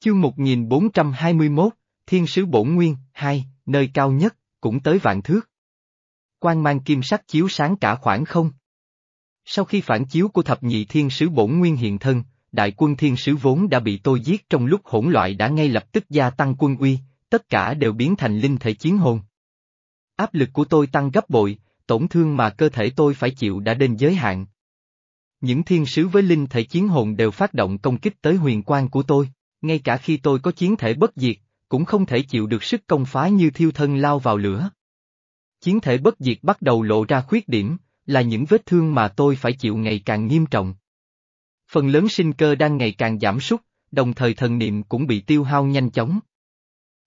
Chương 1421, Thiên sứ bổn nguyên, 2, nơi cao nhất, cũng tới vạn thước. Quang mang kim sắc chiếu sáng cả khoảng không. Sau khi phản chiếu của thập nhị thiên sứ bổn nguyên hiện thân, đại quân thiên sứ vốn đã bị tôi giết trong lúc hỗn loạn đã ngay lập tức gia tăng quân uy, tất cả đều biến thành linh thể chiến hồn. Áp lực của tôi tăng gấp bội, tổn thương mà cơ thể tôi phải chịu đã đến giới hạn. Những thiên sứ với linh thể chiến hồn đều phát động công kích tới huyền quan của tôi, ngay cả khi tôi có chiến thể bất diệt, cũng không thể chịu được sức công phá như thiêu thân lao vào lửa. Chiến thể bất diệt bắt đầu lộ ra khuyết điểm, là những vết thương mà tôi phải chịu ngày càng nghiêm trọng. Phần lớn sinh cơ đang ngày càng giảm sút, đồng thời thần niệm cũng bị tiêu hao nhanh chóng.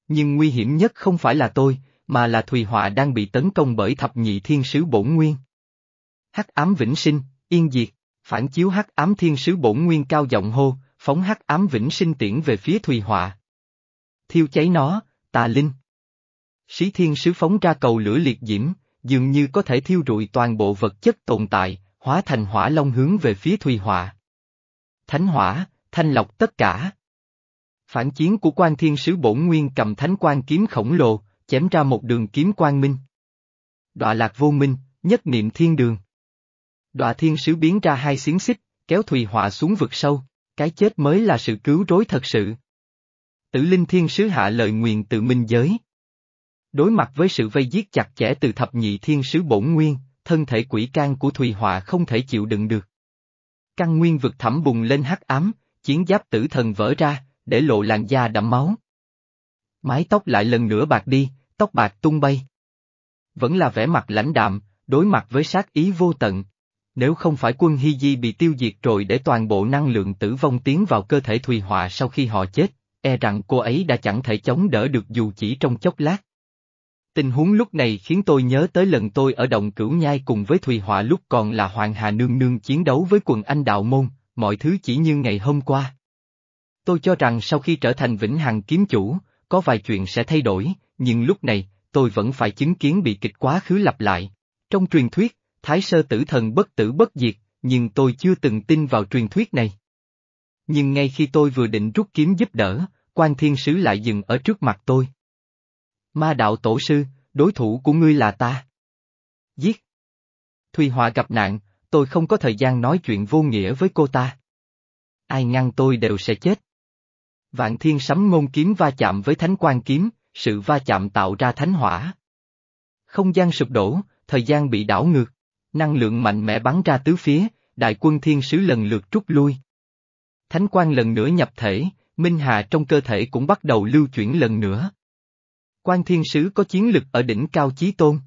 Nhưng nguy hiểm nhất không phải là tôi, mà là Thùy Họa đang bị tấn công bởi thập nhị thiên sứ bổn nguyên. Hắc ám vĩnh sinh, yên diệt, phản chiếu hắc ám thiên sứ bổn nguyên cao giọng hô, phóng hắc ám vĩnh sinh tiễn về phía Thùy Họa. Thiêu cháy nó, tà linh. Sĩ thiên sứ phóng ra cầu lửa liệt diễm, dường như có thể thiêu rụi toàn bộ vật chất tồn tại, hóa thành hỏa long hướng về phía Thùy Họa. Thánh hỏa, thanh lọc tất cả. Phản chiến của quan thiên sứ bổn nguyên cầm thánh quan kiếm khổng lồ, chém ra một đường kiếm quang minh. Đọa lạc vô minh, nhất niệm thiên đường. Đọa thiên sứ biến ra hai xiến xích, kéo Thùy Họa xuống vực sâu, cái chết mới là sự cứu rối thật sự. Tử linh thiên sứ hạ lời nguyện tự minh giới. Đối mặt với sự vây giết chặt chẽ từ thập nhị thiên sứ bổn nguyên, thân thể quỷ can của Thùy Họa không thể chịu đựng được. Căn nguyên vực thẳm bùng lên hắc ám, chiến giáp tử thần vỡ ra, để lộ làn da đẫm máu. Mái tóc lại lần nữa bạc đi, tóc bạc tung bay. Vẫn là vẻ mặt lãnh đạm, đối mặt với sát ý vô tận. Nếu không phải quân Hy Di bị tiêu diệt rồi để toàn bộ năng lượng tử vong tiến vào cơ thể Thùy Họa sau khi họ chết, e rằng cô ấy đã chẳng thể chống đỡ được dù chỉ trong chốc lát. Tình huống lúc này khiến tôi nhớ tới lần tôi ở Đồng cửu nhai cùng với Thùy Họa lúc còn là Hoàng Hà Nương Nương chiến đấu với quần anh đạo môn, mọi thứ chỉ như ngày hôm qua. Tôi cho rằng sau khi trở thành vĩnh hằng kiếm chủ, có vài chuyện sẽ thay đổi, nhưng lúc này, tôi vẫn phải chứng kiến bị kịch quá khứ lặp lại. Trong truyền thuyết, Thái Sơ Tử Thần bất tử bất diệt, nhưng tôi chưa từng tin vào truyền thuyết này. Nhưng ngay khi tôi vừa định rút kiếm giúp đỡ, quan thiên sứ lại dừng ở trước mặt tôi. Ma đạo tổ sư, đối thủ của ngươi là ta. Giết. Thùy Họa gặp nạn, tôi không có thời gian nói chuyện vô nghĩa với cô ta. Ai ngăn tôi đều sẽ chết. Vạn thiên sấm ngôn kiếm va chạm với thánh quan kiếm, sự va chạm tạo ra thánh hỏa. Không gian sụp đổ, thời gian bị đảo ngược, năng lượng mạnh mẽ bắn ra tứ phía, đại quân thiên sứ lần lượt rút lui. Thánh quan lần nữa nhập thể, Minh Hà trong cơ thể cũng bắt đầu lưu chuyển lần nữa. Quan thiên sứ có chiến lực ở đỉnh cao chí tôn.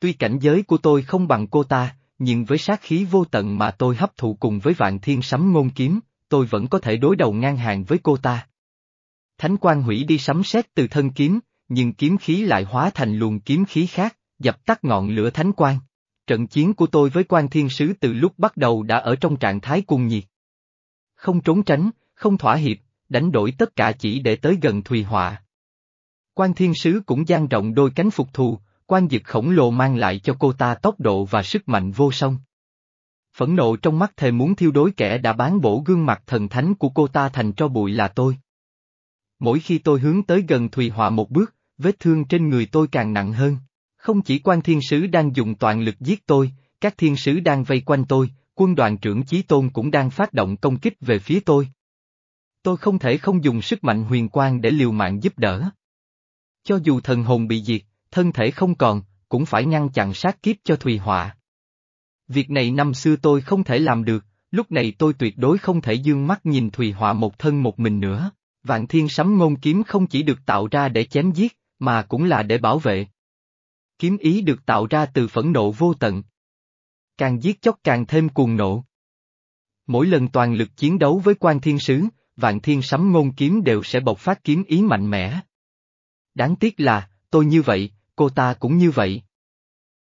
Tuy cảnh giới của tôi không bằng cô ta, nhưng với sát khí vô tận mà tôi hấp thụ cùng với vạn thiên sấm ngôn kiếm, tôi vẫn có thể đối đầu ngang hàng với cô ta. Thánh quan hủy đi sấm sét từ thân kiếm, nhưng kiếm khí lại hóa thành luồng kiếm khí khác, dập tắt ngọn lửa thánh quan. Trận chiến của tôi với quan thiên sứ từ lúc bắt đầu đã ở trong trạng thái cuồng nhiệt. Không trốn tránh, không thỏa hiệp, đánh đổi tất cả chỉ để tới gần Thùy Họa. Quan thiên sứ cũng dang rộng đôi cánh phục thù, quan dực khổng lồ mang lại cho cô ta tốc độ và sức mạnh vô song. Phẫn nộ trong mắt thề muốn thiêu đối kẻ đã bán bổ gương mặt thần thánh của cô ta thành cho bụi là tôi. Mỗi khi tôi hướng tới gần Thùy Họa một bước, vết thương trên người tôi càng nặng hơn. Không chỉ quan thiên sứ đang dùng toàn lực giết tôi, các thiên sứ đang vây quanh tôi, quân đoàn trưởng Chí Tôn cũng đang phát động công kích về phía tôi. Tôi không thể không dùng sức mạnh huyền quang để liều mạng giúp đỡ. Cho dù thần hồn bị diệt, thân thể không còn, cũng phải ngăn chặn sát kiếp cho Thùy Họa. Việc này năm xưa tôi không thể làm được, lúc này tôi tuyệt đối không thể dương mắt nhìn Thùy Họa một thân một mình nữa. Vạn thiên sấm ngôn kiếm không chỉ được tạo ra để chém giết, mà cũng là để bảo vệ. Kiếm ý được tạo ra từ phẫn nộ vô tận. Càng giết chóc càng thêm cuồng nộ. Mỗi lần toàn lực chiến đấu với quan thiên sứ, vạn thiên sấm ngôn kiếm đều sẽ bộc phát kiếm ý mạnh mẽ. Đáng tiếc là, tôi như vậy, cô ta cũng như vậy.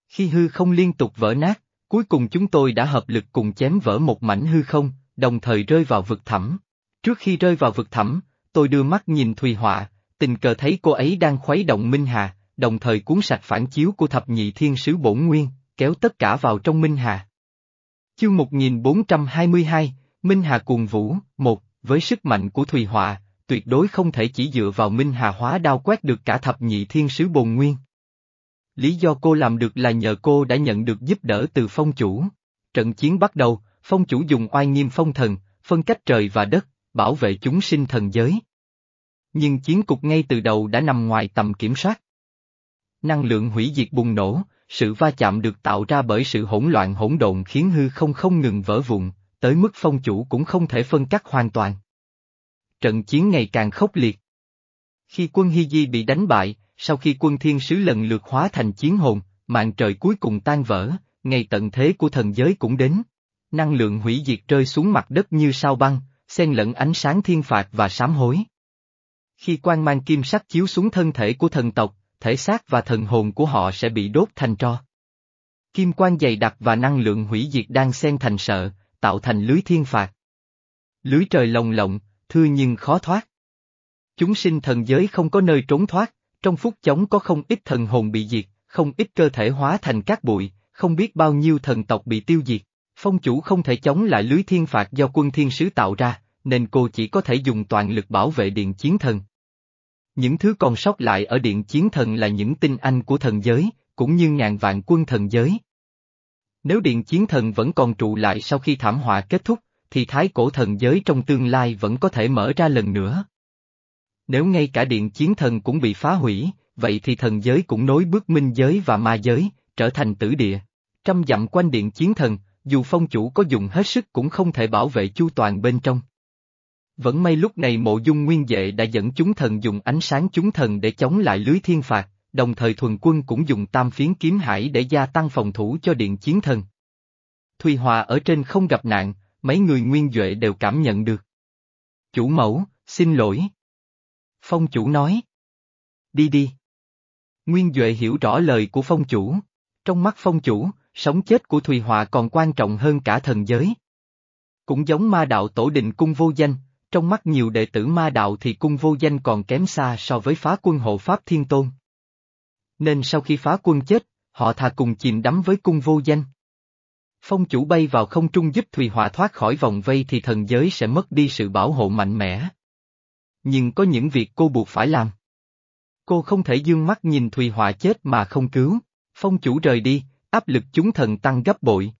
Khi hư không liên tục vỡ nát, cuối cùng chúng tôi đã hợp lực cùng chém vỡ một mảnh hư không, đồng thời rơi vào vực thẳm. Trước khi rơi vào vực thẳm, tôi đưa mắt nhìn Thùy Họa, tình cờ thấy cô ấy đang khuấy động Minh Hà, đồng thời cuốn sạch phản chiếu của thập nhị thiên sứ bổn nguyên, kéo tất cả vào trong Minh Hà. Chương 1422, Minh Hà cuồng vũ, một, với sức mạnh của Thùy Họa, tuyệt đối không thể chỉ dựa vào Minh Hà hóa đao quét được cả thập nhị thiên sứ bồn nguyên. Lý do cô làm được là nhờ cô đã nhận được giúp đỡ từ phong chủ. Trận chiến bắt đầu, phong chủ dùng oai nghiêm phong thần, phân cách trời và đất, bảo vệ chúng sinh thần giới. Nhưng chiến cục ngay từ đầu đã nằm ngoài tầm kiểm soát. Năng lượng hủy diệt bùng nổ, sự va chạm được tạo ra bởi sự hỗn loạn hỗn độn khiến hư không không ngừng vỡ vụn, tới mức phong chủ cũng không thể phân cắt hoàn toàn. Trận chiến ngày càng khốc liệt. Khi quân Hy Di bị đánh bại, sau khi quân thiên sứ lần lượt hóa thành chiến hồn, mạng trời cuối cùng tan vỡ, ngày tận thế của thần giới cũng đến. Năng lượng hủy diệt rơi xuống mặt đất như sao băng, xen lẫn ánh sáng thiên phạt và sám hối. Khi quan mang kim sắc chiếu xuống thân thể của thần tộc, thể xác và thần hồn của họ sẽ bị đốt thành tro. Kim quan dày đặc và năng lượng hủy diệt đang xen thành sợ, tạo thành lưới thiên phạt. Lưới trời lồng lộng, thưa nhưng khó thoát. Chúng sinh thần giới không có nơi trốn thoát, trong phút chóng có không ít thần hồn bị diệt, không ít cơ thể hóa thành cát bụi, không biết bao nhiêu thần tộc bị tiêu diệt. Phong chủ không thể chống lại lưới thiên phạt do quân thiên sứ tạo ra, nên cô chỉ có thể dùng toàn lực bảo vệ điện chiến thần. Những thứ còn sót lại ở điện chiến thần là những tinh anh của thần giới, cũng như ngàn vạn quân thần giới. Nếu điện chiến thần vẫn còn trụ lại sau khi thảm họa kết thúc, thì thái cổ thần giới trong tương lai vẫn có thể mở ra lần nữa. Nếu ngay cả điện chiến thần cũng bị phá hủy, vậy thì thần giới cũng nối bước minh giới và ma giới, trở thành tử địa. Trăm dặm quanh điện chiến thần, dù phong chủ có dùng hết sức cũng không thể bảo vệ chu toàn bên trong. Vẫn may lúc này mộ dung nguyên vệ đã dẫn chúng thần dùng ánh sáng chúng thần để chống lại lưới thiên phạt, đồng thời thuần quân cũng dùng tam phiến kiếm hải để gia tăng phòng thủ cho điện chiến thần. Thùy Hòa ở trên không gặp nạn, mấy người nguyên Duệ đều cảm nhận được. Chủ mẫu, xin lỗi. Phong chủ nói. Đi đi. Nguyên Duệ hiểu rõ lời của phong chủ. Trong mắt phong chủ, sống chết của Thùy Hòa còn quan trọng hơn cả thần giới. Cũng giống ma đạo tổ định cung vô danh, trong mắt nhiều đệ tử ma đạo thì cung vô danh còn kém xa so với phá quân hộ Pháp Thiên Tôn. Nên sau khi phá quân chết, họ thà cùng chìm đắm với cung vô danh. Phong chủ bay vào không trung giúp Thùy Hòa thoát khỏi vòng vây thì thần giới sẽ mất đi sự bảo hộ mạnh mẽ. Nhưng có những việc cô buộc phải làm. Cô không thể dương mắt nhìn Thùy Hòa chết mà không cứu. Phong chủ rời đi, áp lực chúng thần tăng gấp bội.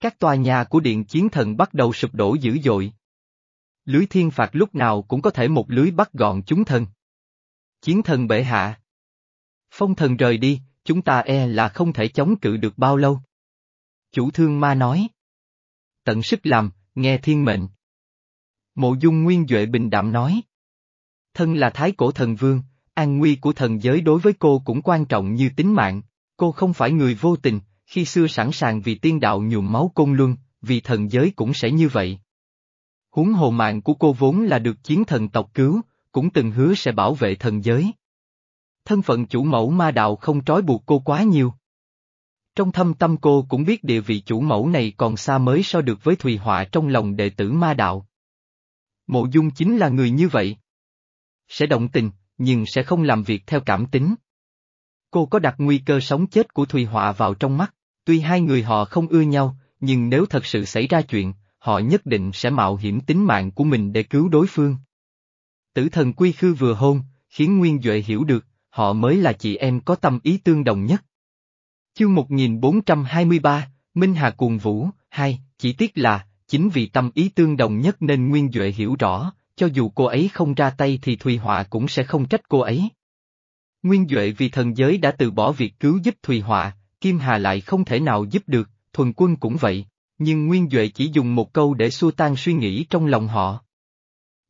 Các tòa nhà của điện chiến thần bắt đầu sụp đổ dữ dội. Lưới thiên phạt lúc nào cũng có thể một lưới bắt gọn chúng thần. Chiến thần bệ hạ. Phong thần rời đi, chúng ta e là không thể chống cự được bao lâu. Chủ thương ma nói. Tận sức làm, nghe thiên mệnh. Mộ dung nguyên Duệ bình đạm nói. Thân là thái cổ thần vương, an nguy của thần giới đối với cô cũng quan trọng như tính mạng, cô không phải người vô tình, khi xưa sẵn sàng vì tiên đạo nhuộm máu côn luân, vì thần giới cũng sẽ như vậy. Huống hồ mạng của cô vốn là được chiến thần tộc cứu, cũng từng hứa sẽ bảo vệ thần giới. Thân phận chủ mẫu ma đạo không trói buộc cô quá nhiều. Trong thâm tâm cô cũng biết địa vị chủ mẫu này còn xa mới so được với Thùy Họa trong lòng đệ tử ma đạo. Mộ dung chính là người như vậy. Sẽ động tình, nhưng sẽ không làm việc theo cảm tính. Cô có đặt nguy cơ sống chết của Thùy Họa vào trong mắt, tuy hai người họ không ưa nhau, nhưng nếu thật sự xảy ra chuyện, họ nhất định sẽ mạo hiểm tính mạng của mình để cứu đối phương. Tử thần quy khư vừa hôn, khiến Nguyên Duệ hiểu được, họ mới là chị em có tâm ý tương đồng nhất. Chương 1423, Minh Hà Cuồng Vũ, hai, chỉ tiếc là, chính vì tâm ý tương đồng nhất nên Nguyên Duệ hiểu rõ, cho dù cô ấy không ra tay thì Thùy Họa cũng sẽ không trách cô ấy. Nguyên Duệ vì thần giới đã từ bỏ việc cứu giúp Thùy Họa, Kim Hà lại không thể nào giúp được, thuần quân cũng vậy, nhưng Nguyên Duệ chỉ dùng một câu để xua tan suy nghĩ trong lòng họ.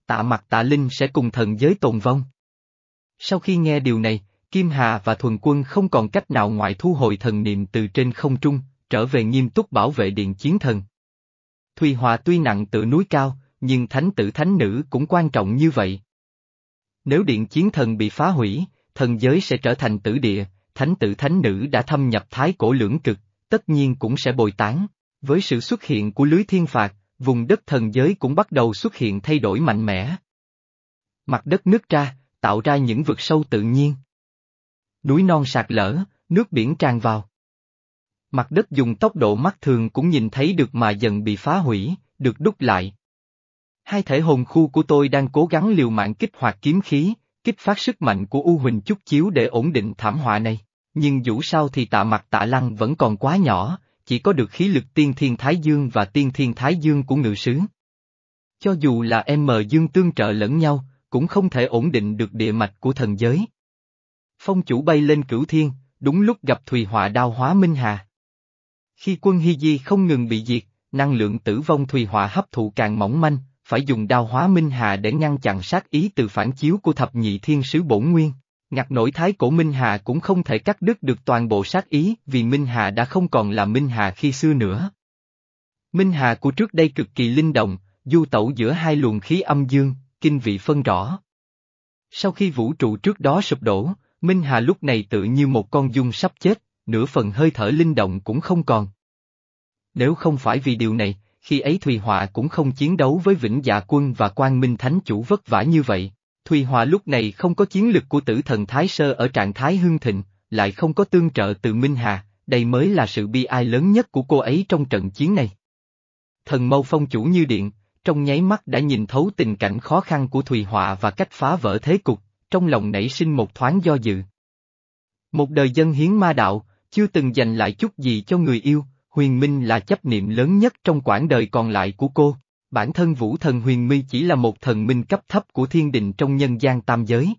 Tạ mặt tạ linh sẽ cùng thần giới tồn vong. Sau khi nghe điều này, Kim Hà và Thuần Quân không còn cách nào ngoại thu hồi thần niệm từ trên không trung, trở về nghiêm túc bảo vệ điện chiến thần. Thùy Hòa tuy nặng tự núi cao, nhưng thánh tử thánh nữ cũng quan trọng như vậy. Nếu điện chiến thần bị phá hủy, thần giới sẽ trở thành tử địa, thánh tử thánh nữ đã thâm nhập thái cổ lưỡng cực, tất nhiên cũng sẽ bồi tán. Với sự xuất hiện của lưới thiên phạt, vùng đất thần giới cũng bắt đầu xuất hiện thay đổi mạnh mẽ. Mặt đất nứt ra, tạo ra những vực sâu tự nhiên. Núi non sạt lở, nước biển tràn vào. Mặt đất dùng tốc độ mắt thường cũng nhìn thấy được mà dần bị phá hủy, được đúc lại. Hai thể hồn khu của tôi đang cố gắng liều mạng kích hoạt kiếm khí, kích phát sức mạnh của U Huỳnh chút chiếu để ổn định thảm họa này. Nhưng dù sao thì tạ mặt tạ lăng vẫn còn quá nhỏ, chỉ có được khí lực tiên thiên thái dương và tiên thiên thái dương của ngự sứ. Cho dù là em mờ dương tương trợ lẫn nhau, cũng không thể ổn định được địa mạch của thần giới. Phong chủ bay lên cửu thiên, đúng lúc gặp Thùy Họa đao hóa Minh Hà. Khi quân Hy Di không ngừng bị diệt, năng lượng tử vong Thùy Họa hấp thụ càng mỏng manh, phải dùng đao hóa Minh Hà để ngăn chặn sát ý từ phản chiếu của thập nhị thiên sứ bổn nguyên. Ngặt nổi thái cổ Minh Hà cũng không thể cắt đứt được toàn bộ sát ý vì Minh Hà đã không còn là Minh Hà khi xưa nữa. Minh Hà của trước đây cực kỳ linh động, du tẩu giữa hai luồng khí âm dương, kinh vị phân rõ. Sau khi vũ trụ trước đó sụp đổ, Minh Hà lúc này tự như một con dung sắp chết, nửa phần hơi thở linh động cũng không còn. Nếu không phải vì điều này, khi ấy Thùy Họa cũng không chiến đấu với Vĩnh Dạ Quân và Quang Minh Thánh Chủ vất vả như vậy. Thùy Hòa lúc này không có chiến lực của tử thần Thái Sơ ở trạng thái hưng thịnh, lại không có tương trợ từ Minh Hà, đây mới là sự bi ai lớn nhất của cô ấy trong trận chiến này. Thần mâu phong chủ như điện, trong nháy mắt đã nhìn thấu tình cảnh khó khăn của Thùy Họa và cách phá vỡ thế cục, trong lòng nảy sinh một thoáng do dự. Một đời dân hiến ma đạo, chưa từng dành lại chút gì cho người yêu, huyền minh là chấp niệm lớn nhất trong quãng đời còn lại của cô. Bản thân vũ thần huyền mi chỉ là một thần minh cấp thấp của thiên đình trong nhân gian tam giới.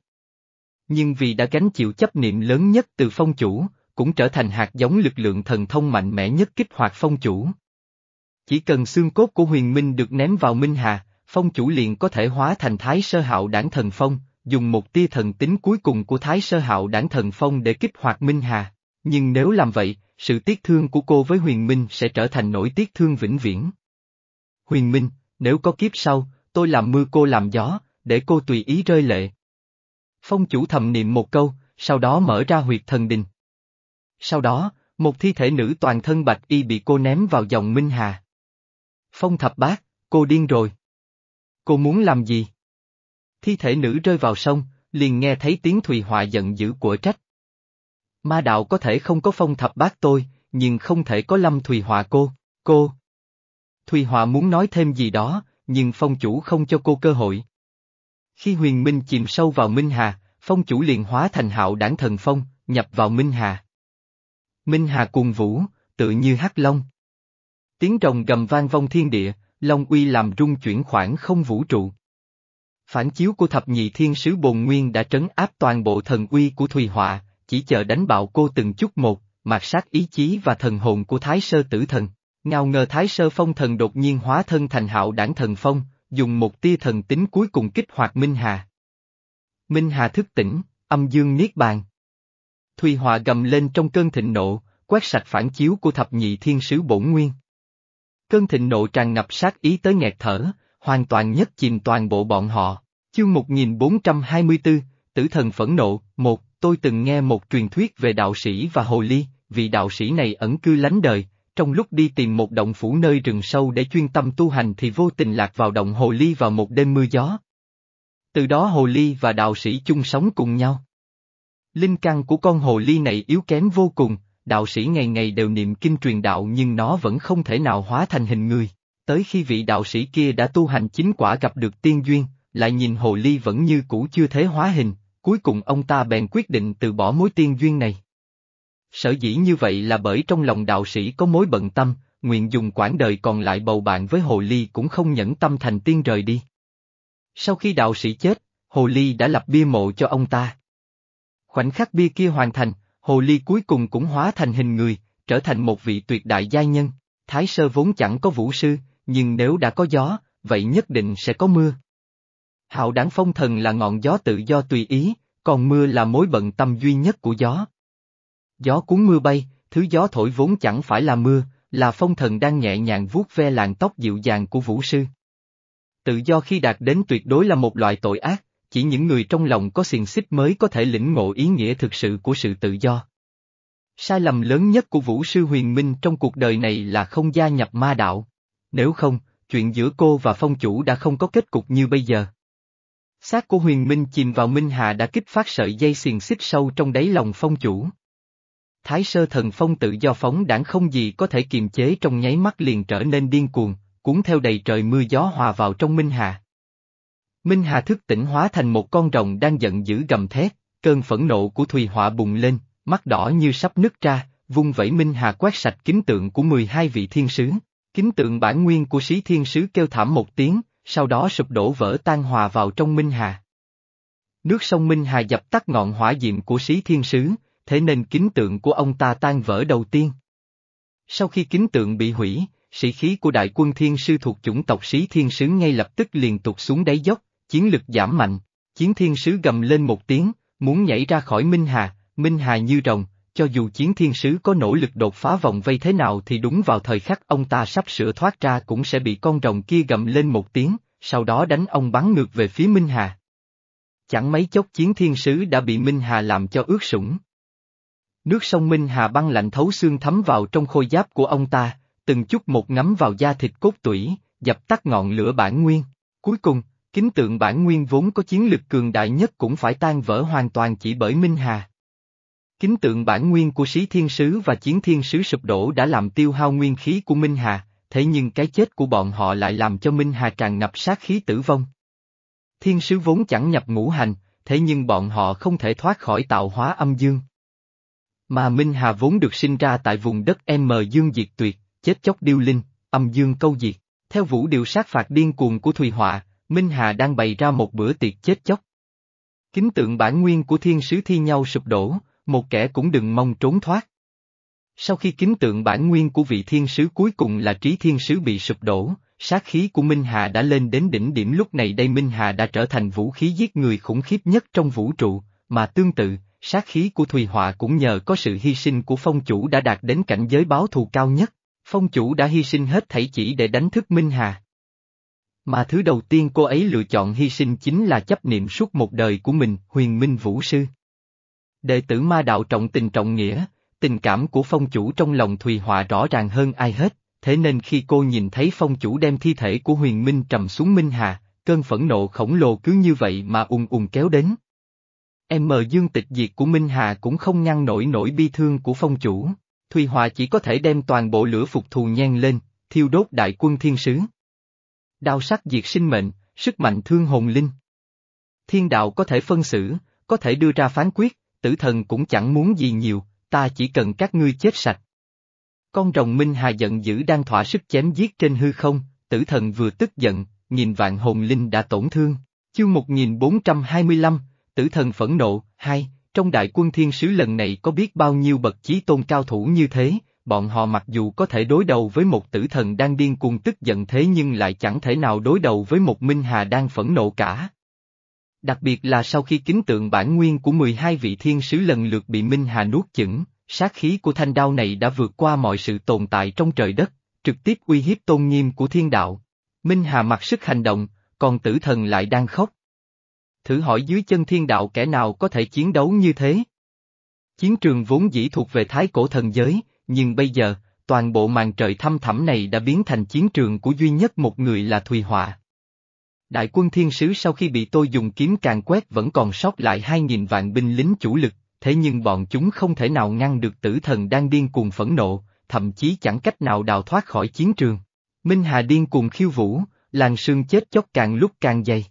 Nhưng vì đã gánh chịu chấp niệm lớn nhất từ phong chủ, cũng trở thành hạt giống lực lượng thần thông mạnh mẽ nhất kích hoạt phong chủ. Chỉ cần xương cốt của huyền minh được ném vào minh hà, phong chủ liền có thể hóa thành thái sơ hạo đảng thần phong, dùng một tia thần tính cuối cùng của thái sơ hạo đảng thần phong để kích hoạt minh hà. Nhưng nếu làm vậy, sự tiếc thương của cô với huyền minh sẽ trở thành nỗi tiếc thương vĩnh viễn. Huyền minh, nếu có kiếp sau, tôi làm mưa cô làm gió, để cô tùy ý rơi lệ. Phong chủ thầm niệm một câu, sau đó mở ra huyệt thần đình. Sau đó, một thi thể nữ toàn thân bạch y bị cô ném vào dòng Minh Hà. Phong thập bát, cô điên rồi. Cô muốn làm gì? Thi thể nữ rơi vào sông, liền nghe thấy tiếng Thùy Họa giận dữ của trách. Ma đạo có thể không có phong thập bát tôi, nhưng không thể có lâm Thùy Họa cô, cô. Thùy Họa muốn nói thêm gì đó, nhưng phong chủ không cho cô cơ hội. Khi huyền minh chìm sâu vào Minh Hà, phong chủ liền hóa thành hạo đảng thần phong, nhập vào Minh Hà. Minh Hà cuồng vũ, tự như hắc long. Tiếng rồng gầm vang vong thiên địa, long uy làm rung chuyển khoảng không vũ trụ. Phản chiếu của thập nhị thiên sứ bồn nguyên đã trấn áp toàn bộ thần uy của Thùy Họa, chỉ chờ đánh bạo cô từng chút một, mạt sát ý chí và thần hồn của Thái Sơ Tử Thần. Ngao ngờ Thái Sơ Phong Thần đột nhiên hóa thân thành hạo đảng thần phong, dùng một tia thần tính cuối cùng kích hoạt Minh Hà. Minh Hà thức tỉnh, âm dương niết bàn. Thùy Họa gầm lên trong cơn thịnh nộ, quét sạch phản chiếu của thập nhị thiên sứ bổn nguyên. Cơn thịnh nộ tràn ngập sát ý tới nghẹt thở, hoàn toàn nhất chìm toàn bộ bọn họ. Chương 1424, Tử thần phẫn nộ, một, tôi từng nghe một truyền thuyết về đạo sĩ và hồ ly, vị đạo sĩ này ẩn cư lánh đời, trong lúc đi tìm một động phủ nơi rừng sâu để chuyên tâm tu hành thì vô tình lạc vào động hồ ly vào một đêm mưa gió. Từ đó hồ ly và đạo sĩ chung sống cùng nhau. Linh căn của con hồ ly này yếu kém vô cùng, đạo sĩ ngày ngày đều niệm kinh truyền đạo nhưng nó vẫn không thể nào hóa thành hình người. Tới khi vị đạo sĩ kia đã tu hành chính quả gặp được tiên duyên, lại nhìn hồ ly vẫn như cũ chưa thế hóa hình, cuối cùng ông ta bèn quyết định từ bỏ mối tiên duyên này. Sở dĩ như vậy là bởi trong lòng đạo sĩ có mối bận tâm, nguyện dùng quãng đời còn lại bầu bạn với hồ ly cũng không nhẫn tâm thành tiên rời đi. Sau khi đạo sĩ chết, hồ ly đã lập bia mộ cho ông ta. Khoảnh khắc bia kia hoàn thành, hồ ly cuối cùng cũng hóa thành hình người, trở thành một vị tuyệt đại giai nhân. Thái sơ vốn chẳng có vũ sư, nhưng nếu đã có gió, vậy nhất định sẽ có mưa. Hạo đáng phong thần là ngọn gió tự do tùy ý, còn mưa là mối bận tâm duy nhất của gió. Gió cuốn mưa bay, thứ gió thổi vốn chẳng phải là mưa, là phong thần đang nhẹ nhàng vuốt ve làn tóc dịu dàng của vũ sư. Tự do khi đạt đến tuyệt đối là một loại tội ác, chỉ những người trong lòng có xiềng xích mới có thể lĩnh ngộ ý nghĩa thực sự của sự tự do. Sai lầm lớn nhất của Vũ Sư Huyền Minh trong cuộc đời này là không gia nhập ma đạo. Nếu không, chuyện giữa cô và phong chủ đã không có kết cục như bây giờ. Xác của huyền minh chìm vào minh hà đã kích phát sợi dây xiềng xích sâu trong đáy lòng phong chủ. Thái sơ thần phong tự do phóng đảng không gì có thể kiềm chế trong nháy mắt liền trở nên điên cuồng, cuốn theo đầy trời mưa gió hòa vào trong Minh Hà. Minh Hà thức tỉnh hóa thành một con rồng đang giận dữ gầm thét, cơn phẫn nộ của Thùy Họa bùng lên, mắt đỏ như sắp nứt ra, vung vẩy Minh Hà quét sạch kính tượng của 12 vị thiên sứ. Kính tượng bản nguyên của sĩ thiên sứ kêu thảm một tiếng, sau đó sụp đổ vỡ tan hòa vào trong Minh Hà. Nước sông Minh Hà dập tắt ngọn hỏa diệm của sĩ thiên sứ, thế nên kính tượng của ông ta tan vỡ đầu tiên. Sau khi kính tượng bị hủy, sĩ khí của đại quân thiên sư thuộc chủng tộc sĩ thiên sứ ngay lập tức liền tụt xuống đáy dốc, chiến lực giảm mạnh, chiến thiên sứ gầm lên một tiếng, muốn nhảy ra khỏi Minh Hà, Minh Hà như rồng, cho dù chiến thiên sứ có nỗ lực đột phá vòng vây thế nào thì đúng vào thời khắc ông ta sắp sửa thoát ra cũng sẽ bị con rồng kia gầm lên một tiếng, sau đó đánh ông bắn ngược về phía Minh Hà. Chẳng mấy chốc chiến thiên sứ đã bị Minh Hà làm cho ướt sũng. Nước sông Minh Hà băng lạnh thấu xương thấm vào trong khôi giáp của ông ta, từng chút một ngấm vào da thịt cốt tủy, dập tắt ngọn lửa bản nguyên. Cuối cùng, kính tượng bản nguyên vốn có chiến lực cường đại nhất cũng phải tan vỡ hoàn toàn chỉ bởi Minh Hà. Kính tượng bản nguyên của sĩ thiên sứ và chiến thiên sứ sụp đổ đã làm tiêu hao nguyên khí của Minh Hà, thế nhưng cái chết của bọn họ lại làm cho Minh Hà tràn ngập sát khí tử vong. Thiên sứ vốn chẳng nhập ngũ hành, thế nhưng bọn họ không thể thoát khỏi tạo hóa âm dương. Mà Minh Hà vốn được sinh ra tại vùng đất M dương diệt tuyệt, chết chóc điêu linh, âm dương câu diệt. Theo vũ điệu sát phạt điên cuồng của Thùy Họa, Minh Hà đang bày ra một bữa tiệc chết chóc. Kính tượng bản nguyên của thiên sứ thi nhau sụp đổ, một kẻ cũng đừng mong trốn thoát. Sau khi kính tượng bản nguyên của vị thiên sứ cuối cùng là trí thiên sứ bị sụp đổ, sát khí của Minh Hà đã lên đến đỉnh điểm lúc này đây Minh Hà đã trở thành vũ khí giết người khủng khiếp nhất trong vũ trụ, mà tương tự, sát khí của Thùy Họa cũng nhờ có sự hy sinh của phong chủ đã đạt đến cảnh giới báo thù cao nhất, phong chủ đã hy sinh hết thảy chỉ để đánh thức Minh Hà. Mà thứ đầu tiên cô ấy lựa chọn hy sinh chính là chấp niệm suốt một đời của mình, huyền minh vũ sư. Đệ tử ma đạo trọng tình trọng nghĩa, tình cảm của phong chủ trong lòng Thùy Họa rõ ràng hơn ai hết, thế nên khi cô nhìn thấy phong chủ đem thi thể của huyền minh trầm xuống Minh Hà, cơn phẫn nộ khổng lồ cứ như vậy mà ùng ùng kéo đến. Em mờ dương tịch diệt của Minh Hà cũng không ngăn nổi nỗi bi thương của phong chủ, Thùy hòa chỉ có thể đem toàn bộ lửa phục thù nhen lên, thiêu đốt đại quân thiên sứ. Đao sắc diệt sinh mệnh, sức mạnh thương hồn linh. Thiên đạo có thể phân xử, có thể đưa ra phán quyết, tử thần cũng chẳng muốn gì nhiều, ta chỉ cần các ngươi chết sạch. Con rồng Minh Hà giận dữ đang thỏa sức chém giết trên hư không, tử thần vừa tức giận, nhìn vạn hồn linh đã tổn thương. Chương 1425, tử thần phẫn nộ, hai, trong đại quân thiên sứ lần này có biết bao nhiêu bậc chí tôn cao thủ như thế, bọn họ mặc dù có thể đối đầu với một tử thần đang điên cuồng tức giận thế nhưng lại chẳng thể nào đối đầu với một Minh Hà đang phẫn nộ cả. Đặc biệt là sau khi kính tượng bản nguyên của 12 vị thiên sứ lần lượt bị Minh Hà nuốt chửng, sát khí của thanh đao này đã vượt qua mọi sự tồn tại trong trời đất, trực tiếp uy hiếp tôn nghiêm của thiên đạo. Minh Hà mặc sức hành động, còn tử thần lại đang khóc. Thử hỏi dưới chân thiên đạo kẻ nào có thể chiến đấu như thế? Chiến trường vốn dĩ thuộc về thái cổ thần giới, nhưng bây giờ, toàn bộ màn trời thăm thẳm này đã biến thành chiến trường của duy nhất một người là Thùy Họa. Đại quân thiên sứ sau khi bị tôi dùng kiếm càng quét vẫn còn sót lại hai nghìn vạn binh lính chủ lực, thế nhưng bọn chúng không thể nào ngăn được tử thần đang điên cuồng phẫn nộ, thậm chí chẳng cách nào đào thoát khỏi chiến trường. Minh Hà điên cuồng khiêu vũ, làn sương chết chóc càng lúc càng dày.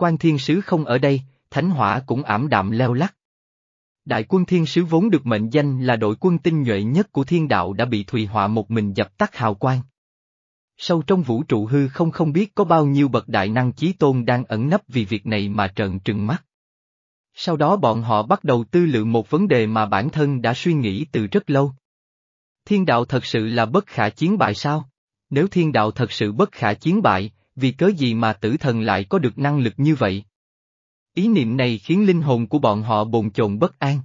Quan thiên sứ không ở đây, thánh hỏa cũng ảm đạm leo lắc. Đại quân thiên sứ vốn được mệnh danh là đội quân tinh nhuệ nhất của thiên đạo đã bị Thùy Họa một mình dập tắt hào quang. Sâu trong vũ trụ hư không không biết có bao nhiêu bậc đại năng chí tôn đang ẩn nấp vì việc này mà trợn trừng mắt. Sau đó bọn họ bắt đầu tư lự một vấn đề mà bản thân đã suy nghĩ từ rất lâu. Thiên đạo thật sự là bất khả chiến bại sao? Nếu thiên đạo thật sự bất khả chiến bại, vì cớ gì mà tử thần lại có được năng lực như vậy? Ý niệm này khiến linh hồn của bọn họ bồn chồn bất an.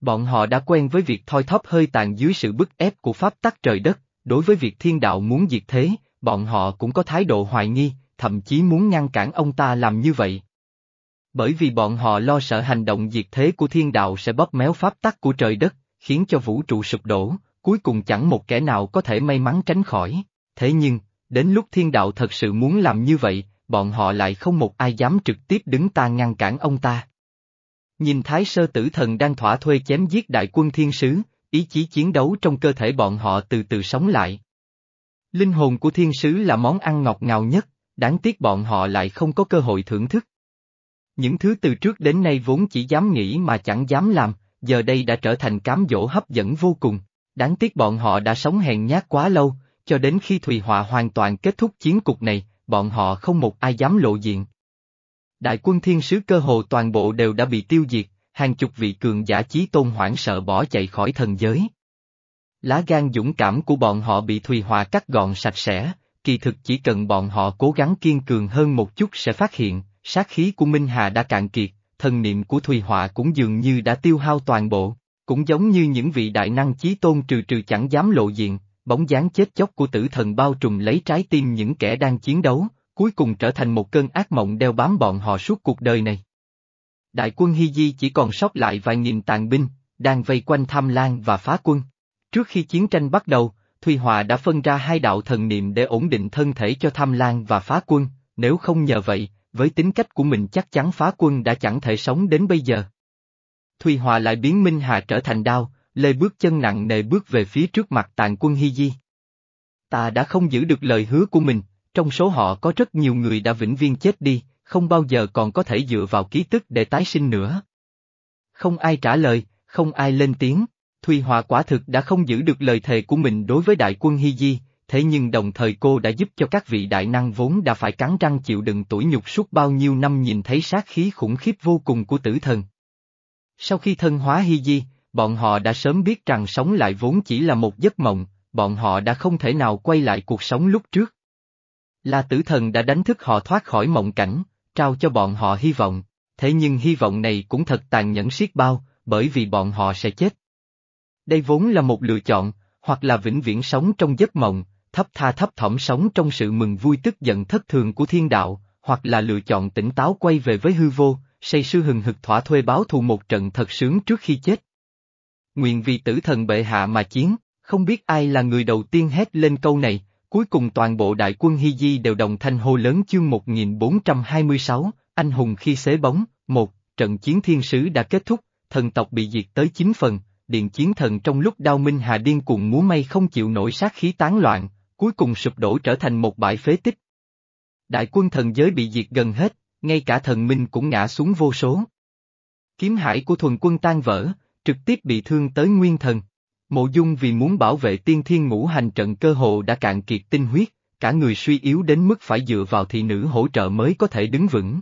Bọn họ đã quen với việc thoi thóp hơi tàn dưới sự bức ép của pháp tắc trời đất, đối với việc thiên đạo muốn diệt thế, bọn họ cũng có thái độ hoài nghi, thậm chí muốn ngăn cản ông ta làm như vậy. Bởi vì bọn họ lo sợ hành động diệt thế của thiên đạo sẽ bóp méo pháp tắc của trời đất, khiến cho vũ trụ sụp đổ, cuối cùng chẳng một kẻ nào có thể may mắn tránh khỏi. Thế nhưng, đến lúc thiên đạo thật sự muốn làm như vậy, bọn họ lại không một ai dám trực tiếp đứng ta ngăn cản ông ta. Nhìn Thái Sơ Tử Thần đang thỏa thuê chém giết đại quân thiên sứ, ý chí chiến đấu trong cơ thể bọn họ từ từ sống lại. Linh hồn của thiên sứ là món ăn ngọt ngào nhất, đáng tiếc bọn họ lại không có cơ hội thưởng thức. Những thứ từ trước đến nay vốn chỉ dám nghĩ mà chẳng dám làm, giờ đây đã trở thành cám dỗ hấp dẫn vô cùng. Đáng tiếc bọn họ đã sống hèn nhát quá lâu, cho đến khi Thùy Họa hoàn toàn kết thúc chiến cục này, bọn họ không một ai dám lộ diện. Đại quân thiên sứ cơ hồ toàn bộ đều đã bị tiêu diệt, hàng chục vị cường giả chí tôn hoảng sợ bỏ chạy khỏi thần giới. Lá gan dũng cảm của bọn họ bị Thùy Họa cắt gọn sạch sẽ, kỳ thực chỉ cần bọn họ cố gắng kiên cường hơn một chút sẽ phát hiện, sát khí của Minh Hà đã cạn kiệt, thần niệm của Thùy Họa cũng dường như đã tiêu hao toàn bộ, cũng giống như những vị đại năng chí tôn trừ trừ chẳng dám lộ diện, bóng dáng chết chóc của tử thần bao trùm lấy trái tim những kẻ đang chiến đấu, cuối cùng trở thành một cơn ác mộng đeo bám bọn họ suốt cuộc đời này. Đại quân Hy Di chỉ còn sót lại vài nghìn tàn binh, đang vây quanh tham lan và phá quân. Trước khi chiến tranh bắt đầu, Thùy Hòa đã phân ra hai đạo thần niệm để ổn định thân thể cho tham lan và phá quân, nếu không nhờ vậy, với tính cách của mình chắc chắn phá quân đã chẳng thể sống đến bây giờ. Thùy Hòa lại biến Minh Hà trở thành đao, lê bước chân nặng nề bước về phía trước mặt tàn quân Hy Di. Ta đã không giữ được lời hứa của mình, trong số họ có rất nhiều người đã vĩnh viên chết đi, không bao giờ còn có thể dựa vào ký tức để tái sinh nữa. Không ai trả lời, không ai lên tiếng, Thùy Hòa quả thực đã không giữ được lời thề của mình đối với đại quân Hy Di, thế nhưng đồng thời cô đã giúp cho các vị đại năng vốn đã phải cắn răng chịu đựng tuổi nhục suốt bao nhiêu năm nhìn thấy sát khí khủng khiếp vô cùng của tử thần. Sau khi thân hóa Hy Di, bọn họ đã sớm biết rằng sống lại vốn chỉ là một giấc mộng, bọn họ đã không thể nào quay lại cuộc sống lúc trước. La tử thần đã đánh thức họ thoát khỏi mộng cảnh, trao cho bọn họ hy vọng, thế nhưng hy vọng này cũng thật tàn nhẫn siết bao, bởi vì bọn họ sẽ chết. Đây vốn là một lựa chọn, hoặc là vĩnh viễn sống trong giấc mộng, thấp tha thấp thỏm sống trong sự mừng vui tức giận thất thường của thiên đạo, hoặc là lựa chọn tỉnh táo quay về với hư vô, say sư hừng hực thỏa thuê báo thù một trận thật sướng trước khi chết. Nguyện vì tử thần bệ hạ mà chiến, không biết ai là người đầu tiên hét lên câu này, cuối cùng toàn bộ đại quân Hy Di đều đồng thanh hô lớn chương 1426, anh hùng khi xế bóng, một, trận chiến thiên sứ đã kết thúc, thần tộc bị diệt tới 9 phần, điện chiến thần trong lúc đao minh hà điên cuồng múa may không chịu nổi sát khí tán loạn, cuối cùng sụp đổ trở thành một bãi phế tích. Đại quân thần giới bị diệt gần hết, ngay cả thần minh cũng ngã xuống vô số. Kiếm hải của thuần quân tan vỡ, trực tiếp bị thương tới nguyên thần. Mộ dung vì muốn bảo vệ tiên thiên ngũ hành trận cơ hồ đã cạn kiệt tinh huyết, cả người suy yếu đến mức phải dựa vào thị nữ hỗ trợ mới có thể đứng vững.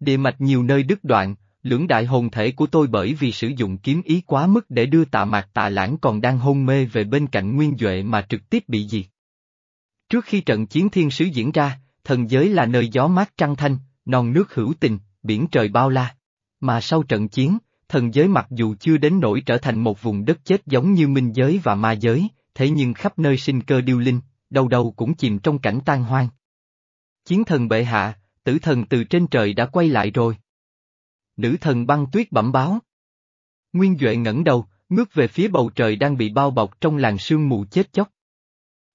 Địa mạch nhiều nơi đứt đoạn, lưỡng đại hồn thể của tôi bởi vì sử dụng kiếm ý quá mức để đưa tạ mạc tạ lãng còn đang hôn mê về bên cạnh Nguyên Duệ mà trực tiếp bị diệt. Trước khi trận chiến thiên sứ diễn ra, thần giới là nơi gió mát trăng thanh, non nước hữu tình, biển trời bao la. Mà sau trận chiến, thần giới mặc dù chưa đến nỗi trở thành một vùng đất chết giống như minh giới và ma giới, thế nhưng khắp nơi sinh cơ điêu linh, đầu đầu cũng chìm trong cảnh tan hoang. Chiến thần bệ hạ, tử thần từ trên trời đã quay lại rồi. Nữ thần băng tuyết bẩm báo. Nguyên Duệ ngẩng đầu, ngước về phía bầu trời đang bị bao bọc trong làn sương mù chết chóc.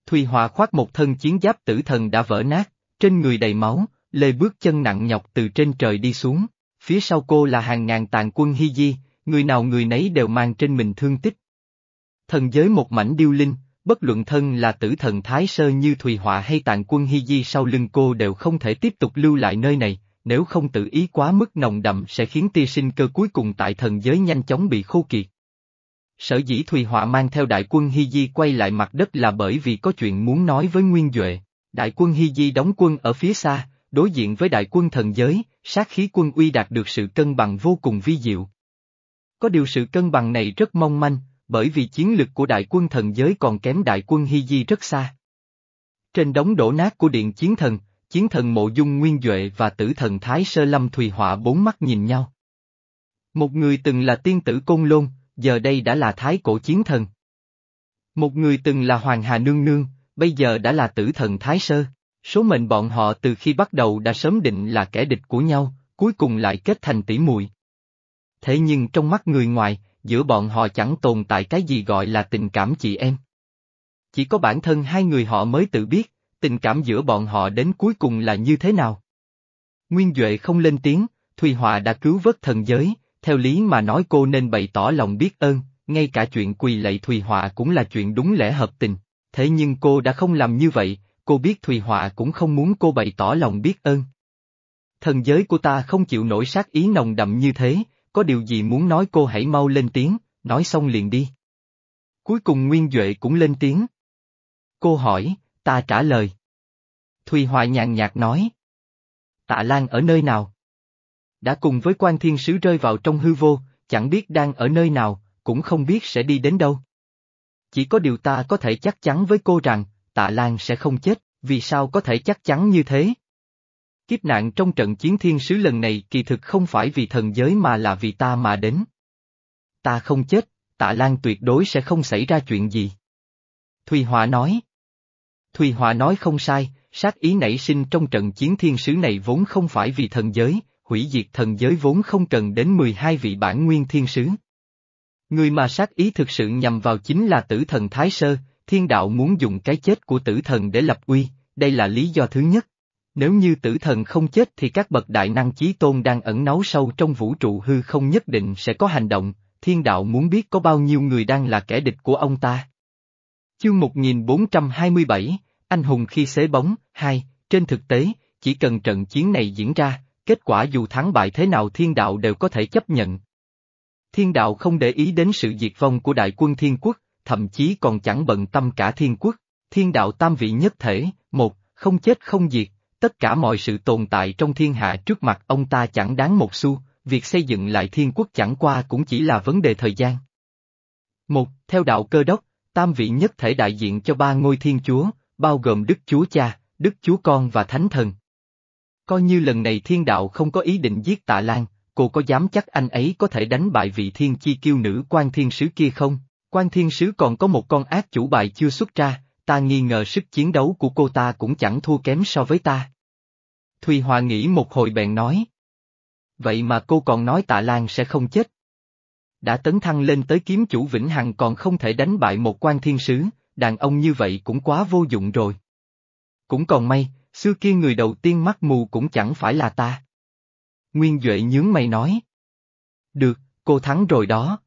Thùy Hòa khoác một thân chiến giáp tử thần đã vỡ nát, trên người đầy máu, lê bước chân nặng nhọc từ trên trời đi xuống, phía sau cô là hàng ngàn tàn quân hy di, người nào người nấy đều mang trên mình thương tích. Thần giới một mảnh điêu linh, bất luận thân là tử thần Thái Sơ như Thùy Họa hay tàn quân hy di sau lưng cô đều không thể tiếp tục lưu lại nơi này, nếu không tự ý quá mức nồng đậm sẽ khiến tia sinh cơ cuối cùng tại thần giới nhanh chóng bị khô kiệt. Sở dĩ Thùy Họa mang theo đại quân Hy Di quay lại mặt đất là bởi vì có chuyện muốn nói với Nguyên Duệ. Đại quân Hy Di đóng quân ở phía xa, đối diện với đại quân thần giới, sát khí quân uy đạt được sự cân bằng vô cùng vi diệu. Có điều sự cân bằng này rất mong manh, bởi vì chiến lực của đại quân thần giới còn kém đại quân Hy Di rất xa. Trên đống đổ nát của điện chiến thần, chiến thần mộ dung nguyên Duệ và tử thần Thái Sơ Lâm Thùy Họa bốn mắt nhìn nhau. Một người từng là tiên tử Côn Lôn, giờ đây đã là Thái Cổ Chiến Thần. Một người từng là Hoàng Hà Nương Nương, bây giờ đã là tử thần Thái Sơ. Số mệnh bọn họ từ khi bắt đầu đã sớm định là kẻ địch của nhau, cuối cùng lại kết thành tỷ muội. Thế nhưng trong mắt người ngoài, giữa bọn họ chẳng tồn tại cái gì gọi là tình cảm chị em. Chỉ có bản thân hai người họ mới tự biết, tình cảm giữa bọn họ đến cuối cùng là như thế nào. Nguyên Duệ không lên tiếng, Thùy Họa đã cứu vớt thần giới, theo lý mà nói cô nên bày tỏ lòng biết ơn, ngay cả chuyện quỳ lạy Thùy Họa cũng là chuyện đúng lẽ hợp tình. Thế nhưng cô đã không làm như vậy, cô biết Thùy Họa cũng không muốn cô bày tỏ lòng biết ơn. Thần giới của ta không chịu nổi sát ý nồng đậm như thế, có điều gì muốn nói cô hãy mau lên tiếng, nói xong liền đi. Cuối cùng Nguyên Duệ cũng lên tiếng. Cô hỏi, ta trả lời. Thùy Họa nhàn nhạt nói. Tạ Lan ở nơi nào? Đã cùng với quan thiên sứ rơi vào trong hư vô, chẳng biết đang ở nơi nào, cũng không biết sẽ đi đến đâu. Chỉ có điều ta có thể chắc chắn với cô rằng, Tạ Lan sẽ không chết, vì sao có thể chắc chắn như thế? Kiếp nạn trong trận chiến thiên sứ lần này kỳ thực không phải vì thần giới mà là vì ta mà đến. Ta không chết, Tạ Lan tuyệt đối sẽ không xảy ra chuyện gì. Thùy Họa nói. Thùy Họa nói không sai, sát ý nảy sinh trong trận chiến thiên sứ này vốn không phải vì thần giới, hủy diệt thần giới vốn không cần đến 12 vị bản nguyên thiên sứ. Người mà sát ý thực sự nhằm vào chính là tử thần Thái Sơ, thiên đạo muốn dùng cái chết của tử thần để lập uy, đây là lý do thứ nhất. Nếu như tử thần không chết thì các bậc đại năng chí tôn đang ẩn náu sâu trong vũ trụ hư không nhất định sẽ có hành động, thiên đạo muốn biết có bao nhiêu người đang là kẻ địch của ông ta. Chương 1427, Anh hùng khi xế bóng, 2, trên thực tế, chỉ cần trận chiến này diễn ra, kết quả dù thắng bại thế nào thiên đạo đều có thể chấp nhận. Thiên đạo không để ý đến sự diệt vong của đại quân thiên quốc, thậm chí còn chẳng bận tâm cả thiên quốc, thiên đạo tam vị nhất thể, một, không chết không diệt, tất cả mọi sự tồn tại trong thiên hạ trước mặt ông ta chẳng đáng một xu, việc xây dựng lại thiên quốc chẳng qua cũng chỉ là vấn đề thời gian. Một, theo đạo cơ đốc, tam vị nhất thể đại diện cho ba ngôi thiên chúa, bao gồm Đức Chúa Cha, Đức Chúa Con và Thánh Thần. Coi như lần này thiên đạo không có ý định giết tạ Lan, cô có dám chắc anh ấy có thể đánh bại vị thiên chi kiêu nữ quan thiên sứ kia không? Quan thiên sứ còn có một con ác chủ bài chưa xuất ra, ta nghi ngờ sức chiến đấu của cô ta cũng chẳng thua kém so với ta. Thùy Hòa nghĩ một hồi bèn nói. Vậy mà cô còn nói tạ Lan sẽ không chết. Đã tấn thăng lên tới kiếm chủ Vĩnh Hằng còn không thể đánh bại một quan thiên sứ, đàn ông như vậy cũng quá vô dụng rồi. Cũng còn may, xưa kia người đầu tiên mắt mù cũng chẳng phải là ta. Nguyên Duệ nhướng mày nói. Được, cô thắng rồi đó.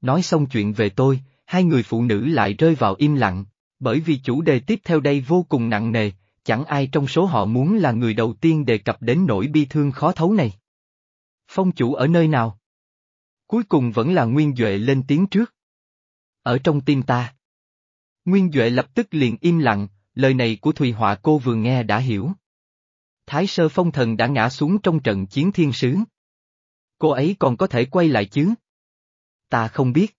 Nói xong chuyện về tôi, hai người phụ nữ lại rơi vào im lặng, bởi vì chủ đề tiếp theo đây vô cùng nặng nề, chẳng ai trong số họ muốn là người đầu tiên đề cập đến nỗi bi thương khó thấu này. Phong chủ ở nơi nào? Cuối cùng vẫn là Nguyên Duệ lên tiếng trước. Ở trong tim ta. Nguyên Duệ lập tức liền im lặng, lời này của Thùy Họa cô vừa nghe đã hiểu. Thái sơ phong thần đã ngã xuống trong trận chiến thiên sứ. Cô ấy còn có thể quay lại chứ? Ta không biết.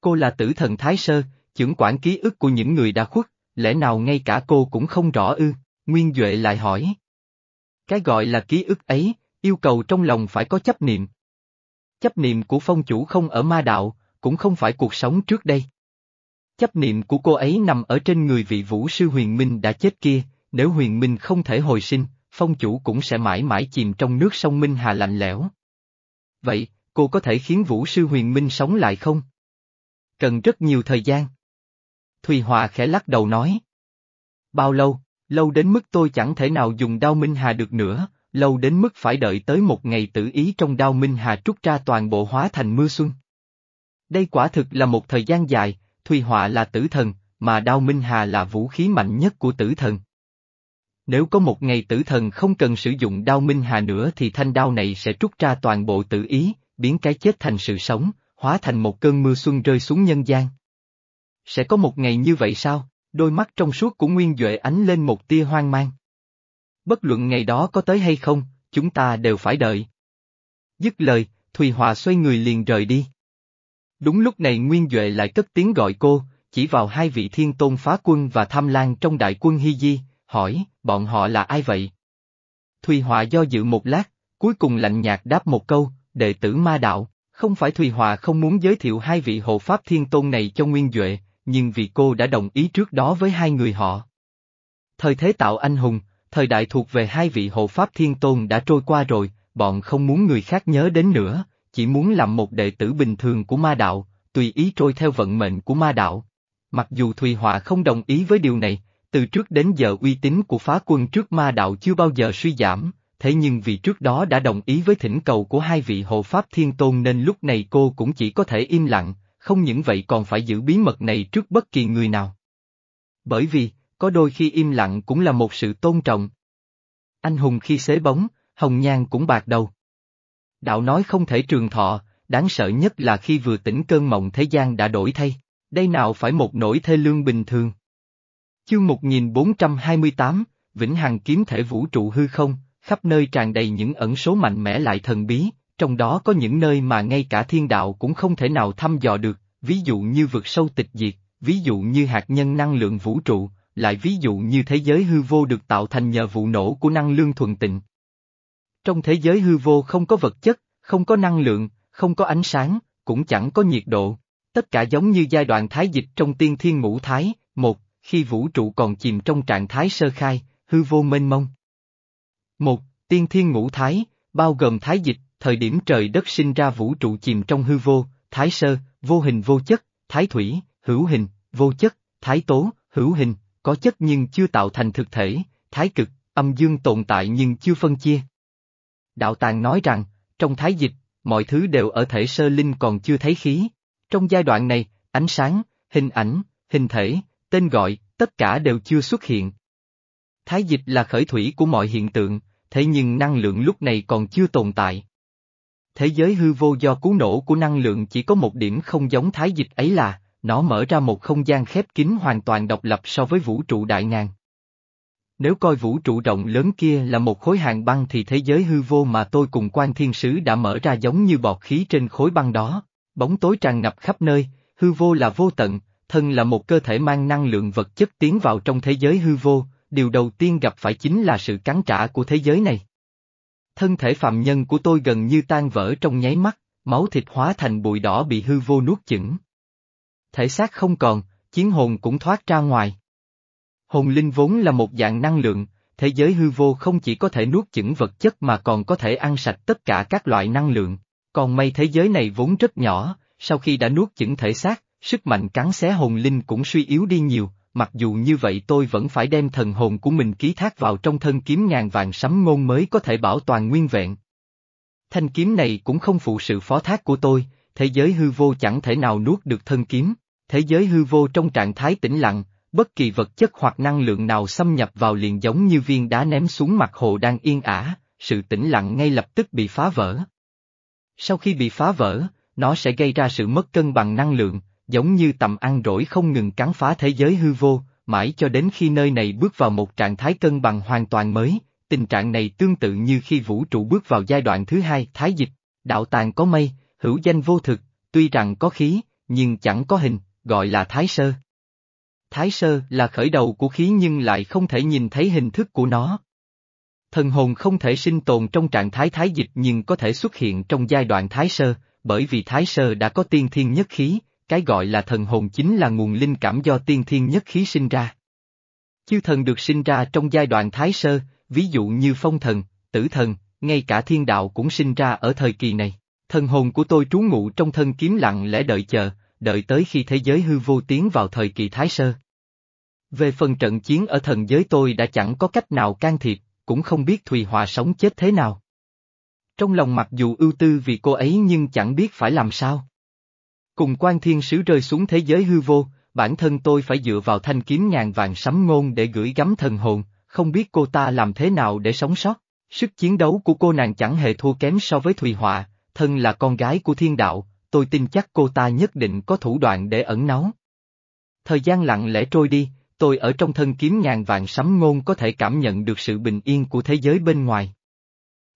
Cô là tử thần Thái sơ, trưởng quản ký ức của những người đã khuất, lẽ nào ngay cả cô cũng không rõ ư, Nguyên Duệ lại hỏi. Cái gọi là ký ức ấy, yêu cầu trong lòng phải có chấp niệm. Chấp niệm của phong chủ không ở ma đạo, cũng không phải cuộc sống trước đây. Chấp niệm của cô ấy nằm ở trên người vị vũ sư huyền minh đã chết kia, nếu huyền minh không thể hồi sinh, phong chủ cũng sẽ mãi mãi chìm trong nước sông Minh Hà lạnh lẽo. Vậy, cô có thể khiến vũ sư huyền minh sống lại không? Cần rất nhiều thời gian. Thùy Hòa khẽ lắc đầu nói. Bao lâu, lâu đến mức tôi chẳng thể nào dùng đao Minh Hà được nữa, lâu đến mức phải đợi tới một ngày tử ý trong đao Minh Hà trút ra toàn bộ hóa thành mưa xuân. Đây quả thực là một thời gian dài, Thùy Họa là tử thần, mà đao Minh Hà là vũ khí mạnh nhất của tử thần. Nếu có một ngày tử thần không cần sử dụng đao Minh Hà nữa thì thanh đao này sẽ trút ra toàn bộ tử ý, biến cái chết thành sự sống, hóa thành một cơn mưa xuân rơi xuống nhân gian. Sẽ có một ngày như vậy sao? Đôi mắt trong suốt của Nguyên Duệ ánh lên một tia hoang mang. Bất luận ngày đó có tới hay không, chúng ta đều phải đợi. Dứt lời, Thùy Hòa xoay người liền rời đi. Đúng lúc này Nguyên Duệ lại cất tiếng gọi cô, chỉ vào hai vị thiên tôn phá quân và tham lan trong đại quân Hy Di, hỏi, bọn họ là ai vậy? Thùy Hòa do dự một lát, cuối cùng lạnh nhạt đáp một câu, đệ tử ma đạo, không phải Thùy Hòa không muốn giới thiệu hai vị hộ pháp thiên tôn này cho Nguyên Duệ, nhưng vì cô đã đồng ý trước đó với hai người họ. Thời thế tạo anh hùng, thời đại thuộc về hai vị hộ pháp thiên tôn đã trôi qua rồi, bọn không muốn người khác nhớ đến nữa, chỉ muốn làm một đệ tử bình thường của ma đạo, tùy ý trôi theo vận mệnh của ma đạo. Mặc dù Thùy Họa không đồng ý với điều này, từ trước đến giờ uy tín của phá quân trước ma đạo chưa bao giờ suy giảm, thế nhưng vì trước đó đã đồng ý với thỉnh cầu của hai vị hộ pháp thiên tôn nên lúc này cô cũng chỉ có thể im lặng, không những vậy còn phải giữ bí mật này trước bất kỳ người nào. Bởi vì, có đôi khi im lặng cũng là một sự tôn trọng. Anh hùng khi xế bóng, hồng nhan cũng bạc đầu. Đạo nói không thể trường thọ, đáng sợ nhất là khi vừa tỉnh cơn mộng thế gian đã đổi thay, đây nào phải một nỗi thê lương bình thường. Chương 1428, Vĩnh Hằng kiếm thể vũ trụ hư không, khắp nơi tràn đầy những ẩn số mạnh mẽ lại thần bí, trong đó có những nơi mà ngay cả thiên đạo cũng không thể nào thăm dò được, ví dụ như vực sâu tịch diệt, ví dụ như hạt nhân năng lượng vũ trụ, lại ví dụ như thế giới hư vô được tạo thành nhờ vụ nổ của năng lượng thuần tịnh. Trong thế giới hư vô không có vật chất, không có năng lượng, không có ánh sáng, cũng chẳng có nhiệt độ, tất cả giống như giai đoạn thái dịch trong tiên thiên ngũ thái, một, khi vũ trụ còn chìm trong trạng thái sơ khai, hư vô mênh mông. Một, tiên thiên ngũ thái, bao gồm thái dịch, thời điểm trời đất sinh ra vũ trụ chìm trong hư vô, thái sơ, vô hình vô chất, thái thủy, hữu hình, vô chất, thái tố, hữu hình, có chất nhưng chưa tạo thành thực thể, thái cực, âm dương tồn tại nhưng chưa phân chia. Đạo Tàng nói rằng, trong thái dịch, mọi thứ đều ở thể sơ linh còn chưa thấy khí. Trong giai đoạn này, ánh sáng, hình ảnh, hình thể, tên gọi, tất cả đều chưa xuất hiện. Thái dịch là khởi thủy của mọi hiện tượng, thế nhưng năng lượng lúc này còn chưa tồn tại. Thế giới hư vô do cú nổ của năng lượng chỉ có một điểm không giống thái dịch ấy là, nó mở ra một không gian khép kín hoàn toàn độc lập so với vũ trụ đại ngàn. Nếu coi vũ trụ rộng lớn kia là một khối hàng băng thì thế giới hư vô mà tôi cùng quan thiên sứ đã mở ra giống như bọt khí trên khối băng đó, bóng tối tràn ngập khắp nơi, hư vô là vô tận, thân là một cơ thể mang năng lượng vật chất tiến vào trong thế giới hư vô, điều đầu tiên gặp phải chính là sự cắn trả của thế giới này. Thân thể phạm nhân của tôi gần như tan vỡ trong nháy mắt, máu thịt hóa thành bụi đỏ bị hư vô nuốt chửng. Thể xác không còn, chiến hồn cũng thoát ra ngoài. Hồn linh vốn là một dạng năng lượng, thế giới hư vô không chỉ có thể nuốt chửng vật chất mà còn có thể ăn sạch tất cả các loại năng lượng. Còn may thế giới này vốn rất nhỏ, sau khi đã nuốt chửng thể xác, sức mạnh cắn xé hồn linh cũng suy yếu đi nhiều, mặc dù như vậy tôi vẫn phải đem thần hồn của mình ký thác vào trong thân kiếm ngàn vàng sấm ngôn mới có thể bảo toàn nguyên vẹn. Thanh kiếm này cũng không phụ sự phó thác của tôi, thế giới hư vô chẳng thể nào nuốt được thân kiếm, thế giới hư vô trong trạng thái tĩnh lặng, bất kỳ vật chất hoặc năng lượng nào xâm nhập vào liền giống như viên đá ném xuống mặt hồ đang yên ả, sự tĩnh lặng ngay lập tức bị phá vỡ. Sau khi bị phá vỡ, nó sẽ gây ra sự mất cân bằng năng lượng, giống như tầm ăn rỗi không ngừng cắn phá thế giới hư vô, mãi cho đến khi nơi này bước vào một trạng thái cân bằng hoàn toàn mới, tình trạng này tương tự như khi vũ trụ bước vào giai đoạn thứ hai, thái dịch, đạo tàng có mây, hữu danh vô thực, tuy rằng có khí, nhưng chẳng có hình, gọi là thái sơ. Thái sơ là khởi đầu của khí nhưng lại không thể nhìn thấy hình thức của nó. Thần hồn không thể sinh tồn trong trạng thái thái dịch nhưng có thể xuất hiện trong giai đoạn thái sơ, bởi vì thái sơ đã có tiên thiên nhất khí, cái gọi là thần hồn chính là nguồn linh cảm do tiên thiên nhất khí sinh ra. Chư thần được sinh ra trong giai đoạn thái sơ, ví dụ như phong thần, tử thần, ngay cả thiên đạo cũng sinh ra ở thời kỳ này. Thần hồn của tôi trú ngụ trong thân kiếm lặng lẽ đợi chờ, đợi tới khi thế giới hư vô tiến vào thời kỳ thái sơ. Về phần trận chiến ở thần giới tôi đã chẳng có cách nào can thiệp, cũng không biết Thùy Hòa sống chết thế nào. Trong lòng mặc dù ưu tư vì cô ấy nhưng chẳng biết phải làm sao. Cùng quan thiên sứ rơi xuống thế giới hư vô, bản thân tôi phải dựa vào thanh kiếm ngàn vàng sấm ngôn để gửi gắm thần hồn, không biết cô ta làm thế nào để sống sót. Sức chiến đấu của cô nàng chẳng hề thua kém so với Thùy Họa, thân là con gái của thiên đạo, tôi tin chắc cô ta nhất định có thủ đoạn để ẩn náu. Thời gian lặng lẽ trôi đi, tôi ở trong thân kiếm ngàn vàng sấm ngôn có thể cảm nhận được sự bình yên của thế giới bên ngoài.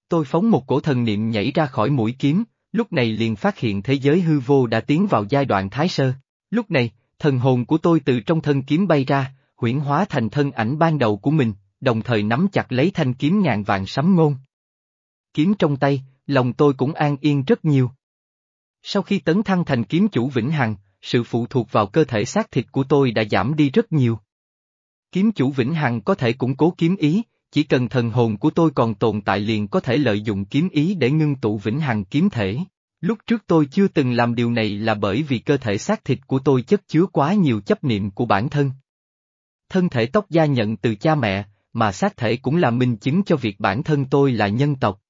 Tôi phóng một cổ thần niệm nhảy ra khỏi mũi kiếm, lúc này liền phát hiện thế giới hư vô đã tiến vào giai đoạn thái sơ. Lúc này, thần hồn của tôi từ trong thân kiếm bay ra, huyển hóa thành thân ảnh ban đầu của mình, đồng thời nắm chặt lấy thanh kiếm ngàn vàng sấm ngôn. Kiếm trong tay, lòng tôi cũng an yên rất nhiều. Sau khi tấn thăng thành kiếm chủ vĩnh hằng, sự phụ thuộc vào cơ thể xác thịt của tôi đã giảm đi rất nhiều. Kiếm chủ vĩnh hằng có thể củng cố kiếm ý, chỉ cần thần hồn của tôi còn tồn tại liền có thể lợi dụng kiếm ý để ngưng tụ vĩnh hằng kiếm thể. Lúc trước tôi chưa từng làm điều này là bởi vì cơ thể xác thịt của tôi chất chứa quá nhiều chấp niệm của bản thân. Thân thể tóc da nhận từ cha mẹ, mà xác thể cũng là minh chứng cho việc bản thân tôi là nhân tộc.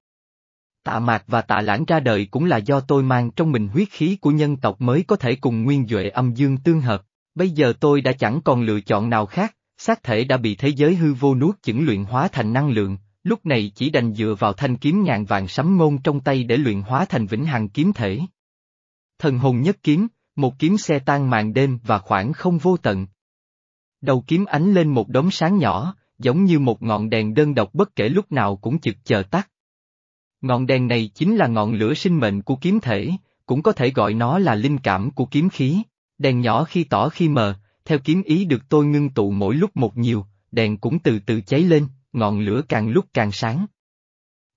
Tạ mạc và tạ lãng ra đời cũng là do tôi mang trong mình huyết khí của nhân tộc mới có thể cùng nguyên duệ âm dương tương hợp. Bây giờ tôi đã chẳng còn lựa chọn nào khác, xác thể đã bị thế giới hư vô nuốt chửng luyện hóa thành năng lượng, lúc này chỉ đành dựa vào thanh kiếm ngàn vàng sấm ngôn trong tay để luyện hóa thành vĩnh hằng kiếm thể. Thần hồn nhất kiếm, một kiếm xe tan màn đêm và khoảng không vô tận. Đầu kiếm ánh lên một đống sáng nhỏ, giống như một ngọn đèn đơn độc bất kể lúc nào cũng chực chờ tắt. Ngọn đèn này chính là ngọn lửa sinh mệnh của kiếm thể, cũng có thể gọi nó là linh cảm của kiếm khí. Đèn nhỏ khi tỏ khi mờ, theo kiếm ý được tôi ngưng tụ mỗi lúc một nhiều, đèn cũng từ từ cháy lên, ngọn lửa càng lúc càng sáng.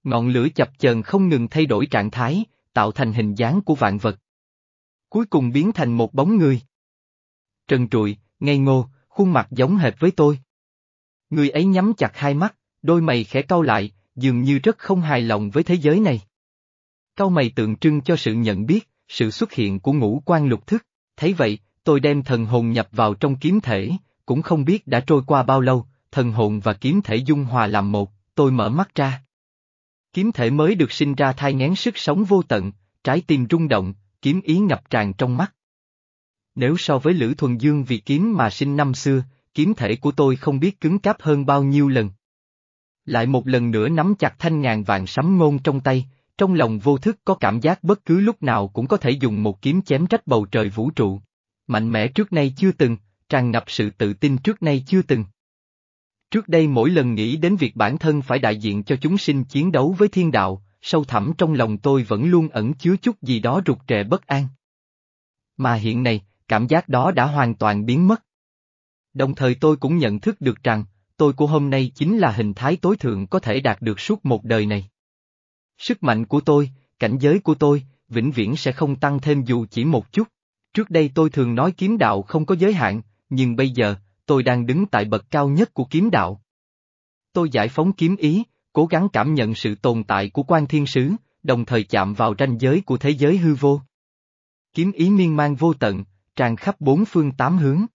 Ngọn lửa chập chờn không ngừng thay đổi trạng thái, tạo thành hình dáng của vạn vật. Cuối cùng biến thành một bóng người. Trần trụi, ngây ngô, khuôn mặt giống hệt với tôi. Người ấy nhắm chặt hai mắt, đôi mày khẽ cau lại, dường như rất không hài lòng với thế giới này. Cau mày tượng trưng cho sự nhận biết, sự xuất hiện của ngũ quan lục thức, thấy vậy, tôi đem thần hồn nhập vào trong kiếm thể, cũng không biết đã trôi qua bao lâu, thần hồn và kiếm thể dung hòa làm một, tôi mở mắt ra. Kiếm thể mới được sinh ra thai ngén sức sống vô tận, trái tim rung động, kiếm ý ngập tràn trong mắt. Nếu so với Lữ Thuần Dương vì kiếm mà sinh năm xưa, kiếm thể của tôi không biết cứng cáp hơn bao nhiêu lần. Lại một lần nữa nắm chặt thanh ngàn vàng sấm ngôn trong tay, trong lòng vô thức có cảm giác bất cứ lúc nào cũng có thể dùng một kiếm chém trách bầu trời vũ trụ. Mạnh mẽ trước nay chưa từng, tràn ngập sự tự tin trước nay chưa từng. Trước đây mỗi lần nghĩ đến việc bản thân phải đại diện cho chúng sinh chiến đấu với thiên đạo, sâu thẳm trong lòng tôi vẫn luôn ẩn chứa chút gì đó rụt rè bất an. Mà hiện nay, cảm giác đó đã hoàn toàn biến mất. Đồng thời tôi cũng nhận thức được rằng, tôi của hôm nay chính là hình thái tối thượng có thể đạt được suốt một đời này. Sức mạnh của tôi, cảnh giới của tôi, vĩnh viễn sẽ không tăng thêm dù chỉ một chút. Trước đây tôi thường nói kiếm đạo không có giới hạn, nhưng bây giờ, tôi đang đứng tại bậc cao nhất của kiếm đạo. Tôi giải phóng kiếm ý, cố gắng cảm nhận sự tồn tại của quan thiên sứ, đồng thời chạm vào ranh giới của thế giới hư vô. Kiếm ý miên man vô tận, tràn khắp bốn phương tám hướng.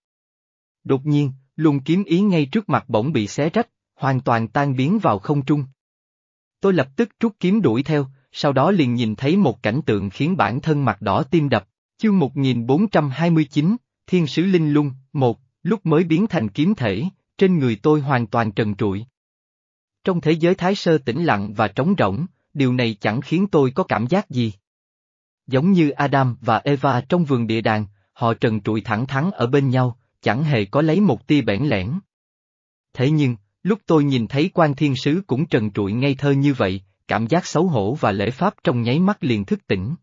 Đột nhiên, luồng kiếm ý ngay trước mặt bỗng bị xé rách, hoàn toàn tan biến vào không trung. Tôi lập tức rút kiếm đuổi theo, sau đó liền nhìn thấy một cảnh tượng khiến bản thân mặt đỏ tim đập, chương 1429, Thiên sứ Linh Lung, một, lúc mới biến thành kiếm thể, trên người tôi hoàn toàn trần trụi. Trong thế giới thái sơ tĩnh lặng và trống rỗng, điều này chẳng khiến tôi có cảm giác gì. Giống như Adam và Eva trong vườn địa đàng, họ trần trụi thẳng thắn ở bên nhau, chẳng hề có lấy một tia bẽn lẽn. Thế nhưng, lúc tôi nhìn thấy quan thiên sứ cũng trần trụi ngây thơ như vậy, cảm giác xấu hổ và lễ pháp trong nháy mắt liền thức tỉnh.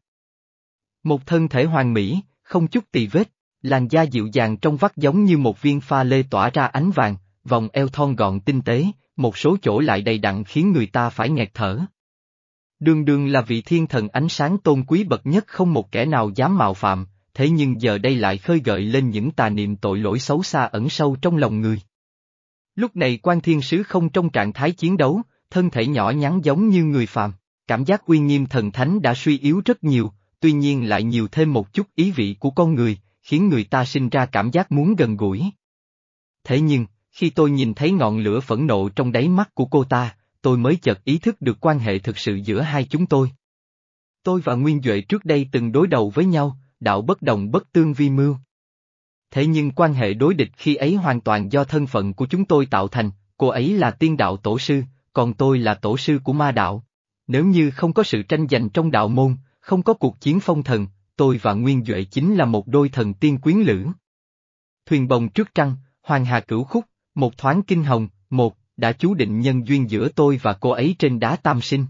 Một thân thể hoàn mỹ, không chút tì vết, làn da dịu dàng trong vắt giống như một viên pha lê tỏa ra ánh vàng, vòng eo thon gọn tinh tế, một số chỗ lại đầy đặn khiến người ta phải nghẹt thở. Đường đường là vị thiên thần ánh sáng tôn quý bậc nhất không một kẻ nào dám mạo phạm, thế nhưng giờ đây lại khơi gợi lên những tà niệm tội lỗi xấu xa ẩn sâu trong lòng người. Lúc này quan thiên sứ không trong trạng thái chiến đấu, thân thể nhỏ nhắn giống như người phàm, cảm giác uy nghiêm thần thánh đã suy yếu rất nhiều, tuy nhiên lại nhiều thêm một chút ý vị của con người, khiến người ta sinh ra cảm giác muốn gần gũi. Thế nhưng, khi tôi nhìn thấy ngọn lửa phẫn nộ trong đáy mắt của cô ta, tôi mới chợt ý thức được quan hệ thực sự giữa hai chúng tôi. Tôi và Nguyên Duệ trước đây từng đối đầu với nhau, đạo bất đồng bất tương vi mưu. Thế nhưng quan hệ đối địch khi ấy hoàn toàn do thân phận của chúng tôi tạo thành, cô ấy là tiên đạo tổ sư, còn tôi là tổ sư của ma đạo. Nếu như không có sự tranh giành trong đạo môn, không có cuộc chiến phong thần, tôi và Nguyên Duệ chính là một đôi thần tiên quyến lữ. Thuyền bồng trước trăng, hoàng hà cửu khúc, một thoáng kinh hồng, một, đã chú định nhân duyên giữa tôi và cô ấy trên đá tam sinh.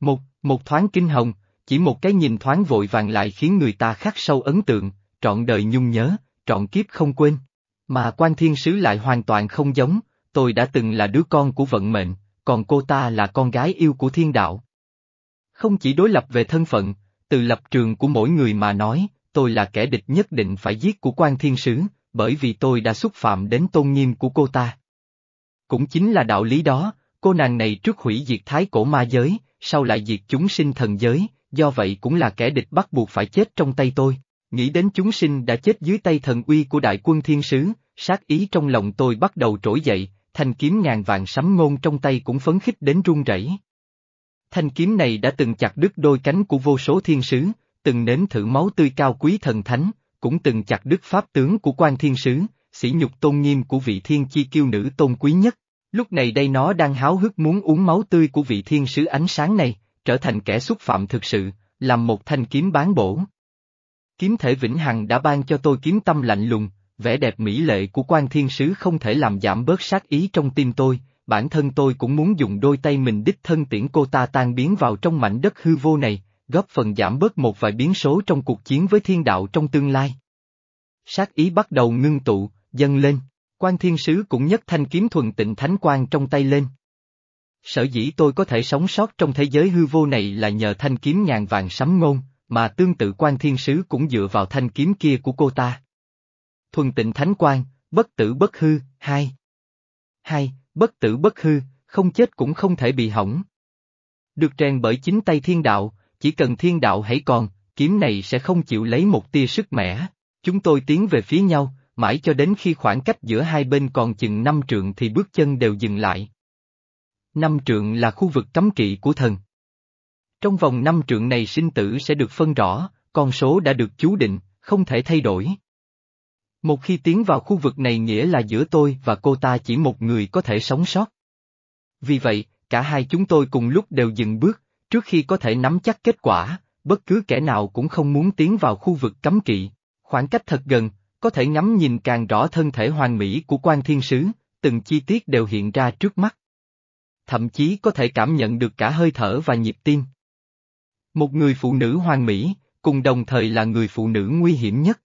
Một, một thoáng kinh hồng, chỉ một cái nhìn thoáng vội vàng lại khiến người ta khắc sâu ấn tượng, trọn đời nhung nhớ, trọn kiếp không quên. Mà quan thiên sứ lại hoàn toàn không giống, tôi đã từng là đứa con của vận mệnh, còn cô ta là con gái yêu của thiên đạo. Không chỉ đối lập về thân phận, từ lập trường của mỗi người mà nói, tôi là kẻ địch nhất định phải giết của quan thiên sứ, bởi vì tôi đã xúc phạm đến tôn nghiêm của cô ta. Cũng chính là đạo lý đó, cô nàng này trước hủy diệt thái cổ ma giới, sau lại diệt chúng sinh thần giới, do vậy cũng là kẻ địch bắt buộc phải chết trong tay tôi. Nghĩ đến chúng sinh đã chết dưới tay thần uy của đại quân thiên sứ, sát ý trong lòng tôi bắt đầu trỗi dậy, thanh kiếm ngàn vàng sấm ngôn trong tay cũng phấn khích đến run rẩy. Thanh kiếm này đã từng chặt đứt đôi cánh của vô số thiên sứ, từng nếm thử máu tươi cao quý thần thánh, cũng từng chặt đứt pháp tướng của quan thiên sứ, sỉ nhục tôn nghiêm của vị thiên chi kiêu nữ tôn quý nhất. Lúc này đây nó đang háo hức muốn uống máu tươi của vị thiên sứ ánh sáng này, trở thành kẻ xúc phạm thực sự, làm một thanh kiếm bán bổ. Kiếm thể vĩnh hằng đã ban cho tôi kiếm tâm lạnh lùng, vẻ đẹp mỹ lệ của quan thiên sứ không thể làm giảm bớt sát ý trong tim tôi, bản thân tôi cũng muốn dùng đôi tay mình đích thân tiễn cô ta tan biến vào trong mảnh đất hư vô này, góp phần giảm bớt một vài biến số trong cuộc chiến với thiên đạo trong tương lai. Sát ý bắt đầu ngưng tụ, dâng lên, quan thiên sứ cũng nhấc thanh kiếm thuần tịnh thánh quang trong tay lên. Sở dĩ tôi có thể sống sót trong thế giới hư vô này là nhờ thanh kiếm ngàn vàng sấm ngôn, mà tương tự quan thiên sứ cũng dựa vào thanh kiếm kia của cô ta. Thuần tịnh thánh quang, bất tử bất hư, hai. Hai, bất tử bất hư, không chết cũng không thể bị hỏng. Được rèn bởi chính tay thiên đạo, chỉ cần thiên đạo hãy còn, kiếm này sẽ không chịu lấy một tia sức mẻ. Chúng tôi tiến về phía nhau, mãi cho đến khi khoảng cách giữa hai bên còn chừng năm trượng thì bước chân đều dừng lại. Năm trượng là khu vực cấm kỵ của thần. Trong vòng năm trượng này sinh tử sẽ được phân rõ, con số đã được chú định, không thể thay đổi. Một khi tiến vào khu vực này nghĩa là giữa tôi và cô ta chỉ một người có thể sống sót. Vì vậy, cả hai chúng tôi cùng lúc đều dừng bước, trước khi có thể nắm chắc kết quả, bất cứ kẻ nào cũng không muốn tiến vào khu vực cấm kỵ. Khoảng cách thật gần, có thể ngắm nhìn càng rõ thân thể hoàn mỹ của quan thiên sứ, từng chi tiết đều hiện ra trước mắt. Thậm chí có thể cảm nhận được cả hơi thở và nhịp tim. Một người phụ nữ hoàn mỹ, cùng đồng thời là người phụ nữ nguy hiểm nhất.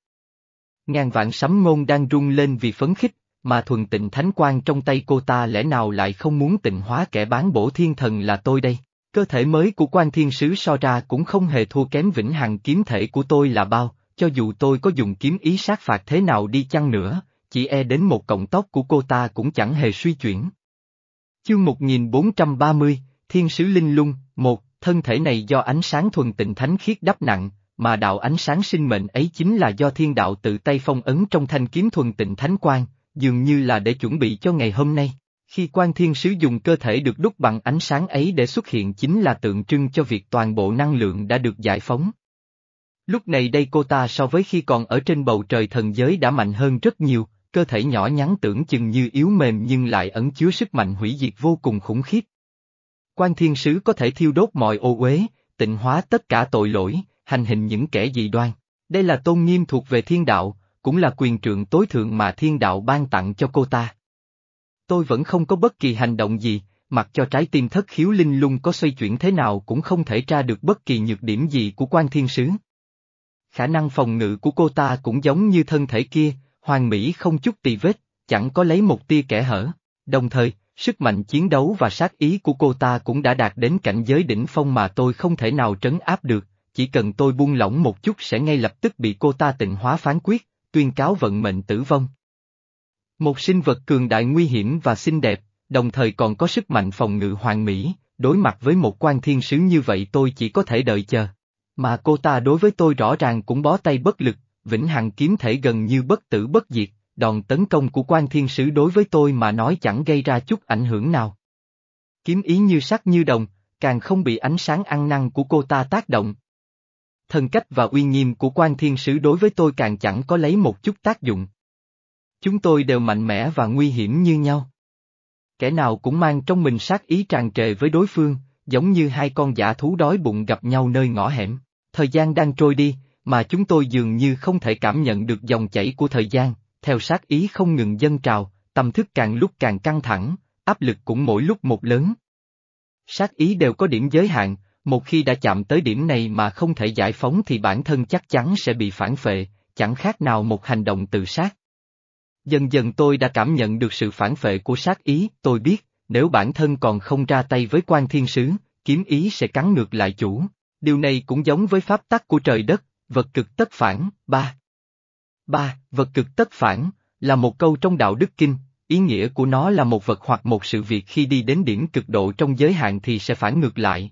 Ngàn vạn sấm ngôn đang rung lên vì phấn khích, mà thuần tịnh thánh quan trong tay cô ta lẽ nào lại không muốn tịnh hóa kẻ bán bổ thiên thần là tôi đây. Cơ thể mới của quan thiên sứ so ra cũng không hề thua kém vĩnh hằng kiếm thể của tôi là bao, cho dù tôi có dùng kiếm ý sát phạt thế nào đi chăng nữa, chỉ e đến một cọng tóc của cô ta cũng chẳng hề suy chuyển. Chương 1430, Thiên sứ Linh Lung, một, thân thể này do ánh sáng thuần tịnh thánh khiết đắp nặng, mà đạo ánh sáng sinh mệnh ấy chính là do thiên đạo tự tay phong ấn trong thanh kiếm thuần tịnh thánh quang, dường như là để chuẩn bị cho ngày hôm nay. Khi quan thiên sứ dùng cơ thể được đúc bằng ánh sáng ấy để xuất hiện chính là tượng trưng cho việc toàn bộ năng lượng đã được giải phóng. Lúc này đây cô ta so với khi còn ở trên bầu trời thần giới đã mạnh hơn rất nhiều, cơ thể nhỏ nhắn tưởng chừng như yếu mềm nhưng lại ẩn chứa sức mạnh hủy diệt vô cùng khủng khiếp. Quan thiên sứ có thể thiêu đốt mọi ô uế, tịnh hóa tất cả tội lỗi, hành hình những kẻ dị đoan. Đây là tôn nghiêm thuộc về thiên đạo, cũng là quyền trượng tối thượng mà thiên đạo ban tặng cho cô ta. Tôi vẫn không có bất kỳ hành động gì, mặc cho trái tim thất khiếu linh lung có xoay chuyển thế nào cũng không thể tra được bất kỳ nhược điểm gì của quan thiên sứ. Khả năng phòng ngự của cô ta cũng giống như thân thể kia, hoàn mỹ không chút tì vết, chẳng có lấy một tia kẻ hở. Đồng thời, sức mạnh chiến đấu và sát ý của cô ta cũng đã đạt đến cảnh giới đỉnh phong mà tôi không thể nào trấn áp được, chỉ cần tôi buông lỏng một chút sẽ ngay lập tức bị cô ta tịnh hóa phán quyết, tuyên cáo vận mệnh tử vong. Một sinh vật cường đại nguy hiểm và xinh đẹp, đồng thời còn có sức mạnh phòng ngự hoàn mỹ, đối mặt với một quan thiên sứ như vậy tôi chỉ có thể đợi chờ. Mà cô ta đối với tôi rõ ràng cũng bó tay bất lực, vĩnh hằng kiếm thể gần như bất tử bất diệt, đòn tấn công của quan thiên sứ đối với tôi mà nói chẳng gây ra chút ảnh hưởng nào. Kiếm ý như sắt như đồng, càng không bị ánh sáng ăn năn của cô ta tác động. Thần cách và uy nghiêm của quan thiên sứ đối với tôi càng chẳng có lấy một chút tác dụng. Chúng tôi đều mạnh mẽ và nguy hiểm như nhau. Kẻ nào cũng mang trong mình sát ý tràn trề với đối phương, giống như hai con giả thú đói bụng gặp nhau nơi ngõ hẻm. Thời gian đang trôi đi, mà chúng tôi dường như không thể cảm nhận được dòng chảy của thời gian, theo sát ý không ngừng dâng trào, tâm thức càng lúc càng căng thẳng, áp lực cũng mỗi lúc một lớn. Sát ý đều có điểm giới hạn, một khi đã chạm tới điểm này mà không thể giải phóng thì bản thân chắc chắn sẽ bị phản phệ, chẳng khác nào một hành động tự sát. Dần dần tôi đã cảm nhận được sự phản phệ của sát ý, tôi biết, nếu bản thân còn không ra tay với quan thiên sứ, kiếm ý sẽ cắn ngược lại chủ. Điều này cũng giống với pháp tắc của trời đất, vật cực tất phản, ba. Ba, vật cực tất phản, là một câu trong đạo đức kinh, ý nghĩa của nó là một vật hoặc một sự việc khi đi đến điểm cực độ trong giới hạn thì sẽ phản ngược lại.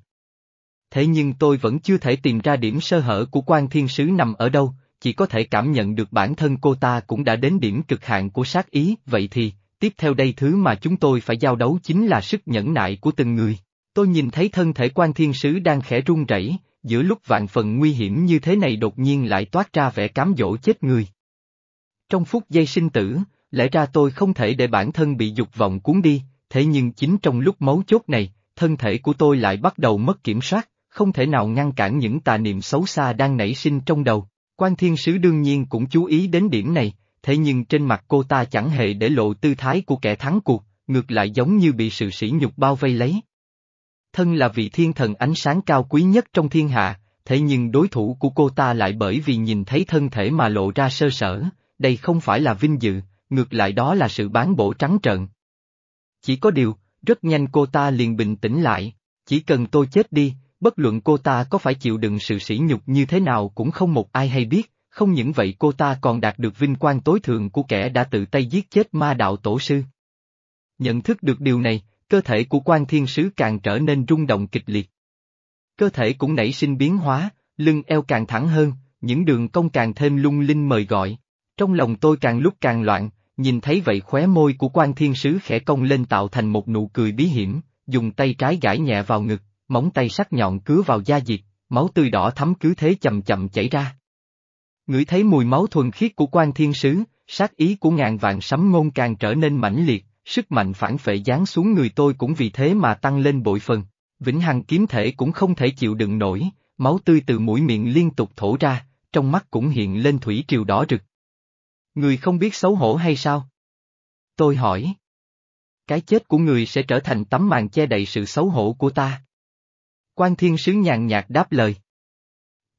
Thế nhưng tôi vẫn chưa thể tìm ra điểm sơ hở của quan thiên sứ nằm ở đâu, chỉ có thể cảm nhận được bản thân cô ta cũng đã đến điểm cực hạn của sát ý, vậy thì, tiếp theo đây thứ mà chúng tôi phải giao đấu chính là sức nhẫn nại của từng người. Tôi nhìn thấy thân thể quan thiên sứ đang khẽ run rẩy, giữa lúc vạn phần nguy hiểm như thế này đột nhiên lại toát ra vẻ cám dỗ chết người. Trong phút giây sinh tử, Lẽ ra tôi không thể để bản thân bị dục vọng cuốn đi, thế nhưng chính trong lúc mấu chốt này, thân thể của tôi lại bắt đầu mất kiểm soát, không thể nào ngăn cản những tà niệm xấu xa đang nảy sinh trong đầu. Quan thiên sứ đương nhiên cũng chú ý đến điểm này, thế nhưng trên mặt cô ta chẳng hề để lộ tư thái của kẻ thắng cuộc, ngược lại giống như bị sự sỉ nhục bao vây lấy. Thân là vị thiên thần ánh sáng cao quý nhất trong thiên hạ, thế nhưng đối thủ của cô ta lại bởi vì nhìn thấy thân thể mà lộ ra sơ sở, đây không phải là vinh dự, ngược lại đó là sự bán bổ trắng trợn. Chỉ có điều, rất nhanh cô ta liền bình tĩnh lại, chỉ cần tôi chết đi, bất luận cô ta có phải chịu đựng sự sỉ nhục như thế nào cũng không một ai hay biết, không những vậy cô ta còn đạt được vinh quang tối thượng của kẻ đã tự tay giết chết ma đạo tổ sư. Nhận thức được điều này, cơ thể của quan thiên sứ càng trở nên rung động kịch liệt. Cơ thể cũng nảy sinh biến hóa, lưng eo càng thẳng hơn, những đường cong càng thêm lung linh mời gọi. Trong lòng tôi càng lúc càng loạn, nhìn thấy vậy khóe môi của quan thiên sứ khẽ cong lên tạo thành một nụ cười bí hiểm, dùng tay trái gãi nhẹ vào ngực, móng tay sắc nhọn cứa vào da diệt, máu tươi đỏ thấm cứ thế chậm chậm chảy ra. Ngửi thấy mùi máu thuần khiết của quan thiên sứ, sát ý của ngàn vạn sấm ngôn càng trở nên mãnh liệt, sức mạnh phản phệ giáng xuống người tôi cũng vì thế mà tăng lên bội phần. Vĩnh Hằng kiếm thể cũng không thể chịu đựng nổi, máu tươi từ mũi miệng liên tục thổ ra, trong mắt cũng hiện lên thủy triều đỏ rực. Người không biết xấu hổ hay sao? Tôi hỏi. Cái chết của người sẽ trở thành tấm màn che đậy sự xấu hổ của ta. Quan thiên sứ nhàn nhạt đáp lời.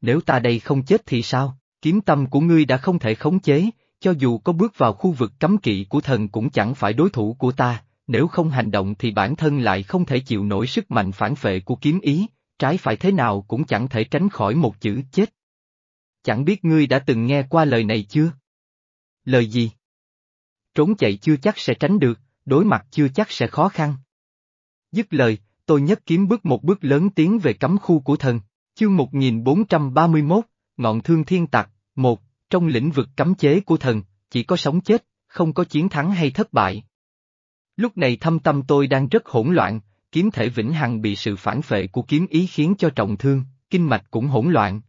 Nếu ta đây không chết thì sao, kiếm tâm của ngươi đã không thể khống chế, cho dù có bước vào khu vực cấm kỵ của thần cũng chẳng phải đối thủ của ta, nếu không hành động thì bản thân lại không thể chịu nổi sức mạnh phản phệ của kiếm ý, trái phải thế nào cũng chẳng thể tránh khỏi một chữ chết. Chẳng biết ngươi đã từng nghe qua lời này chưa? Lời gì? Trốn chạy chưa chắc sẽ tránh được, đối mặt chưa chắc sẽ khó khăn. Dứt lời, tôi nhất kiếm bước một bước lớn tiến về cấm khu của thần, chương 1431, ngọn thương thiên tặc, một, trong lĩnh vực cấm chế của thần, chỉ có sống chết, không có chiến thắng hay thất bại. Lúc này thâm tâm tôi đang rất hỗn loạn, kiếm thể vĩnh hằng bị sự phản phệ của kiếm ý khiến cho trọng thương, kinh mạch cũng hỗn loạn.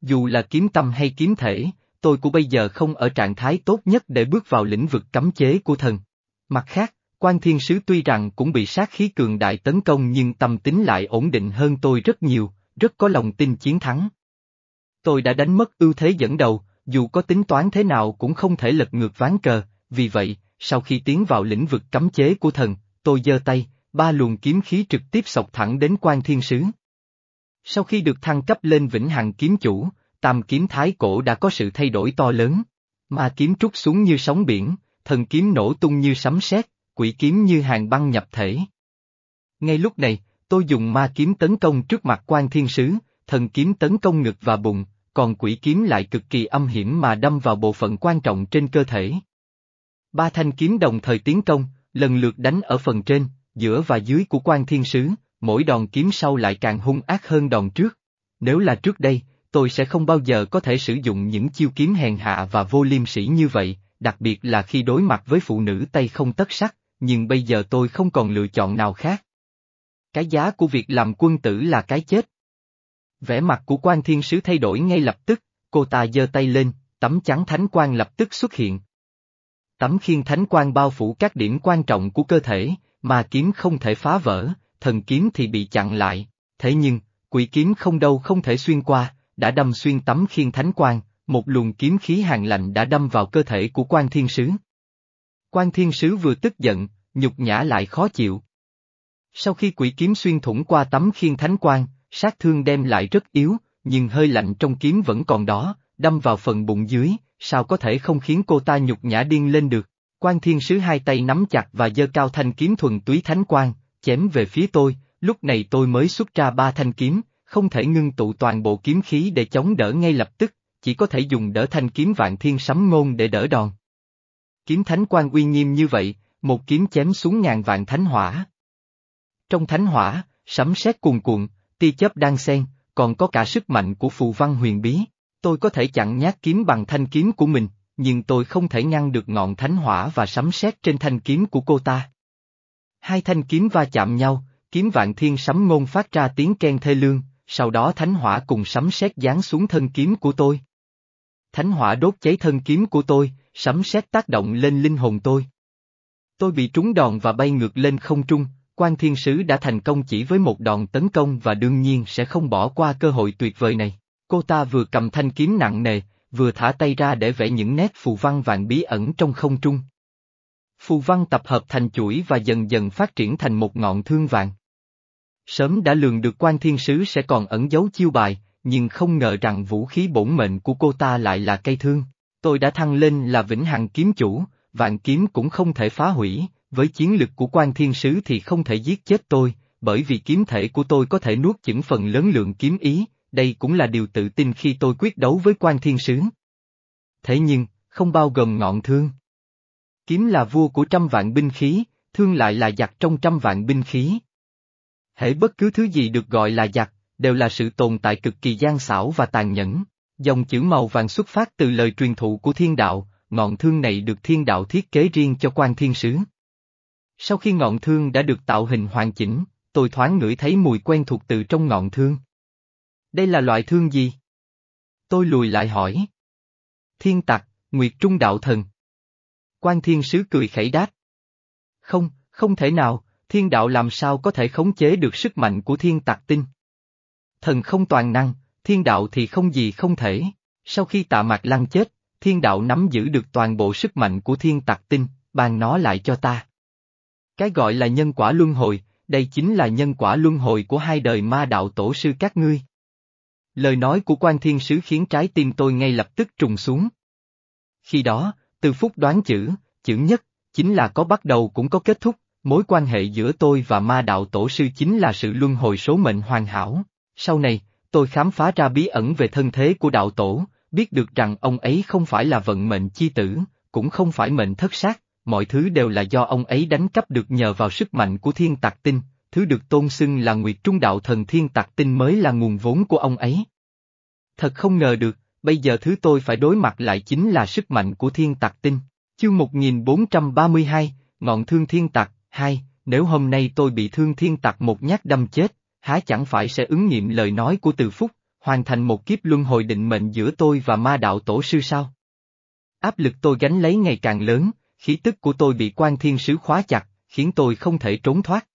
Dù là kiếm tâm hay kiếm thể, tôi của bây giờ không ở trạng thái tốt nhất để bước vào lĩnh vực cấm chế của thần. Mặt khác, quan thiên sứ tuy rằng cũng bị sát khí cường đại tấn công nhưng tâm tính lại ổn định hơn tôi rất nhiều, rất có lòng tin chiến thắng. Tôi đã đánh mất ưu thế dẫn đầu, dù có tính toán thế nào cũng không thể lật ngược ván cờ, vì vậy, sau khi tiến vào lĩnh vực cấm chế của thần, tôi giơ tay, ba luồng kiếm khí trực tiếp sọc thẳng đến quan thiên sứ. Sau khi được thăng cấp lên vĩnh hằng kiếm chủ, tam kiếm thái cổ đã có sự thay đổi to lớn. Ma kiếm trút xuống như sóng biển, thần kiếm nổ tung như sấm sét, quỷ kiếm như hàng băng nhập thể. Ngay lúc này, tôi dùng ma kiếm tấn công trước mặt quan thiên sứ, thần kiếm tấn công ngực và bụng, còn quỷ kiếm lại cực kỳ âm hiểm mà đâm vào bộ phận quan trọng trên cơ thể. Ba thanh kiếm đồng thời tiến công, lần lượt đánh ở phần trên, giữa và dưới của quan thiên sứ, mỗi đòn kiếm sau lại càng hung ác hơn đòn trước. Nếu là trước đây, tôi sẽ không bao giờ có thể sử dụng những chiêu kiếm hèn hạ và vô liêm sỉ như vậy, đặc biệt là khi đối mặt với phụ nữ tay không tất sắc, nhưng bây giờ tôi không còn lựa chọn nào khác. Cái giá của việc làm quân tử là cái chết. Vẻ mặt của quan thiên sứ thay đổi ngay lập tức, cô ta giơ tay lên, tấm chắn thánh quang lập tức xuất hiện. Tấm khiên thánh quang bao phủ các điểm quan trọng của cơ thể, mà kiếm không thể phá vỡ, thần kiếm thì bị chặn lại, thế nhưng, quỷ kiếm không đâu không thể xuyên qua, đã đâm xuyên tấm khiên thánh quang, một luồng kiếm khí hàng lạnh đã đâm vào cơ thể của quan thiên sứ. Quan thiên sứ vừa tức giận, nhục nhã lại khó chịu. Sau khi quỷ kiếm xuyên thủng qua tấm khiên thánh quan, sát thương đem lại rất yếu, nhưng hơi lạnh trong kiếm vẫn còn đó, đâm vào phần bụng dưới, sao có thể không khiến cô ta nhục nhã điên lên được. Quan thiên sứ hai tay nắm chặt và giơ cao thanh kiếm thuần túy thánh quan, chém về phía tôi, lúc này tôi mới xuất ra ba thanh kiếm, không thể ngưng tụ toàn bộ kiếm khí để chống đỡ ngay lập tức, chỉ có thể dùng đỡ thanh kiếm vạn thiên sấm ngôn để đỡ đòn. Kiếm thánh quan uy nghiêm như vậy, một kiếm chém xuống ngàn vạn thánh hỏa. Trong thánh hỏa, sấm sét cuồn cuộn, tia chớp đang xen, còn có cả sức mạnh của phù văn huyền bí. Tôi có thể chặn nhát kiếm bằng thanh kiếm của mình, nhưng tôi không thể ngăn được ngọn thánh hỏa và sấm sét trên thanh kiếm của cô ta. Hai thanh kiếm va chạm nhau, kiếm vạn thiên sấm ngôn phát ra tiếng ken thê lương, sau đó thánh hỏa cùng sấm sét giáng xuống thân kiếm của tôi. Thánh hỏa đốt cháy thân kiếm của tôi, sấm sét tác động lên linh hồn tôi. Tôi bị trúng đòn và bay ngược lên không trung, quan thiên sứ đã thành công chỉ với một đòn tấn công và đương nhiên sẽ không bỏ qua cơ hội tuyệt vời này. Cô ta vừa cầm thanh kiếm nặng nề, vừa thả tay ra để vẽ những nét phù văn vàng bí ẩn trong không trung. Phù văn tập hợp thành chuỗi và dần dần phát triển thành một ngọn thương vàng. Sớm đã lường được quan thiên sứ sẽ còn ẩn giấu chiêu bài, nhưng không ngờ rằng vũ khí bổn mệnh của cô ta lại là cây thương. Tôi đã thăng lên là vĩnh hằng kiếm chủ, vạn kiếm cũng không thể phá hủy, với chiến lực của quan thiên sứ thì không thể giết chết tôi, bởi vì kiếm thể của tôi có thể nuốt chửng phần lớn lượng kiếm ý, đây cũng là điều tự tin khi tôi quyết đấu với quan thiên sứ. Thế nhưng, không bao gồm ngọn thương. Kiếm là vua của trăm vạn binh khí, thương lại là giặc trong trăm vạn binh khí. Hễ bất cứ thứ gì được gọi là giặc, đều là sự tồn tại cực kỳ gian xảo và tàn nhẫn. Dòng chữ màu vàng xuất phát từ lời truyền thụ của thiên đạo, ngọn thương này được thiên đạo thiết kế riêng cho quan thiên sứ. Sau khi ngọn thương đã được tạo hình hoàn chỉnh, tôi thoáng ngửi thấy mùi quen thuộc từ trong ngọn thương. Đây là loại thương gì? Tôi lùi lại hỏi. Thiên tặc, Nguyệt Trung Đạo Thần. Quan thiên sứ cười khẩy đáp. Không, không thể nào, thiên đạo làm sao có thể khống chế được sức mạnh của thiên tặc tinh. Thần không toàn năng, thiên đạo thì không gì không thể. Sau khi tạ mạc lăng chết, thiên đạo nắm giữ được toàn bộ sức mạnh của thiên tặc tinh, bàn nó lại cho ta. Cái gọi là nhân quả luân hồi, đây chính là nhân quả luân hồi của hai đời ma đạo tổ sư các ngươi. Lời nói của quan thiên sứ khiến trái tim tôi ngay lập tức trùng xuống. Khi đó, từ phút đoán chữ, chữ nhất, chính là có bắt đầu cũng có kết thúc, mối quan hệ giữa tôi và ma đạo tổ sư chính là sự luân hồi số mệnh hoàn hảo. Sau này, tôi khám phá ra bí ẩn về thân thế của đạo tổ, biết được rằng ông ấy không phải là vận mệnh chi tử, cũng không phải mệnh thất sát, mọi thứ đều là do ông ấy đánh cắp được nhờ vào sức mạnh của thiên tạc tinh, thứ được tôn xưng là Nguyệt Trung Đạo Thần Thiên Tạc Tinh mới là nguồn vốn của ông ấy. Thật không ngờ được, bây giờ thứ tôi phải đối mặt lại chính là sức mạnh của Thiên Tạc Tinh. Chương 1432, Ngọn Thương Thiên Tạc, 2, nếu hôm nay tôi bị Thương Thiên Tạc một nhát đâm chết, há chẳng phải sẽ ứng nghiệm lời nói của Từ Phúc, hoàn thành một kiếp luân hồi định mệnh giữa tôi và ma đạo tổ sư sao? Áp lực tôi gánh lấy ngày càng lớn, khí tức của tôi bị quan thiên sứ khóa chặt, khiến tôi không thể trốn thoát.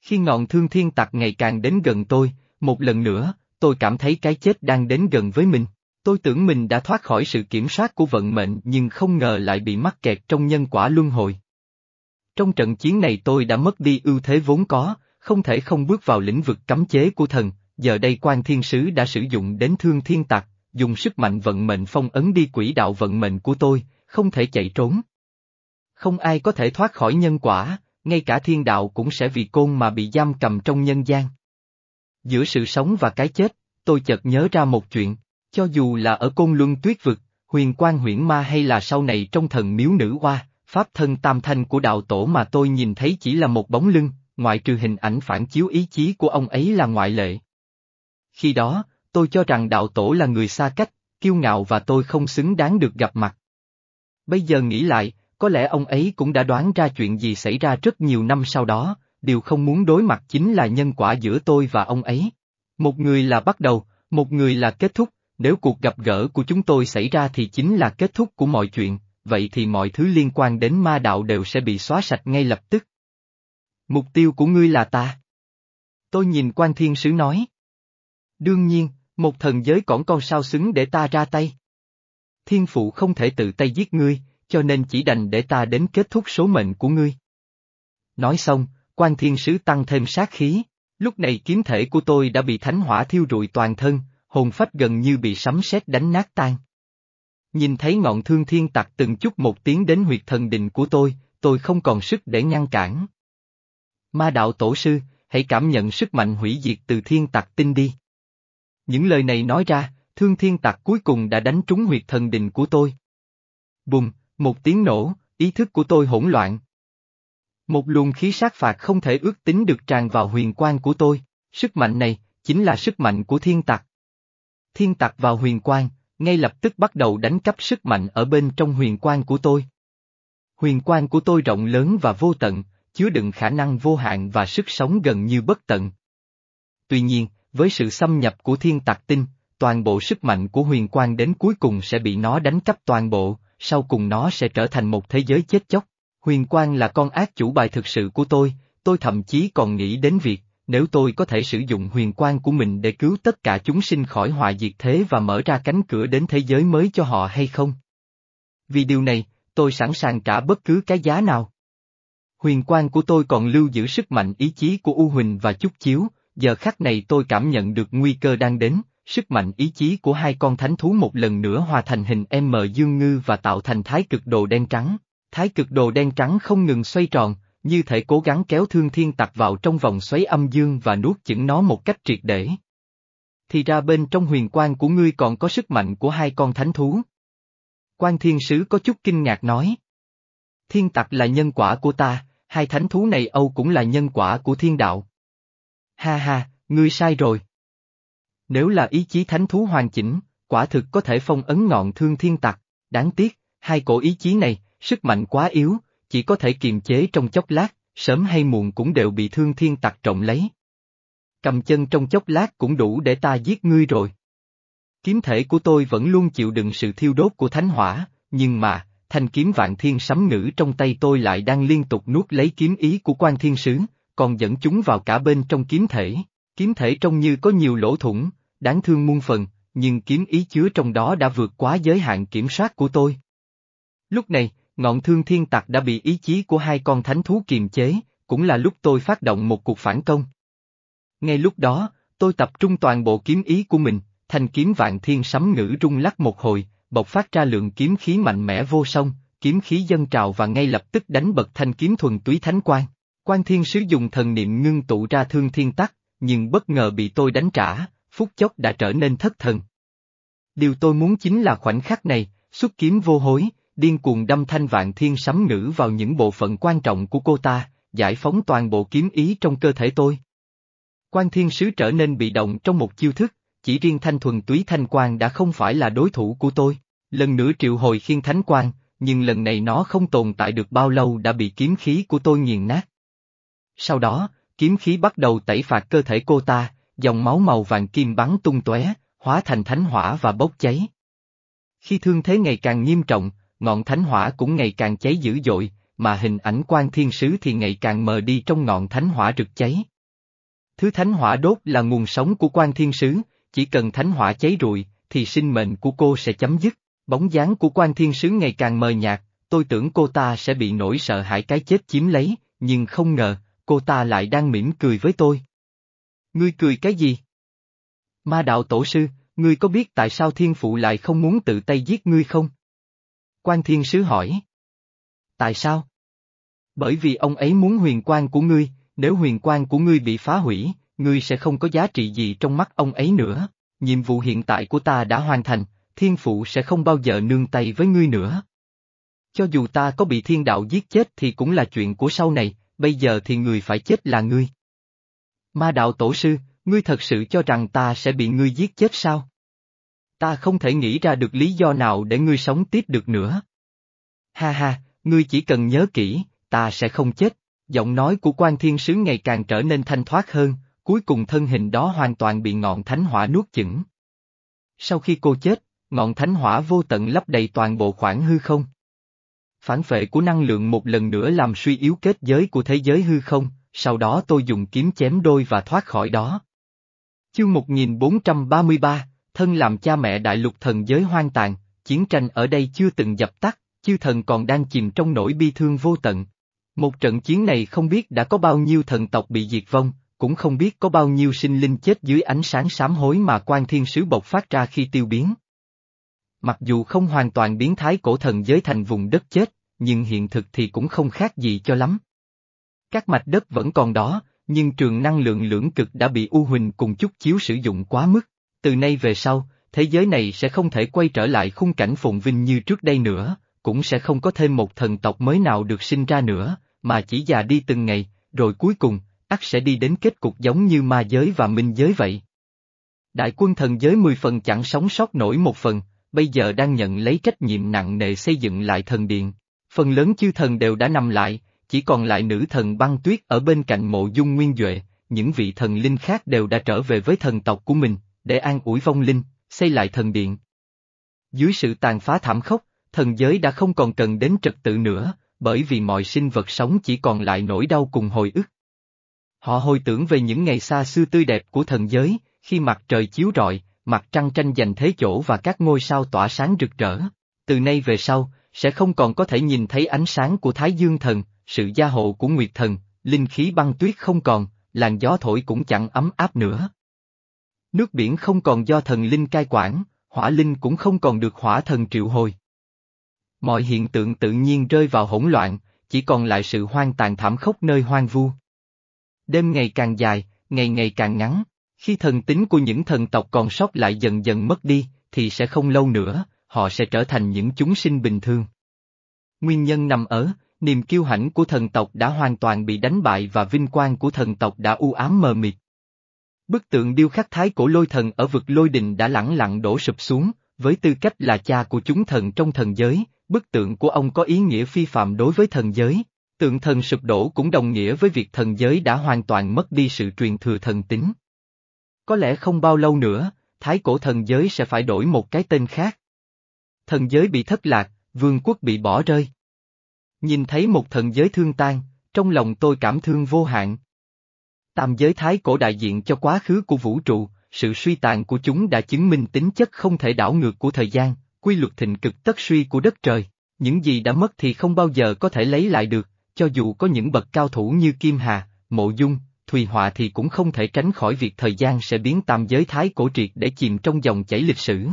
Khi ngọn thương thiên tặc ngày càng đến gần tôi, một lần nữa, tôi cảm thấy cái chết đang đến gần với mình. Tôi tưởng mình đã thoát khỏi sự kiểm soát của vận mệnh nhưng không ngờ lại bị mắc kẹt trong nhân quả luân hồi. Trong trận chiến này tôi đã mất đi ưu thế vốn có, không thể không bước vào lĩnh vực cấm chế của thần, giờ đây quan thiên sứ đã sử dụng đến thương thiên tặc, dùng sức mạnh vận mệnh phong ấn đi quỹ đạo vận mệnh của tôi, không thể chạy trốn. Không ai có thể thoát khỏi nhân quả, ngay cả thiên đạo cũng sẽ vì côn mà bị giam cầm trong nhân gian. Giữa sự sống và cái chết, tôi chợt nhớ ra một chuyện, cho dù là ở côn luân tuyết vực, huyền quan huyễn ma hay là sau này trong thần miếu nữ hoa, pháp thân tam thanh của đạo tổ mà tôi nhìn thấy chỉ là một bóng lưng, ngoại trừ hình ảnh phản chiếu ý chí của ông ấy là ngoại lệ. Khi đó, tôi cho rằng đạo tổ là người xa cách, kiêu ngạo và tôi không xứng đáng được gặp mặt. Bây giờ nghĩ lại, có lẽ ông ấy cũng đã đoán ra chuyện gì xảy ra rất nhiều năm sau đó, điều không muốn đối mặt chính là nhân quả giữa tôi và ông ấy. Một người là bắt đầu, một người là kết thúc, nếu cuộc gặp gỡ của chúng tôi xảy ra thì chính là kết thúc của mọi chuyện, vậy thì mọi thứ liên quan đến ma đạo đều sẽ bị xóa sạch ngay lập tức. Mục tiêu của ngươi là ta. Tôi nhìn quan thiên sứ nói. Đương nhiên, một thần giới cỏn con sao xứng để ta ra tay. Thiên phụ không thể tự tay giết ngươi, cho nên chỉ đành để ta đến kết thúc số mệnh của ngươi. Nói xong, quan thiên sứ tăng thêm sát khí, lúc này kiếm thể của tôi đã bị thánh hỏa thiêu rụi toàn thân, hồn phách gần như bị sấm sét đánh nát tan. Nhìn thấy ngọn thương thiên tặc từng chút một tiếng đến huyệt thần định của tôi, tôi không còn sức để ngăn cản. Ma đạo tổ sư, hãy cảm nhận sức mạnh hủy diệt từ thiên tặc tinh đi. Những lời này nói ra, thương thiên tặc cuối cùng đã đánh trúng huyệt thần đình của tôi. Bùng, một tiếng nổ, ý thức của tôi hỗn loạn. Một luồng khí sát phạt không thể ước tính được tràn vào huyền quan của tôi, sức mạnh này, chính là sức mạnh của thiên tặc. Thiên tặc vào huyền quan, ngay lập tức bắt đầu đánh cắp sức mạnh ở bên trong huyền quan của tôi. Huyền quan của tôi rộng lớn và vô tận, chứa đựng khả năng vô hạn và sức sống gần như bất tận. Tuy nhiên, với sự xâm nhập của thiên tặc tinh, toàn bộ sức mạnh của huyền quan đến cuối cùng sẽ bị nó đánh cắp toàn bộ, sau cùng nó sẽ trở thành một thế giới chết chóc. Huyền Quang là con ác chủ bài thực sự của tôi, tôi thậm chí còn nghĩ đến việc, nếu tôi có thể sử dụng huyền quang của mình để cứu tất cả chúng sinh khỏi họa diệt thế và mở ra cánh cửa đến thế giới mới cho họ hay không. Vì điều này, tôi sẵn sàng trả bất cứ cái giá nào. Huyền quang của tôi còn lưu giữ sức mạnh ý chí của U Huỳnh và Chúc Chiếu, giờ khắc này tôi cảm nhận được nguy cơ đang đến, sức mạnh ý chí của hai con thánh thú một lần nữa hòa thành hình M dương ngư và tạo thành thái cực đồ đen trắng. Thái cực đồ đen trắng không ngừng xoay tròn, như thể cố gắng kéo thương thiên tặc vào trong vòng xoáy âm dương và nuốt chửng nó một cách triệt để. Thì ra bên trong huyền quang của ngươi còn có sức mạnh của hai con thánh thú. Quan thiên sứ có chút kinh ngạc nói. Thiên tặc là nhân quả của ta, hai thánh thú này Âu cũng là nhân quả của thiên đạo. Ha ha, ngươi sai rồi. Nếu là ý chí thánh thú hoàn chỉnh, quả thực có thể phong ấn ngọn thương thiên tặc, đáng tiếc, hai cổ ý chí này, sức mạnh quá yếu, chỉ có thể kiềm chế trong chốc lát, sớm hay muộn cũng đều bị thương thiên tặc trọng lấy. Cầm chân trong chốc lát cũng đủ để ta giết ngươi rồi. Kiếm thể của tôi vẫn luôn chịu đựng sự thiêu đốt của thánh hỏa, nhưng mà, thanh kiếm vạn thiên sấm ngữ trong tay tôi lại đang liên tục nuốt lấy kiếm ý của quan thiên sứ, còn dẫn chúng vào cả bên trong kiếm thể. Kiếm thể trông như có nhiều lỗ thủng, đáng thương muôn phần, nhưng kiếm ý chứa trong đó đã vượt quá giới hạn kiểm soát của tôi. Lúc này, ngọn thương thiên tặc đã bị ý chí của hai con thánh thú kiềm chế, cũng là lúc tôi phát động một cuộc phản công. Ngay lúc đó, tôi tập trung toàn bộ kiếm ý của mình, thanh kiếm vạn thiên sấm ngữ rung lắc một hồi, bộc phát ra lượng kiếm khí mạnh mẽ vô song, kiếm khí dân trào và ngay lập tức đánh bật thanh kiếm thuần túy thánh quan. Quan thiên sứ dùng thần niệm ngưng tụ ra thương thiên tắc, nhưng bất ngờ bị tôi đánh trả, phút chốc đã trở nên thất thần. Điều tôi muốn chính là khoảnh khắc này, xuất kiếm vô hối, điên cuồng đâm thanh vạn thiên sấm ngữ vào những bộ phận quan trọng của cô ta, giải phóng toàn bộ kiếm ý trong cơ thể tôi. Quan thiên sứ trở nên bị động trong một chiêu thức, chỉ riêng thanh thuần túy thanh quan đã không phải là đối thủ của tôi. Lần nữa triệu hồi khiên thánh quan, nhưng lần này nó không tồn tại được bao lâu đã bị kiếm khí của tôi nghiền nát. Sau đó, kiếm khí bắt đầu tẩy phạt cơ thể cô ta, dòng máu màu vàng kim bắn tung tóe, hóa thành thánh hỏa và bốc cháy. Khi thương thế ngày càng nghiêm trọng, ngọn thánh hỏa cũng ngày càng cháy dữ dội, mà hình ảnh quan thiên sứ thì ngày càng mờ đi trong ngọn thánh hỏa rực cháy. Thứ thánh hỏa đốt là nguồn sống của quan thiên sứ, chỉ cần thánh hỏa cháy rụi, thì sinh mệnh của cô sẽ chấm dứt. Bóng dáng của quan thiên sứ ngày càng mờ nhạt, tôi tưởng cô ta sẽ bị nỗi sợ hãi cái chết chiếm lấy, nhưng không ngờ, cô ta lại đang mỉm cười với tôi. Ngươi cười cái gì? Ma đạo tổ sư, ngươi có biết tại sao thiên phụ lại không muốn tự tay giết ngươi không? Quan thiên sứ hỏi. Tại sao? Bởi vì ông ấy muốn huyền quan của ngươi, nếu huyền quan của ngươi bị phá hủy, ngươi sẽ không có giá trị gì trong mắt ông ấy nữa. Nhiệm vụ hiện tại của ta đã hoàn thành, thiên phụ sẽ không bao giờ nương tay với ngươi nữa. Cho dù ta có bị thiên đạo giết chết thì cũng là chuyện của sau này, bây giờ thì người phải chết là ngươi. Ma đạo tổ sư, ngươi thật sự cho rằng ta sẽ bị ngươi giết chết sao? Ta không thể nghĩ ra được lý do nào để ngươi sống tiếp được nữa. Ha ha, ngươi chỉ cần nhớ kỹ, ta sẽ không chết. Giọng nói của quan thiên sứ ngày càng trở nên thanh thoát hơn, cuối cùng thân hình đó hoàn toàn bị ngọn thánh hỏa nuốt chửng. Sau khi cô chết, ngọn thánh hỏa vô tận lấp đầy toàn bộ khoảng hư không. Phản phệ của năng lượng một lần nữa làm suy yếu kết giới của thế giới hư không, sau đó tôi dùng kiếm chém đôi và thoát khỏi đó. Chương 1433, thân làm cha mẹ đại lục thần giới hoang tàn, chiến tranh ở đây chưa từng dập tắt, chư thần còn đang chìm trong nỗi bi thương vô tận. Một trận chiến này không biết đã có bao nhiêu thần tộc bị diệt vong, cũng không biết có bao nhiêu sinh linh chết dưới ánh sáng sám hối mà quan thiên sứ bộc phát ra khi tiêu biến. Mặc dù không hoàn toàn biến thái cổ thần giới thành vùng đất chết, nhưng hiện thực thì cũng không khác gì cho lắm. Các mạch đất vẫn còn đó, nhưng trường năng lượng lưỡng cực đã bị U Huỳnh cùng chút chiếu sử dụng quá mức. Từ nay về sau, thế giới này sẽ không thể quay trở lại khung cảnh phồn vinh như trước đây nữa, cũng sẽ không có thêm một thần tộc mới nào được sinh ra nữa, mà chỉ già đi từng ngày, rồi cuối cùng, ắt sẽ đi đến kết cục giống như ma giới và minh giới vậy. Đại quân thần giới mười phần chẳng sống sót nổi một phần, bây giờ đang nhận lấy trách nhiệm nặng nề xây dựng lại thần điện. Phần lớn chư thần đều đã nằm lại, chỉ còn lại nữ thần băng tuyết ở bên cạnh mộ dung nguyên Duệ, những vị thần linh khác đều đã trở về với thần tộc của mình, để an ủi vong linh, xây lại thần điện. Dưới sự tàn phá thảm khốc, thần giới đã không còn cần đến trật tự nữa, bởi vì mọi sinh vật sống chỉ còn lại nỗi đau cùng hồi ức. Họ hồi tưởng về những ngày xa xưa tươi đẹp của thần giới, khi mặt trời chiếu rọi, mặt trăng tranh giành thế chỗ và các ngôi sao tỏa sáng rực rỡ. Từ nay về sau, sẽ không còn có thể nhìn thấy ánh sáng của Thái Dương Thần, sự gia hộ của Nguyệt Thần, linh khí băng tuyết không còn, làn gió thổi cũng chẳng ấm áp nữa. Nước biển không còn do thần linh cai quản, hỏa linh cũng không còn được hỏa thần triệu hồi. Mọi hiện tượng tự nhiên rơi vào hỗn loạn, chỉ còn lại sự hoang tàn thảm khốc nơi hoang vu. Đêm ngày càng dài, ngày ngày càng ngắn, khi thần tính của những thần tộc còn sót lại dần dần mất đi, thì sẽ không lâu nữa, họ sẽ trở thành những chúng sinh bình thường. Nguyên nhân nằm ở, niềm kiêu hãnh của thần tộc đã hoàn toàn bị đánh bại và vinh quang của thần tộc đã u ám mờ mịt. Bức tượng điêu khắc thái cổ lôi thần ở vực lôi đình đã lẳng lặng đổ sụp xuống, với tư cách là cha của chúng thần trong thần giới, bức tượng của ông có ý nghĩa phi phạm đối với thần giới. Tượng thần sụp đổ cũng đồng nghĩa với việc thần giới đã hoàn toàn mất đi sự truyền thừa thần tính. Có lẽ không bao lâu nữa, thái cổ thần giới sẽ phải đổi một cái tên khác. Thần giới bị thất lạc, vương quốc bị bỏ rơi. Nhìn thấy một thần giới thương tan, trong lòng tôi cảm thương vô hạn. Tam giới thái cổ đại diện cho quá khứ của vũ trụ, sự suy tàn của chúng đã chứng minh tính chất không thể đảo ngược của thời gian, quy luật thịnh cực tất suy của đất trời. Những gì đã mất thì không bao giờ có thể lấy lại được, cho dù có những bậc cao thủ như Kim Hà, Mộ Dung, Thùy Họa thì cũng không thể tránh khỏi việc thời gian sẽ biến tam giới thái cổ triệt để chìm trong dòng chảy lịch sử.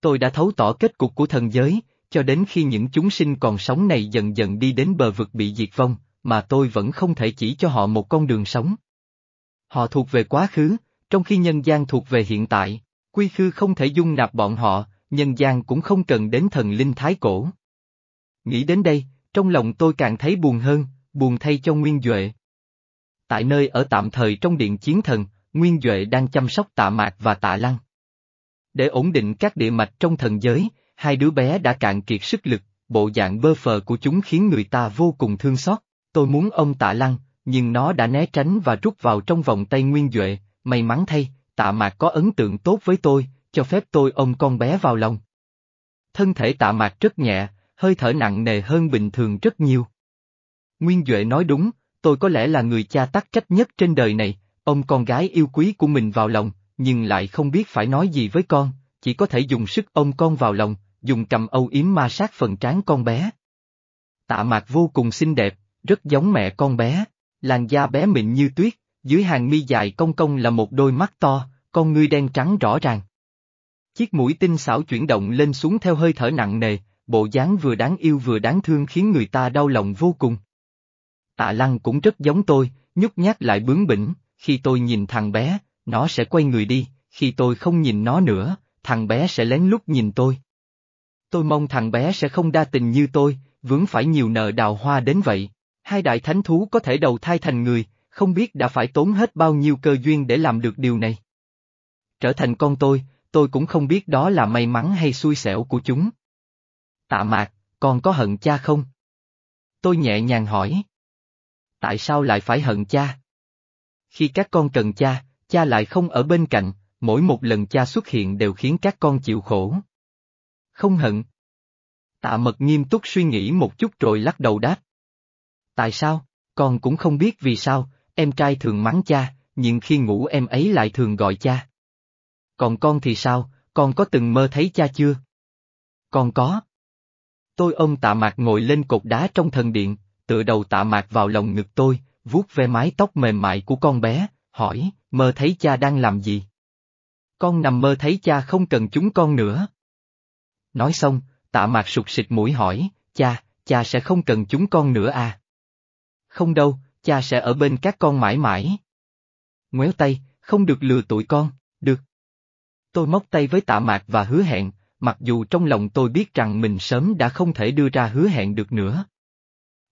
Tôi đã thấu tỏ kết cục của thần giới, cho đến khi những chúng sinh còn sống này dần dần đi đến bờ vực bị diệt vong, mà tôi vẫn không thể chỉ cho họ một con đường sống. Họ thuộc về quá khứ, trong khi nhân gian thuộc về hiện tại, quy khư không thể dung nạp bọn họ, nhân gian cũng không cần đến thần linh thái cổ. Nghĩ đến đây, trong lòng tôi càng thấy buồn hơn, buồn thay cho Nguyên Duệ. Tại nơi ở tạm thời trong điện chiến thần, Nguyên Duệ đang chăm sóc tạ mạc và tạ lăng. Để ổn định các địa mạch trong thần giới, hai đứa bé đã cạn kiệt sức lực, bộ dạng bơ phờ của chúng khiến người ta vô cùng thương xót. Tôi muốn ông tạ lăng, nhưng nó đã né tránh và rút vào trong vòng tay Nguyên Duệ, may mắn thay, tạ mạc có ấn tượng tốt với tôi, cho phép tôi ôm con bé vào lòng. Thân thể tạ mạc rất nhẹ, hơi thở nặng nề hơn bình thường rất nhiều. Nguyên Duệ nói đúng, tôi có lẽ là người cha tắc trách nhất trên đời này, ông con gái yêu quý của mình vào lòng, nhưng lại không biết phải nói gì với con, chỉ có thể dùng sức ông con vào lòng, dùng cầm âu yếm ma sát phần trán con bé. Tạ mạc vô cùng xinh đẹp, rất giống mẹ con bé, làn da bé mịn như tuyết, dưới hàng mi dài cong cong là một đôi mắt to, con ngươi đen trắng rõ ràng. Chiếc mũi tinh xảo chuyển động lên xuống theo hơi thở nặng nề, bộ dáng vừa đáng yêu vừa đáng thương khiến người ta đau lòng vô cùng. Tạ lăng cũng rất giống tôi, nhút nhát lại bướng bỉnh, khi tôi nhìn thằng bé, nó sẽ quay người đi, khi tôi không nhìn nó nữa, thằng bé sẽ lén lút nhìn tôi. Tôi mong thằng bé sẽ không đa tình như tôi, vướng phải nhiều nợ đào hoa đến vậy. Hai đại thánh thú có thể đầu thai thành người, không biết đã phải tốn hết bao nhiêu cơ duyên để làm được điều này. Trở thành con tôi, tôi cũng không biết đó là may mắn hay xui xẻo của chúng. Tạ mạc, con có hận cha không? Tôi nhẹ nhàng hỏi. Tại sao lại phải hận cha? Khi các con cần cha, cha lại không ở bên cạnh, mỗi một lần cha xuất hiện đều khiến các con chịu khổ. Không hận. Tạ mật nghiêm túc suy nghĩ một chút rồi lắc đầu đáp. Tại sao, con cũng không biết vì sao, em trai thường mắng cha, nhưng khi ngủ em ấy lại thường gọi cha. Còn con thì sao, con có từng mơ thấy cha chưa? Con có. Tôi ôm tạ mạc ngồi lên cột đá trong thần điện, tựa đầu tạ mạc vào lòng ngực tôi, vuốt ve mái tóc mềm mại của con bé, hỏi, mơ thấy cha đang làm gì? Con nằm mơ thấy cha không cần chúng con nữa. Nói xong, tạ mạc sụt xịt mũi hỏi, cha, cha sẽ không cần chúng con nữa à? Không đâu, cha sẽ ở bên các con mãi mãi. Ngoéo tay, không được lừa tụi con, được. Tôi móc tay với tạ mạc và hứa hẹn, mặc dù trong lòng tôi biết rằng mình sớm đã không thể đưa ra hứa hẹn được nữa.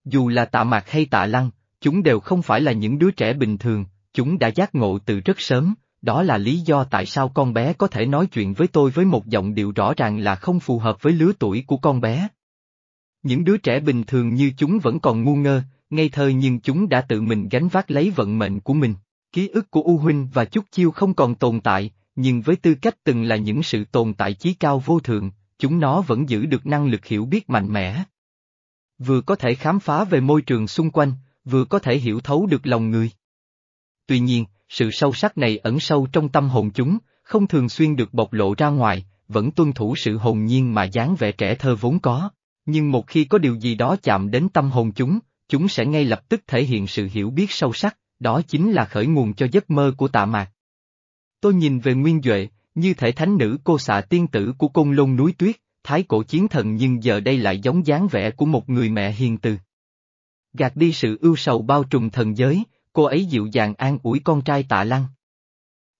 Dù là tạ mạc hay tạ lăng, chúng đều không phải là những đứa trẻ bình thường, chúng đã giác ngộ từ rất sớm, đó là lý do tại sao con bé có thể nói chuyện với tôi với một giọng điệu rõ ràng là không phù hợp với lứa tuổi của con bé. Những đứa trẻ bình thường như chúng vẫn còn ngu ngơ, ngây thơ nhưng chúng đã tự mình gánh vác lấy vận mệnh của mình. Ký ức của U Huynh và Chúc Chiêu không còn tồn tại, nhưng với tư cách từng là những sự tồn tại chí cao vô thượng, chúng nó vẫn giữ được năng lực hiểu biết mạnh mẽ. Vừa có thể khám phá về môi trường xung quanh, vừa có thể hiểu thấu được lòng người. Tuy nhiên, sự sâu sắc này ẩn sâu trong tâm hồn chúng, không thường xuyên được bộc lộ ra ngoài, vẫn tuân thủ sự hồn nhiên mà dáng vẻ trẻ thơ vốn có. Nhưng một khi có điều gì đó chạm đến tâm hồn chúng, chúng sẽ ngay lập tức thể hiện sự hiểu biết sâu sắc, đó chính là khởi nguồn cho giấc mơ của tạ mạc. Tôi nhìn về Nguyên Duệ, như thể thánh nữ cô xạ tiên tử của côn lôn núi tuyết, thái cổ chiến thần nhưng giờ đây lại giống dáng vẻ của một người mẹ hiền từ. Gạt đi sự ưu sầu bao trùm thần giới, cô ấy dịu dàng an ủi con trai tạ lăng.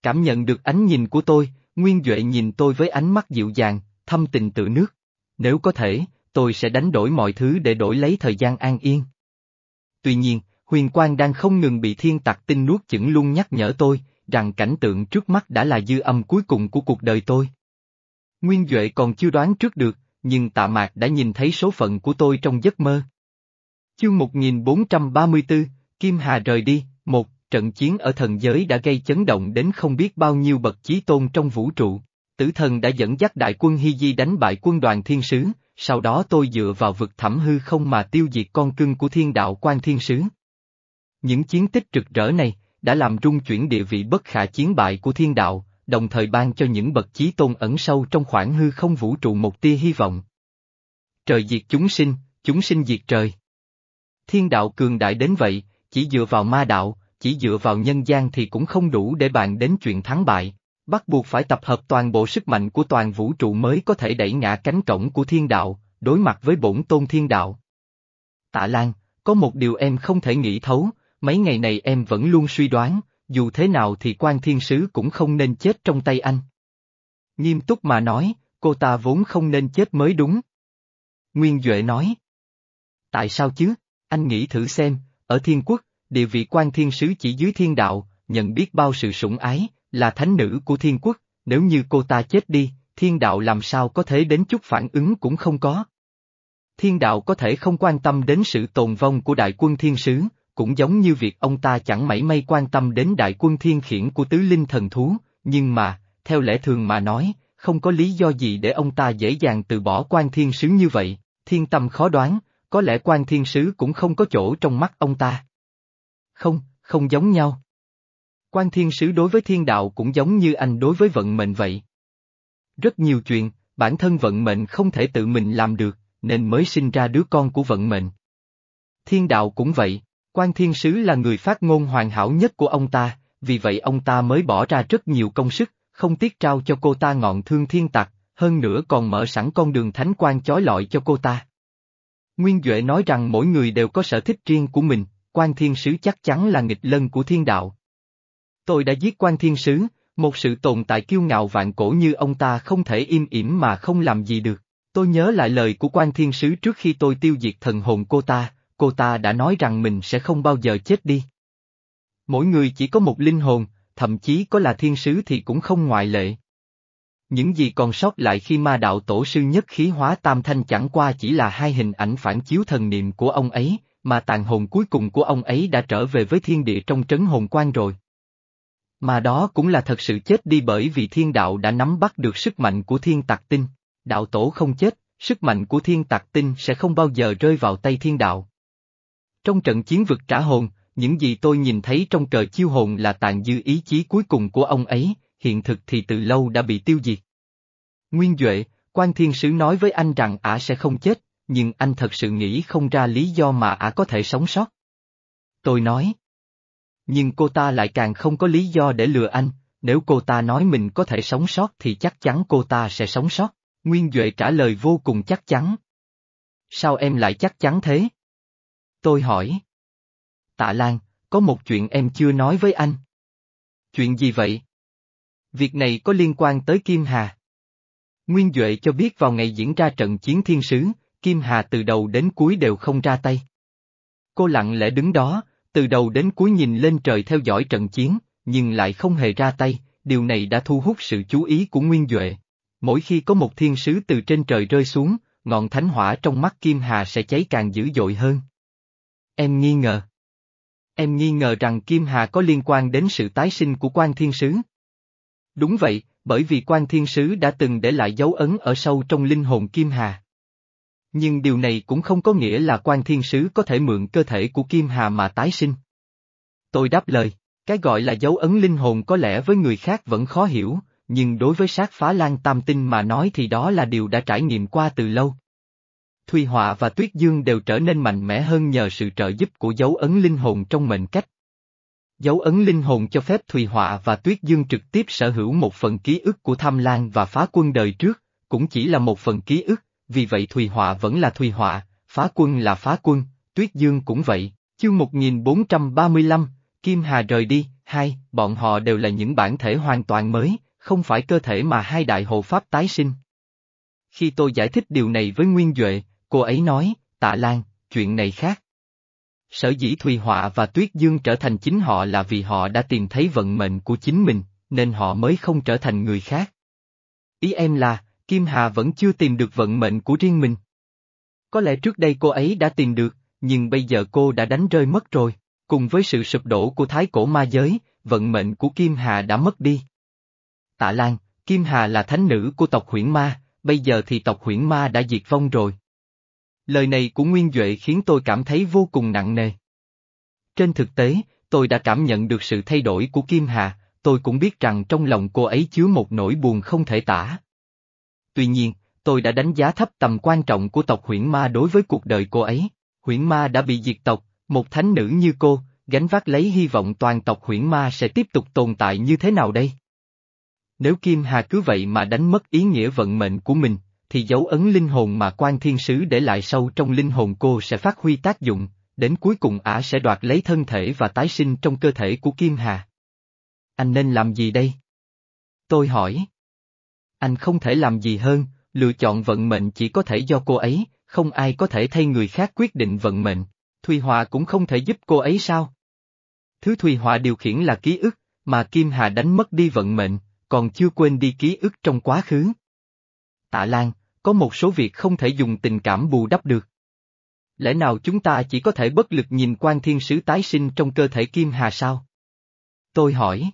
Cảm nhận được ánh nhìn của tôi, Nguyên Duệ nhìn tôi với ánh mắt dịu dàng, thâm tình tự nước. Nếu có thể, tôi sẽ đánh đổi mọi thứ để đổi lấy thời gian an yên. Tuy nhiên, huyền quang đang không ngừng bị thiên tặc tinh nuốt chửng luôn nhắc nhở tôi, rằng cảnh tượng trước mắt đã là dư âm cuối cùng của cuộc đời tôi. Nguyên Duệ còn chưa đoán trước được, nhưng tạ mạc đã nhìn thấy số phận của tôi trong giấc mơ. Chương 1434, Kim Hà rời đi, một trận chiến ở thần giới đã gây chấn động đến không biết bao nhiêu bậc chí tôn trong vũ trụ. Tử thần đã dẫn dắt đại quân Hy Di đánh bại quân đoàn thiên sứ, sau đó tôi dựa vào vực thẳm hư không mà tiêu diệt con cưng của thiên đạo quan thiên sứ. Những chiến tích rực rỡ này, đã làm rung chuyển địa vị bất khả chiến bại của thiên đạo, đồng thời ban cho những bậc chí tôn ẩn sâu trong khoảng hư không vũ trụ một tia hy vọng. Trời diệt chúng sinh, chúng sinh diệt trời. Thiên đạo cường đại đến vậy, chỉ dựa vào ma đạo, chỉ dựa vào nhân gian thì cũng không đủ để bàn đến chuyện thắng bại, bắt buộc phải tập hợp toàn bộ sức mạnh của toàn vũ trụ mới có thể đẩy ngã cánh cổng của thiên đạo, đối mặt với bổn tôn thiên đạo. Tạ Lan, có một điều em không thể nghĩ thấu, mấy ngày này em vẫn luôn suy đoán, dù thế nào thì quan thiên sứ cũng không nên chết trong tay anh. Nghiêm túc mà nói, cô ta vốn không nên chết mới đúng. Nguyên Duệ nói. Tại sao chứ, anh nghĩ thử xem, ở thiên quốc, địa vị quan thiên sứ chỉ dưới thiên đạo, nhận biết bao sự sủng ái, là thánh nữ của thiên quốc, nếu như cô ta chết đi, thiên đạo làm sao có thể đến chút phản ứng cũng không có. Thiên đạo có thể không quan tâm đến sự tồn vong của đại quân thiên sứ, cũng giống như việc ông ta chẳng mảy may quan tâm đến đại quân thiên khiển của tứ linh thần thú, nhưng mà, theo lẽ thường mà nói, không có lý do gì để ông ta dễ dàng từ bỏ quan thiên sứ như vậy, thiên tâm khó đoán, có lẽ quan thiên sứ cũng không có chỗ trong mắt ông ta. Không, không giống nhau. Quan thiên sứ đối với thiên đạo cũng giống như anh đối với vận mệnh vậy. Rất nhiều chuyện, bản thân vận mệnh không thể tự mình làm được, nên mới sinh ra đứa con của vận mệnh. Thiên đạo cũng vậy, quan thiên sứ là người phát ngôn hoàn hảo nhất của ông ta, vì vậy ông ta mới bỏ ra rất nhiều công sức, không tiếc trao cho cô ta ngọn thương thiên tặc, hơn nữa còn mở sẵn con đường thánh quan chói lọi cho cô ta. Nguyên Duệ nói rằng mỗi người đều có sở thích riêng của mình, quan thiên sứ chắc chắn là nghịch lân của thiên đạo. Tôi đã giết quan thiên sứ, một sự tồn tại kiêu ngạo vạn cổ như ông ta không thể im ỉm mà không làm gì được. Tôi nhớ lại lời của quan thiên sứ trước khi tôi tiêu diệt thần hồn cô ta, cô ta đã nói rằng mình sẽ không bao giờ chết đi. Mỗi người chỉ có một linh hồn, thậm chí có là thiên sứ thì cũng không ngoại lệ. Những gì còn sót lại khi ma đạo tổ sư nhất khí hóa tam thanh chẳng qua chỉ là hai hình ảnh phản chiếu thần niệm của ông ấy, mà tàn hồn cuối cùng của ông ấy đã trở về với thiên địa trong trấn hồn quan rồi. Mà đó cũng là thật sự chết đi bởi vì thiên đạo đã nắm bắt được sức mạnh của thiên tạc tinh. Đạo tổ không chết, sức mạnh của thiên tạc tinh sẽ không bao giờ rơi vào tay thiên đạo. Trong trận chiến vực trả hồn, những gì tôi nhìn thấy trong cờ chiêu hồn là tàn dư ý chí cuối cùng của ông ấy, hiện thực thì từ lâu đã bị tiêu diệt. Nguyên Duệ, quan thiên sứ nói với anh rằng ả sẽ không chết, nhưng anh thật sự nghĩ không ra lý do mà ả có thể sống sót. Tôi nói. Nhưng cô ta lại càng không có lý do để lừa anh, nếu cô ta nói mình có thể sống sót thì chắc chắn cô ta sẽ sống sót. Nguyên Duệ trả lời vô cùng chắc chắn. Sao em lại chắc chắn thế? Tôi hỏi. Tạ Lan, có một chuyện em chưa nói với anh. Chuyện gì vậy? Việc này có liên quan tới Kim Hà. Nguyên Duệ cho biết vào ngày diễn ra trận chiến thiên sứ, Kim Hà từ đầu đến cuối đều không ra tay. Cô lặng lẽ đứng đó, từ đầu đến cuối nhìn lên trời theo dõi trận chiến, nhưng lại không hề ra tay, điều này đã thu hút sự chú ý của Nguyên Duệ. Mỗi khi có một thiên sứ từ trên trời rơi xuống, ngọn thánh hỏa trong mắt Kim Hà sẽ cháy càng dữ dội hơn. Em nghi ngờ. Em nghi ngờ rằng Kim Hà có liên quan đến sự tái sinh của quan thiên sứ. Đúng vậy, bởi vì quan thiên sứ đã từng để lại dấu ấn ở sâu trong linh hồn Kim Hà. Nhưng điều này cũng không có nghĩa là quan thiên sứ có thể mượn cơ thể của Kim Hà mà tái sinh. Tôi đáp lời, cái gọi là dấu ấn linh hồn có lẽ với người khác vẫn khó hiểu, nhưng đối với sát phá lan tam tinh mà nói thì đó là điều đã trải nghiệm qua từ lâu. Thùy Họa và Tuyết Dương đều trở nên mạnh mẽ hơn nhờ sự trợ giúp của dấu ấn linh hồn trong mệnh cách. Dấu ấn linh hồn cho phép Thùy Họa và Tuyết Dương trực tiếp sở hữu một phần ký ức của Tham Lan và Phá Quân đời trước, cũng chỉ là một phần ký ức, vì vậy Thùy Họa vẫn là Thùy Họa, Phá Quân là Phá Quân, Tuyết Dương cũng vậy. Chương 1435, Kim Hà rời đi, hai, bọn họ đều là những bản thể hoàn toàn mới, không phải cơ thể mà hai đại hộ pháp tái sinh. Khi tôi giải thích điều này với Nguyên Duệ, cô ấy nói, tạ Lan, chuyện này khác. Sở dĩ Thùy Họa và Tuyết Dương trở thành chính họ là vì họ đã tìm thấy vận mệnh của chính mình, nên họ mới không trở thành người khác. Ý em là, Kim Hà vẫn chưa tìm được vận mệnh của riêng mình. Có lẽ trước đây cô ấy đã tìm được, nhưng bây giờ cô đã đánh rơi mất rồi, cùng với sự sụp đổ của thái cổ ma giới, vận mệnh của Kim Hà đã mất đi. Tạ Lan, Kim Hà là thánh nữ của tộc huyễn ma, bây giờ thì tộc huyễn ma đã diệt vong rồi. Lời này của Nguyên Duệ khiến tôi cảm thấy vô cùng nặng nề. Trên thực tế, tôi đã cảm nhận được sự thay đổi của Kim Hà, tôi cũng biết rằng trong lòng cô ấy chứa một nỗi buồn không thể tả. Tuy nhiên, tôi đã đánh giá thấp tầm quan trọng của tộc huyễn ma đối với cuộc đời cô ấy. Huyễn ma đã bị diệt tộc, một thánh nữ như cô, gánh vác lấy hy vọng toàn tộc huyễn ma sẽ tiếp tục tồn tại như thế nào đây? Nếu Kim Hà cứ vậy mà đánh mất ý nghĩa vận mệnh của mình, thì dấu ấn linh hồn mà quan thiên sứ để lại sâu trong linh hồn cô sẽ phát huy tác dụng, đến cuối cùng ả sẽ đoạt lấy thân thể và tái sinh trong cơ thể của Kim Hà. Anh nên làm gì đây? Tôi hỏi. Anh không thể làm gì hơn, lựa chọn vận mệnh chỉ có thể do cô ấy, không ai có thể thay người khác quyết định vận mệnh. Thùy Hòa cũng không thể giúp cô ấy sao? Thứ Thùy Hòa điều khiển là ký ức, mà Kim Hà đánh mất đi vận mệnh, còn chưa quên đi ký ức trong quá khứ. Tạ Lan, có một số việc không thể dùng tình cảm bù đắp được. Lẽ nào chúng ta chỉ có thể bất lực nhìn quan thiên sứ tái sinh trong cơ thể Kim Hà sao? Tôi hỏi.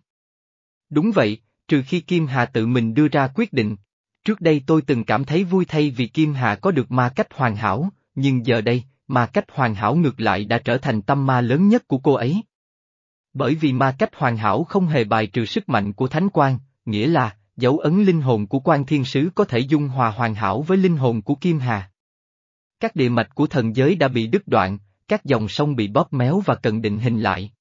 Đúng vậy, trừ khi Kim Hà tự mình đưa ra quyết định. Trước đây tôi từng cảm thấy vui thay vì Kim Hà có được ma cách hoàn hảo, nhưng giờ đây, ma cách hoàn hảo ngược lại đã trở thành tâm ma lớn nhất của cô ấy. Bởi vì ma cách hoàn hảo không hề bài trừ sức mạnh của thánh quan, nghĩa là, dấu ấn linh hồn của quan thiên sứ có thể dung hòa hoàn hảo với linh hồn của Kim Hà. Các địa mạch của thần giới đã bị đứt đoạn, các dòng sông bị bóp méo và cần định hình lại.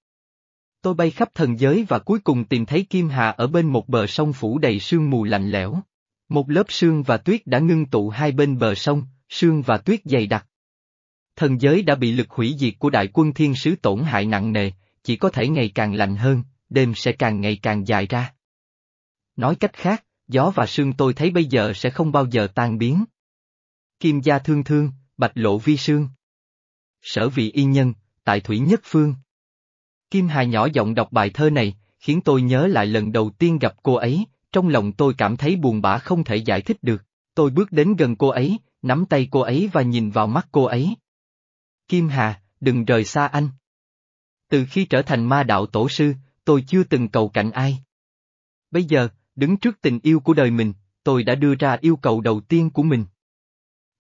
Tôi bay khắp thần giới và cuối cùng tìm thấy Kim Hà ở bên một bờ sông phủ đầy sương mù lạnh lẽo. Một lớp sương và tuyết đã ngưng tụ hai bên bờ sông, sương và tuyết dày đặc. Thần giới đã bị lực hủy diệt của đại quân thiên sứ tổn hại nặng nề, chỉ có thể ngày càng lạnh hơn, đêm sẽ càng ngày càng dài ra. Nói cách khác, gió và sương tôi thấy bây giờ sẽ không bao giờ tan biến. Kim gia thương thương, bạch lộ vi sương. Sở vị y nhân, tại thủy nhất phương. Kim Hà nhỏ giọng đọc bài thơ này, khiến tôi nhớ lại lần đầu tiên gặp cô ấy, trong lòng tôi cảm thấy buồn bã không thể giải thích được. Tôi bước đến gần cô ấy, nắm tay cô ấy và nhìn vào mắt cô ấy. Kim Hà, đừng rời xa anh. Từ khi trở thành ma đạo tổ sư, tôi chưa từng cầu cạnh ai. Bây giờ, đứng trước tình yêu của đời mình, tôi đã đưa ra yêu cầu đầu tiên của mình.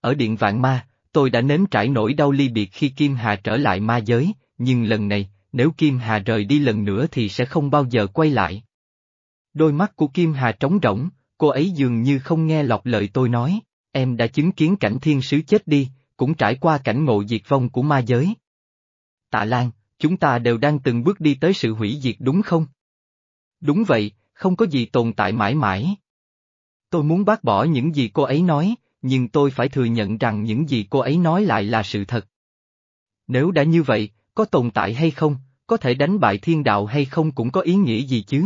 Ở Điện Vạn Ma, tôi đã nếm trải nỗi đau ly biệt khi Kim Hà trở lại ma giới, nhưng lần này, nếu Kim Hà rời đi lần nữa thì sẽ không bao giờ quay lại. Đôi mắt của Kim Hà trống rỗng, cô ấy dường như không nghe lọt lời tôi nói, em đã chứng kiến cảnh thiên sứ chết đi, cũng trải qua cảnh ngộ diệt vong của ma giới. Tạ Lan, chúng ta đều đang từng bước đi tới sự hủy diệt đúng không? Đúng vậy, không có gì tồn tại mãi mãi. Tôi muốn bác bỏ những gì cô ấy nói, nhưng tôi phải thừa nhận rằng những gì cô ấy nói lại là sự thật. Nếu đã như vậy, có tồn tại hay không, có thể đánh bại thiên đạo hay không cũng có ý nghĩa gì chứ?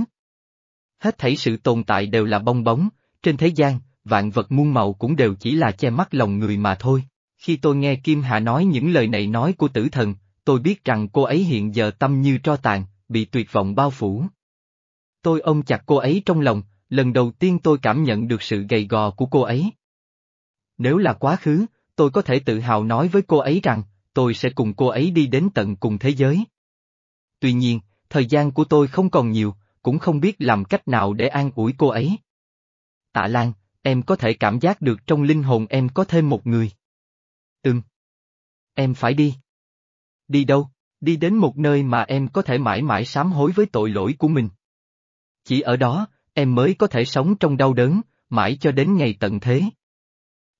Hết thảy sự tồn tại đều là bong bóng, trên thế gian, vạn vật muôn màu cũng đều chỉ là che mắt lòng người mà thôi. Khi tôi nghe Kim Hạ nói những lời này nói của tử thần, tôi biết rằng cô ấy hiện giờ tâm như tro tàn, bị tuyệt vọng bao phủ. Tôi ôm chặt cô ấy trong lòng, lần đầu tiên tôi cảm nhận được sự gầy gò của cô ấy. Nếu là quá khứ, tôi có thể tự hào nói với cô ấy rằng, tôi sẽ cùng cô ấy đi đến tận cùng thế giới. Tuy nhiên, thời gian của tôi không còn nhiều, cũng không biết làm cách nào để an ủi cô ấy. Tạ Lan, em có thể cảm giác được trong linh hồn em có thêm một người. Ừm. Em phải đi. Đi đâu? Đi đến một nơi mà em có thể mãi mãi sám hối với tội lỗi của mình. Chỉ ở đó, em mới có thể sống trong đau đớn, mãi cho đến ngày tận thế.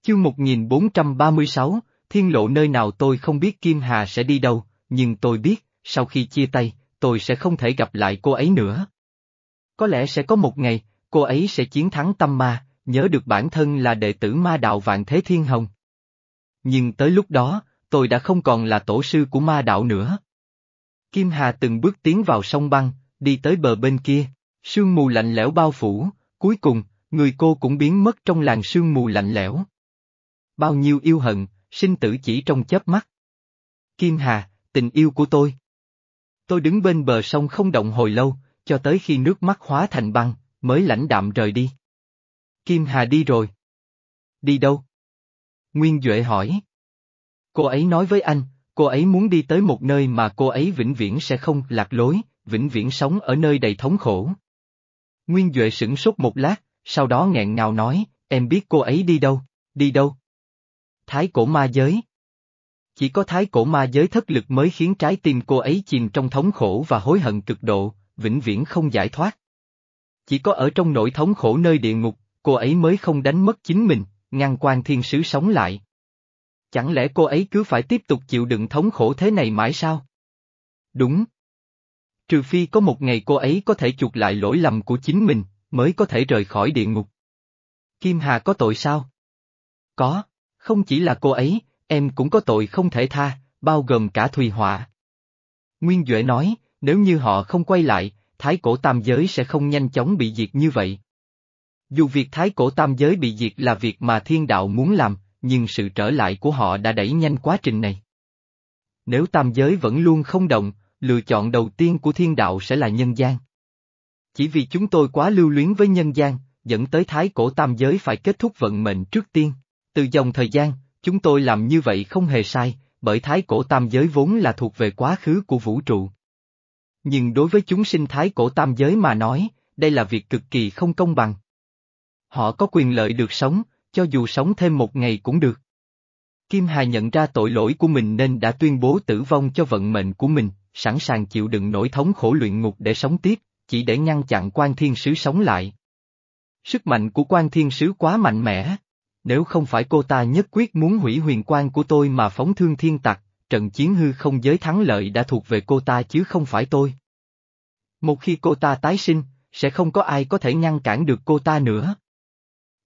Chương 1436, thiên lộ nơi nào tôi không biết Kim Hà sẽ đi đâu, nhưng tôi biết, sau khi chia tay, tôi sẽ không thể gặp lại cô ấy nữa. Có lẽ sẽ có một ngày, cô ấy sẽ chiến thắng tâm ma, nhớ được bản thân là đệ tử ma đạo Vạn Thế Thiên Hồng. Nhưng tới lúc đó, tôi đã không còn là tổ sư của ma đạo nữa. Kim Hà từng bước tiến vào sông băng, đi tới bờ bên kia, sương mù lạnh lẽo bao phủ, cuối cùng, người cô cũng biến mất trong làn sương mù lạnh lẽo. Bao nhiêu yêu hận, sinh tử chỉ trong chớp mắt. Kim Hà, tình yêu của tôi. Tôi đứng bên bờ sông không động hồi lâu, cho tới khi nước mắt hóa thành băng, mới lãnh đạm rời đi. Kim Hà đi rồi. Đi đâu? Nguyên Duệ hỏi. Cô ấy nói với anh, cô ấy muốn đi tới một nơi mà cô ấy vĩnh viễn sẽ không lạc lối, vĩnh viễn sống ở nơi đầy thống khổ. Nguyên Duệ sửng sốt một lát, sau đó nghẹn ngào nói, em biết cô ấy đi đâu, đi đâu? Thái cổ ma giới. Chỉ có thái cổ ma giới thất lực mới khiến trái tim cô ấy chìm trong thống khổ và hối hận cực độ, vĩnh viễn không giải thoát. Chỉ có ở trong nỗi thống khổ nơi địa ngục, cô ấy mới không đánh mất chính mình, ngăn quan thiên sứ sống lại. Chẳng lẽ cô ấy cứ phải tiếp tục chịu đựng thống khổ thế này mãi sao? Đúng. Trừ phi có một ngày cô ấy có thể chuộc lại lỗi lầm của chính mình, mới có thể rời khỏi địa ngục. Kim Hà có tội sao? Có, không chỉ là cô ấy, em cũng có tội không thể tha, bao gồm cả Thùy Họa. Nguyên Duệ nói, nếu như họ không quay lại, thái cổ tam giới sẽ không nhanh chóng bị diệt như vậy. Dù việc thái cổ tam giới bị diệt là việc mà thiên đạo muốn làm, nhưng sự trở lại của họ đã đẩy nhanh quá trình này. Nếu tam giới vẫn luôn không động, lựa chọn đầu tiên của thiên đạo sẽ là nhân gian. Chỉ vì chúng tôi quá lưu luyến với nhân gian, dẫn tới thái cổ tam giới phải kết thúc vận mệnh trước tiên. Từ dòng thời gian, chúng tôi làm như vậy không hề sai, bởi thái cổ tam giới vốn là thuộc về quá khứ của vũ trụ. Nhưng đối với chúng sinh thái cổ tam giới mà nói, đây là việc cực kỳ không công bằng. Họ có quyền lợi được sống, cho dù sống thêm một ngày cũng được. Kim Hà nhận ra tội lỗi của mình nên đã tuyên bố tử vong cho vận mệnh của mình, sẵn sàng chịu đựng nỗi thống khổ luyện ngục để sống tiếp, chỉ để ngăn chặn quan thiên sứ sống lại. Sức mạnh của quan thiên sứ quá mạnh mẽ. Nếu không phải cô ta nhất quyết muốn hủy huyền quan của tôi mà phóng thương thiên tặc, trận chiến hư không giới thắng lợi đã thuộc về cô ta chứ không phải tôi. Một khi cô ta tái sinh, sẽ không có ai có thể ngăn cản được cô ta nữa.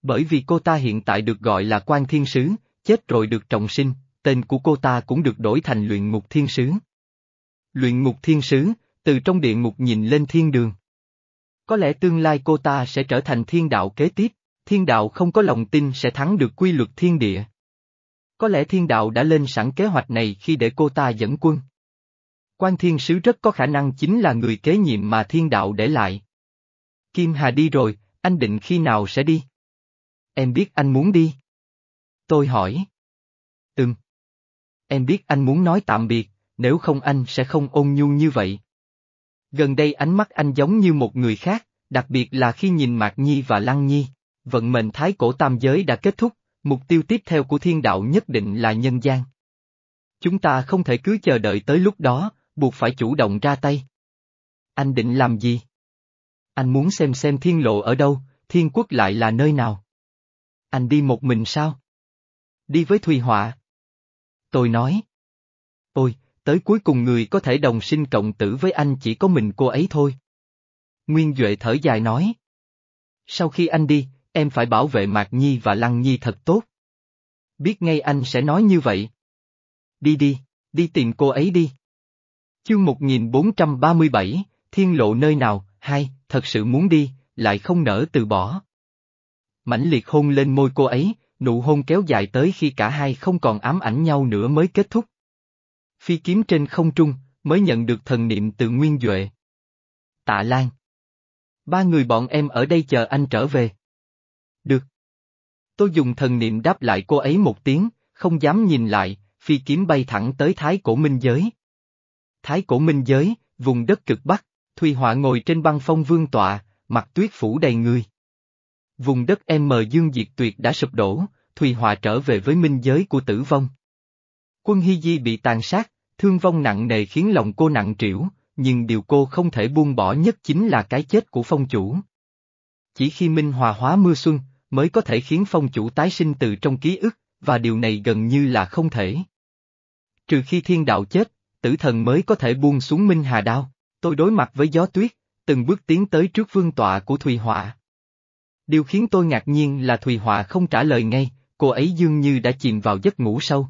Bởi vì cô ta hiện tại được gọi là quan thiên sứ, chết rồi được trọng sinh, tên của cô ta cũng được đổi thành luyện ngục thiên sứ. Luyện ngục thiên sứ, từ trong địa ngục nhìn lên thiên đường. Có lẽ tương lai cô ta sẽ trở thành thiên đạo kế tiếp, thiên đạo không có lòng tin sẽ thắng được quy luật thiên địa. Có lẽ thiên đạo đã lên sẵn kế hoạch này khi để cô ta dẫn quân. Quan thiên sứ rất có khả năng chính là người kế nhiệm mà thiên đạo để lại. Kim Hà đi rồi, anh định khi nào sẽ đi? Em biết anh muốn đi. Tôi hỏi. Ừm. Em biết anh muốn nói tạm biệt, nếu không anh sẽ không ôn nhu như vậy. Gần đây ánh mắt anh giống như một người khác, đặc biệt là khi nhìn Mạc Nhi và Lăng Nhi. Vận mệnh thái cổ tam giới đã kết thúc, mục tiêu tiếp theo của thiên đạo nhất định là nhân gian. Chúng ta không thể cứ chờ đợi tới lúc đó, buộc phải chủ động ra tay. Anh định làm gì? Anh muốn xem xem thiên lộ ở đâu, thiên quốc lại là nơi nào? Anh đi một mình sao? Đi với Thùy Họa. Tôi nói. Ôi, tới cuối cùng người có thể đồng sinh cộng tử với anh chỉ có mình cô ấy thôi. Nguyên Duệ thở dài nói. Sau khi anh đi, em phải bảo vệ Mạc Nhi và Lăng Nhi thật tốt. Biết ngay anh sẽ nói như vậy. Đi đi, đi tìm cô ấy đi. Chương 1437, Thiên lộ nơi nào, hai, thật sự muốn đi, lại không nỡ từ bỏ. Mãnh liệt hôn lên môi cô ấy, nụ hôn kéo dài tới khi cả hai không còn ám ảnh nhau nữa mới kết thúc. Phi kiếm trên không trung, mới nhận được thần niệm từ Nguyên Duệ. Tạ Lan. Ba người bọn em ở đây chờ anh trở về. Được. Tôi dùng thần niệm đáp lại cô ấy một tiếng, không dám nhìn lại, phi kiếm bay thẳng tới thái cổ minh giới. Thái cổ minh giới, vùng đất cực Bắc, Thùy Họa ngồi trên băng phong vương tọa, mặt tuyết phủ đầy người. Vùng đất em mờ dương diệt tuyệt đã sụp đổ, Thùy Họa trở về với minh giới của tử vong. Quân Hy Di bị tàn sát, thương vong nặng nề khiến lòng cô nặng trĩu, nhưng điều cô không thể buông bỏ nhất chính là cái chết của phong chủ. Chỉ khi Minh Hòa hóa mưa xuân, mới có thể khiến phong chủ tái sinh từ trong ký ức, và điều này gần như là không thể. Trừ khi thiên đạo chết, tử thần mới có thể buông xuống Minh Hà Đao, tôi đối mặt với gió tuyết, từng bước tiến tới trước vương tọa của Thùy Họa. Điều khiến tôi ngạc nhiên là Thùy Họa không trả lời ngay, cô ấy dường như đã chìm vào giấc ngủ sâu.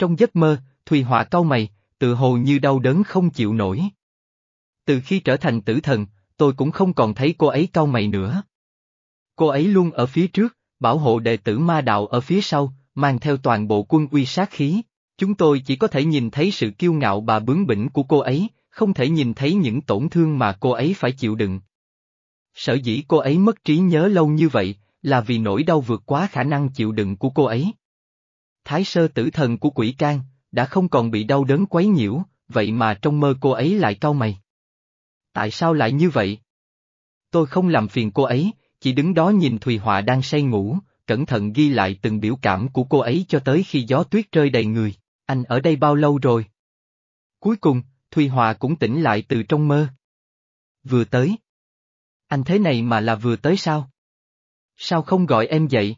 Trong giấc mơ, Thùy Họa cau mày, tự hồ như đau đớn không chịu nổi. Từ khi trở thành tử thần, tôi cũng không còn thấy cô ấy cau mày nữa. Cô ấy luôn ở phía trước, bảo hộ đệ tử ma đạo ở phía sau, mang theo toàn bộ quân uy sát khí. Chúng tôi chỉ có thể nhìn thấy sự kiêu ngạo bà bướng bỉnh của cô ấy, không thể nhìn thấy những tổn thương mà cô ấy phải chịu đựng. Sở dĩ cô ấy mất trí nhớ lâu như vậy, là vì nỗi đau vượt quá khả năng chịu đựng của cô ấy. Thái sơ tử thần của quỷ can, đã không còn bị đau đớn quấy nhiễu, vậy mà trong mơ cô ấy lại cau mày. Tại sao lại như vậy? Tôi không làm phiền cô ấy, chỉ đứng đó nhìn Thùy Họa đang say ngủ, cẩn thận ghi lại từng biểu cảm của cô ấy cho tới khi gió tuyết rơi đầy người. Anh ở đây bao lâu rồi? Cuối cùng, Thùy Họa cũng tỉnh lại từ trong mơ. Vừa tới. Anh thế này mà là vừa tới sao? Sao không gọi em dậy?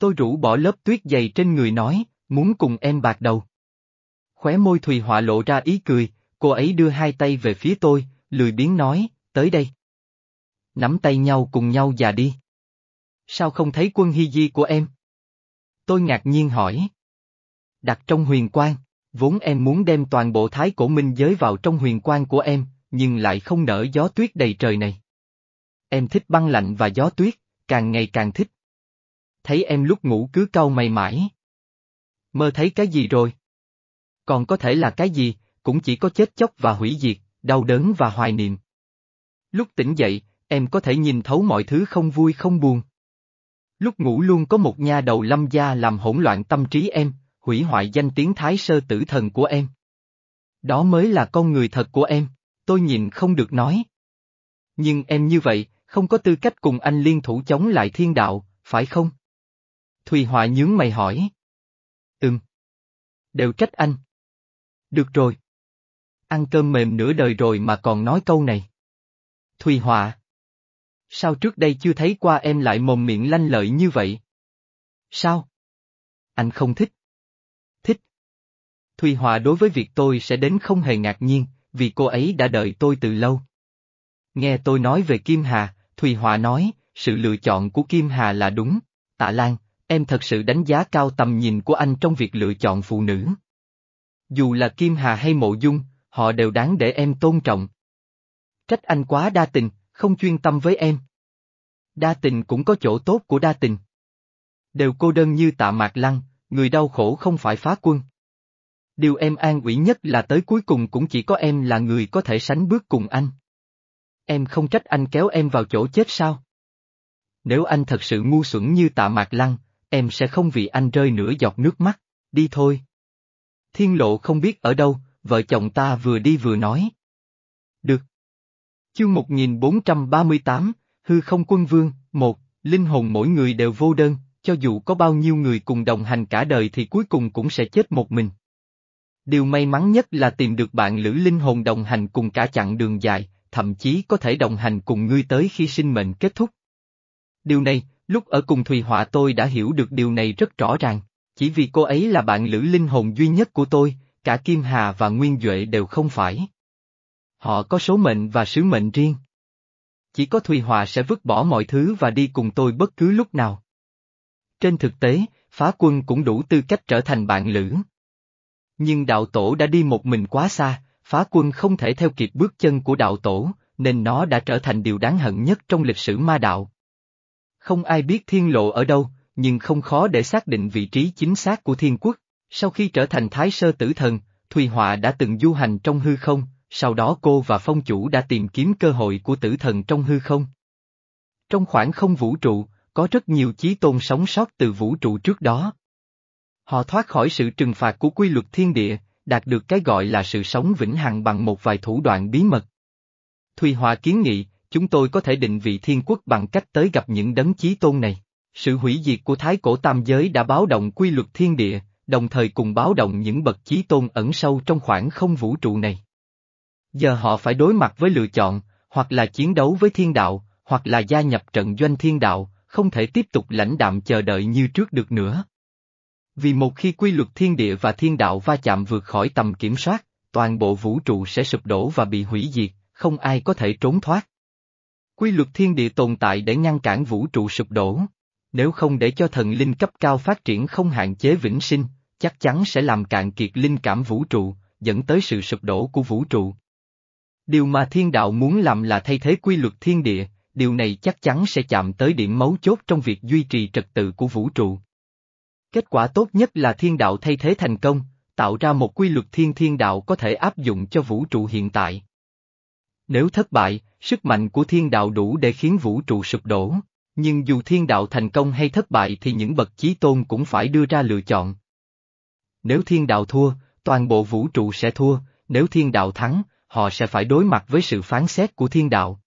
Tôi rủ bỏ lớp tuyết dày trên người nói, muốn cùng em bạc đầu. Khóe môi Thùy Họa lộ ra ý cười, cô ấy đưa hai tay về phía tôi, lười biếng nói, tới đây. Nắm tay nhau cùng nhau già đi. Sao không thấy quân hy di của em? Tôi ngạc nhiên hỏi. Đặt trong huyền quang, vốn em muốn đem toàn bộ thái cổ minh giới vào trong huyền quang của em, nhưng lại không nở gió tuyết đầy trời này. Em thích băng lạnh và gió tuyết, càng ngày càng thích. Thấy em lúc ngủ cứ cau mày mãi. Mơ thấy cái gì rồi? Còn có thể là cái gì, cũng chỉ có chết chóc và hủy diệt, đau đớn và hoài niệm. Lúc tỉnh dậy, em có thể nhìn thấu mọi thứ không vui không buồn. Lúc ngủ luôn có một nha đầu lâm gia làm hỗn loạn tâm trí em, hủy hoại danh tiếng thái sơ tử thần của em. Đó mới là con người thật của em, tôi nhìn không được nói. Nhưng em như vậy, không có tư cách cùng anh liên thủ chống lại thiên đạo, phải không? Thùy Họa nhướng mày hỏi. Ừm. Đều trách anh. Được rồi. Ăn cơm mềm nửa đời rồi mà còn nói câu này. Thùy Họa. Sao trước đây chưa thấy qua em lại mồm miệng lanh lợi như vậy? Sao? Anh không thích. Thích. Thùy Họa đối với việc tôi sẽ đến không hề ngạc nhiên, vì cô ấy đã đợi tôi từ lâu. Nghe tôi nói về Kim Hà, Thùy Họa nói, sự lựa chọn của Kim Hà là đúng. Tạ Lan, em thật sự đánh giá cao tầm nhìn của anh trong việc lựa chọn phụ nữ. Dù là Kim Hà hay Mộ Dung, họ đều đáng để em tôn trọng. Trách anh quá đa tình, không chuyên tâm với em. Đa tình cũng có chỗ tốt của đa tình. Đều cô đơn như tạ mạc lăng, người đau khổ không phải phá quân. Điều em an ủy nhất là tới cuối cùng cũng chỉ có em là người có thể sánh bước cùng anh. Em không trách anh kéo em vào chỗ chết sao? Nếu anh thật sự ngu xuẩn như tạ mạc lăng, em sẽ không vì anh rơi nửa giọt nước mắt, đi thôi. Thiên lộ không biết ở đâu, vợ chồng ta vừa đi vừa nói. Được. Chương 1438, Hư không quân vương, một, linh hồn mỗi người đều vô đơn, cho dù có bao nhiêu người cùng đồng hành cả đời thì cuối cùng cũng sẽ chết một mình. Điều may mắn nhất là tìm được bạn lữ linh hồn đồng hành cùng cả chặng đường dài, thậm chí có thể đồng hành cùng ngươi tới khi sinh mệnh kết thúc. Điều này, lúc ở cùng Thùy Họa tôi đã hiểu được điều này rất rõ ràng, chỉ vì cô ấy là bạn lữ linh hồn duy nhất của tôi, cả Kim Hà và Nguyên Duệ đều không phải. Họ có số mệnh và sứ mệnh riêng. Chỉ có Thùy Họa sẽ vứt bỏ mọi thứ và đi cùng tôi bất cứ lúc nào. Trên thực tế, phá quân cũng đủ tư cách trở thành bạn lữ. Nhưng đạo tổ đã đi một mình quá xa, phá quân không thể theo kịp bước chân của đạo tổ, nên nó đã trở thành điều đáng hận nhất trong lịch sử ma đạo. Không ai biết thiên lộ ở đâu, nhưng không khó để xác định vị trí chính xác của thiên quốc. Sau khi trở thành thái sơ tử thần, Thùy Họa đã từng du hành trong hư không, sau đó cô và phong chủ đã tìm kiếm cơ hội của tử thần trong hư không. Trong khoảng không vũ trụ, có rất nhiều chí tôn sống sót từ vũ trụ trước đó. Họ thoát khỏi sự trừng phạt của quy luật thiên địa, đạt được cái gọi là sự sống vĩnh hằng bằng một vài thủ đoạn bí mật. Thùy Hòa kiến nghị, chúng tôi có thể định vị thiên quốc bằng cách tới gặp những đấng chí tôn này. Sự hủy diệt của thái cổ tam giới đã báo động quy luật thiên địa, đồng thời cùng báo động những bậc chí tôn ẩn sâu trong khoảng không vũ trụ này. Giờ họ phải đối mặt với lựa chọn, hoặc là chiến đấu với thiên đạo, hoặc là gia nhập trận doanh thiên đạo, không thể tiếp tục lãnh đạm chờ đợi như trước được nữa. Vì một khi quy luật thiên địa và thiên đạo va chạm vượt khỏi tầm kiểm soát, toàn bộ vũ trụ sẽ sụp đổ và bị hủy diệt, không ai có thể trốn thoát. Quy luật thiên địa tồn tại để ngăn cản vũ trụ sụp đổ. Nếu không để cho thần linh cấp cao phát triển không hạn chế vĩnh sinh, chắc chắn sẽ làm cạn kiệt linh cảm vũ trụ, dẫn tới sự sụp đổ của vũ trụ. Điều mà thiên đạo muốn làm là thay thế quy luật thiên địa, điều này chắc chắn sẽ chạm tới điểm mấu chốt trong việc duy trì trật tự của vũ trụ. Kết quả tốt nhất là thiên đạo thay thế thành công, tạo ra một quy luật thiên thiên đạo có thể áp dụng cho vũ trụ hiện tại. Nếu thất bại, sức mạnh của thiên đạo đủ để khiến vũ trụ sụp đổ, nhưng dù thiên đạo thành công hay thất bại thì những bậc chí tôn cũng phải đưa ra lựa chọn. Nếu thiên đạo thua, toàn bộ vũ trụ sẽ thua, nếu thiên đạo thắng, họ sẽ phải đối mặt với sự phán xét của thiên đạo.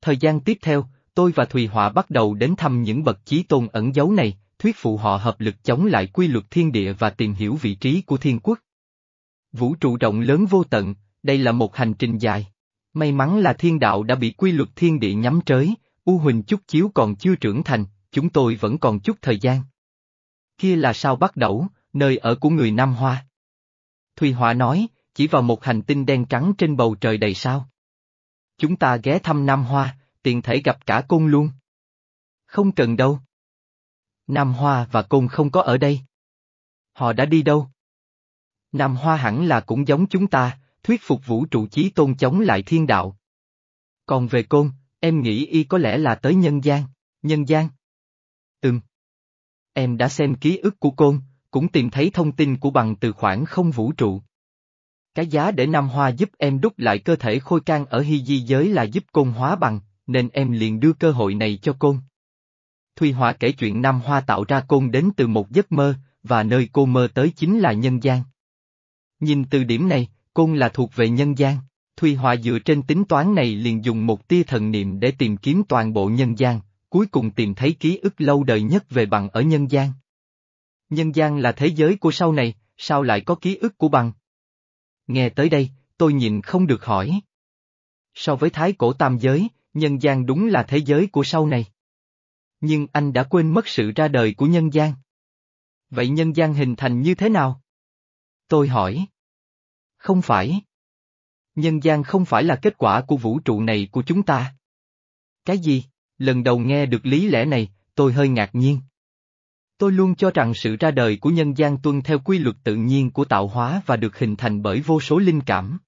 Thời gian tiếp theo, tôi và Thùy Họa bắt đầu đến thăm những bậc chí tôn ẩn giấu này, thuyết phụ họ hợp lực chống lại quy luật thiên địa và tìm hiểu vị trí của thiên quốc. Vũ trụ rộng lớn vô tận, đây là một hành trình dài. May mắn là thiên đạo đã bị quy luật thiên địa nhắm trới, U Huỳnh chút chiếu còn chưa trưởng thành, chúng tôi vẫn còn chút thời gian. Kia là sao bắt đầu, nơi ở của người Nam Hoa. Thùy Họa nói, chỉ vào một hành tinh đen trắng trên bầu trời đầy sao. Chúng ta ghé thăm Nam Hoa, tiện thể gặp cả côn luôn. Không cần đâu. Nam Hoa và côn không có ở đây. Họ đã đi đâu? Nam Hoa hẳn là cũng giống chúng ta, thuyết phục vũ trụ chí tôn chống lại thiên đạo. Còn về côn, em nghĩ y có lẽ là tới nhân gian, nhân gian. Ừm. Em đã xem ký ức của côn, cũng tìm thấy thông tin của bằng từ khoảng không vũ trụ. Cái giá để Nam Hoa giúp em đúc lại cơ thể khôi can ở hy di giới là giúp côn hóa bằng, nên em liền đưa cơ hội này cho côn. Thùy hòa kể chuyện Nam Hoa tạo ra côn đến từ một giấc mơ, và nơi cô mơ tới chính là nhân gian. Nhìn từ điểm này, côn là thuộc về nhân gian. thuy hòa dựa trên tính toán này liền dùng một tia thần niệm để tìm kiếm toàn bộ nhân gian, cuối cùng tìm thấy ký ức lâu đời nhất về bằng ở nhân gian. Nhân gian là thế giới của sau này, sao lại có ký ức của bằng? Nghe tới đây, tôi nhìn không được hỏi. So với thái cổ tam giới, nhân gian đúng là thế giới của sau này. Nhưng anh đã quên mất sự ra đời của nhân gian. Vậy nhân gian hình thành như thế nào? Tôi hỏi. Không phải. Nhân gian không phải là kết quả của vũ trụ này của chúng ta. Cái gì? Lần đầu nghe được lý lẽ này, tôi hơi ngạc nhiên. Tôi luôn cho rằng sự ra đời của nhân gian tuân theo quy luật tự nhiên của tạo hóa và được hình thành bởi vô số linh cảm.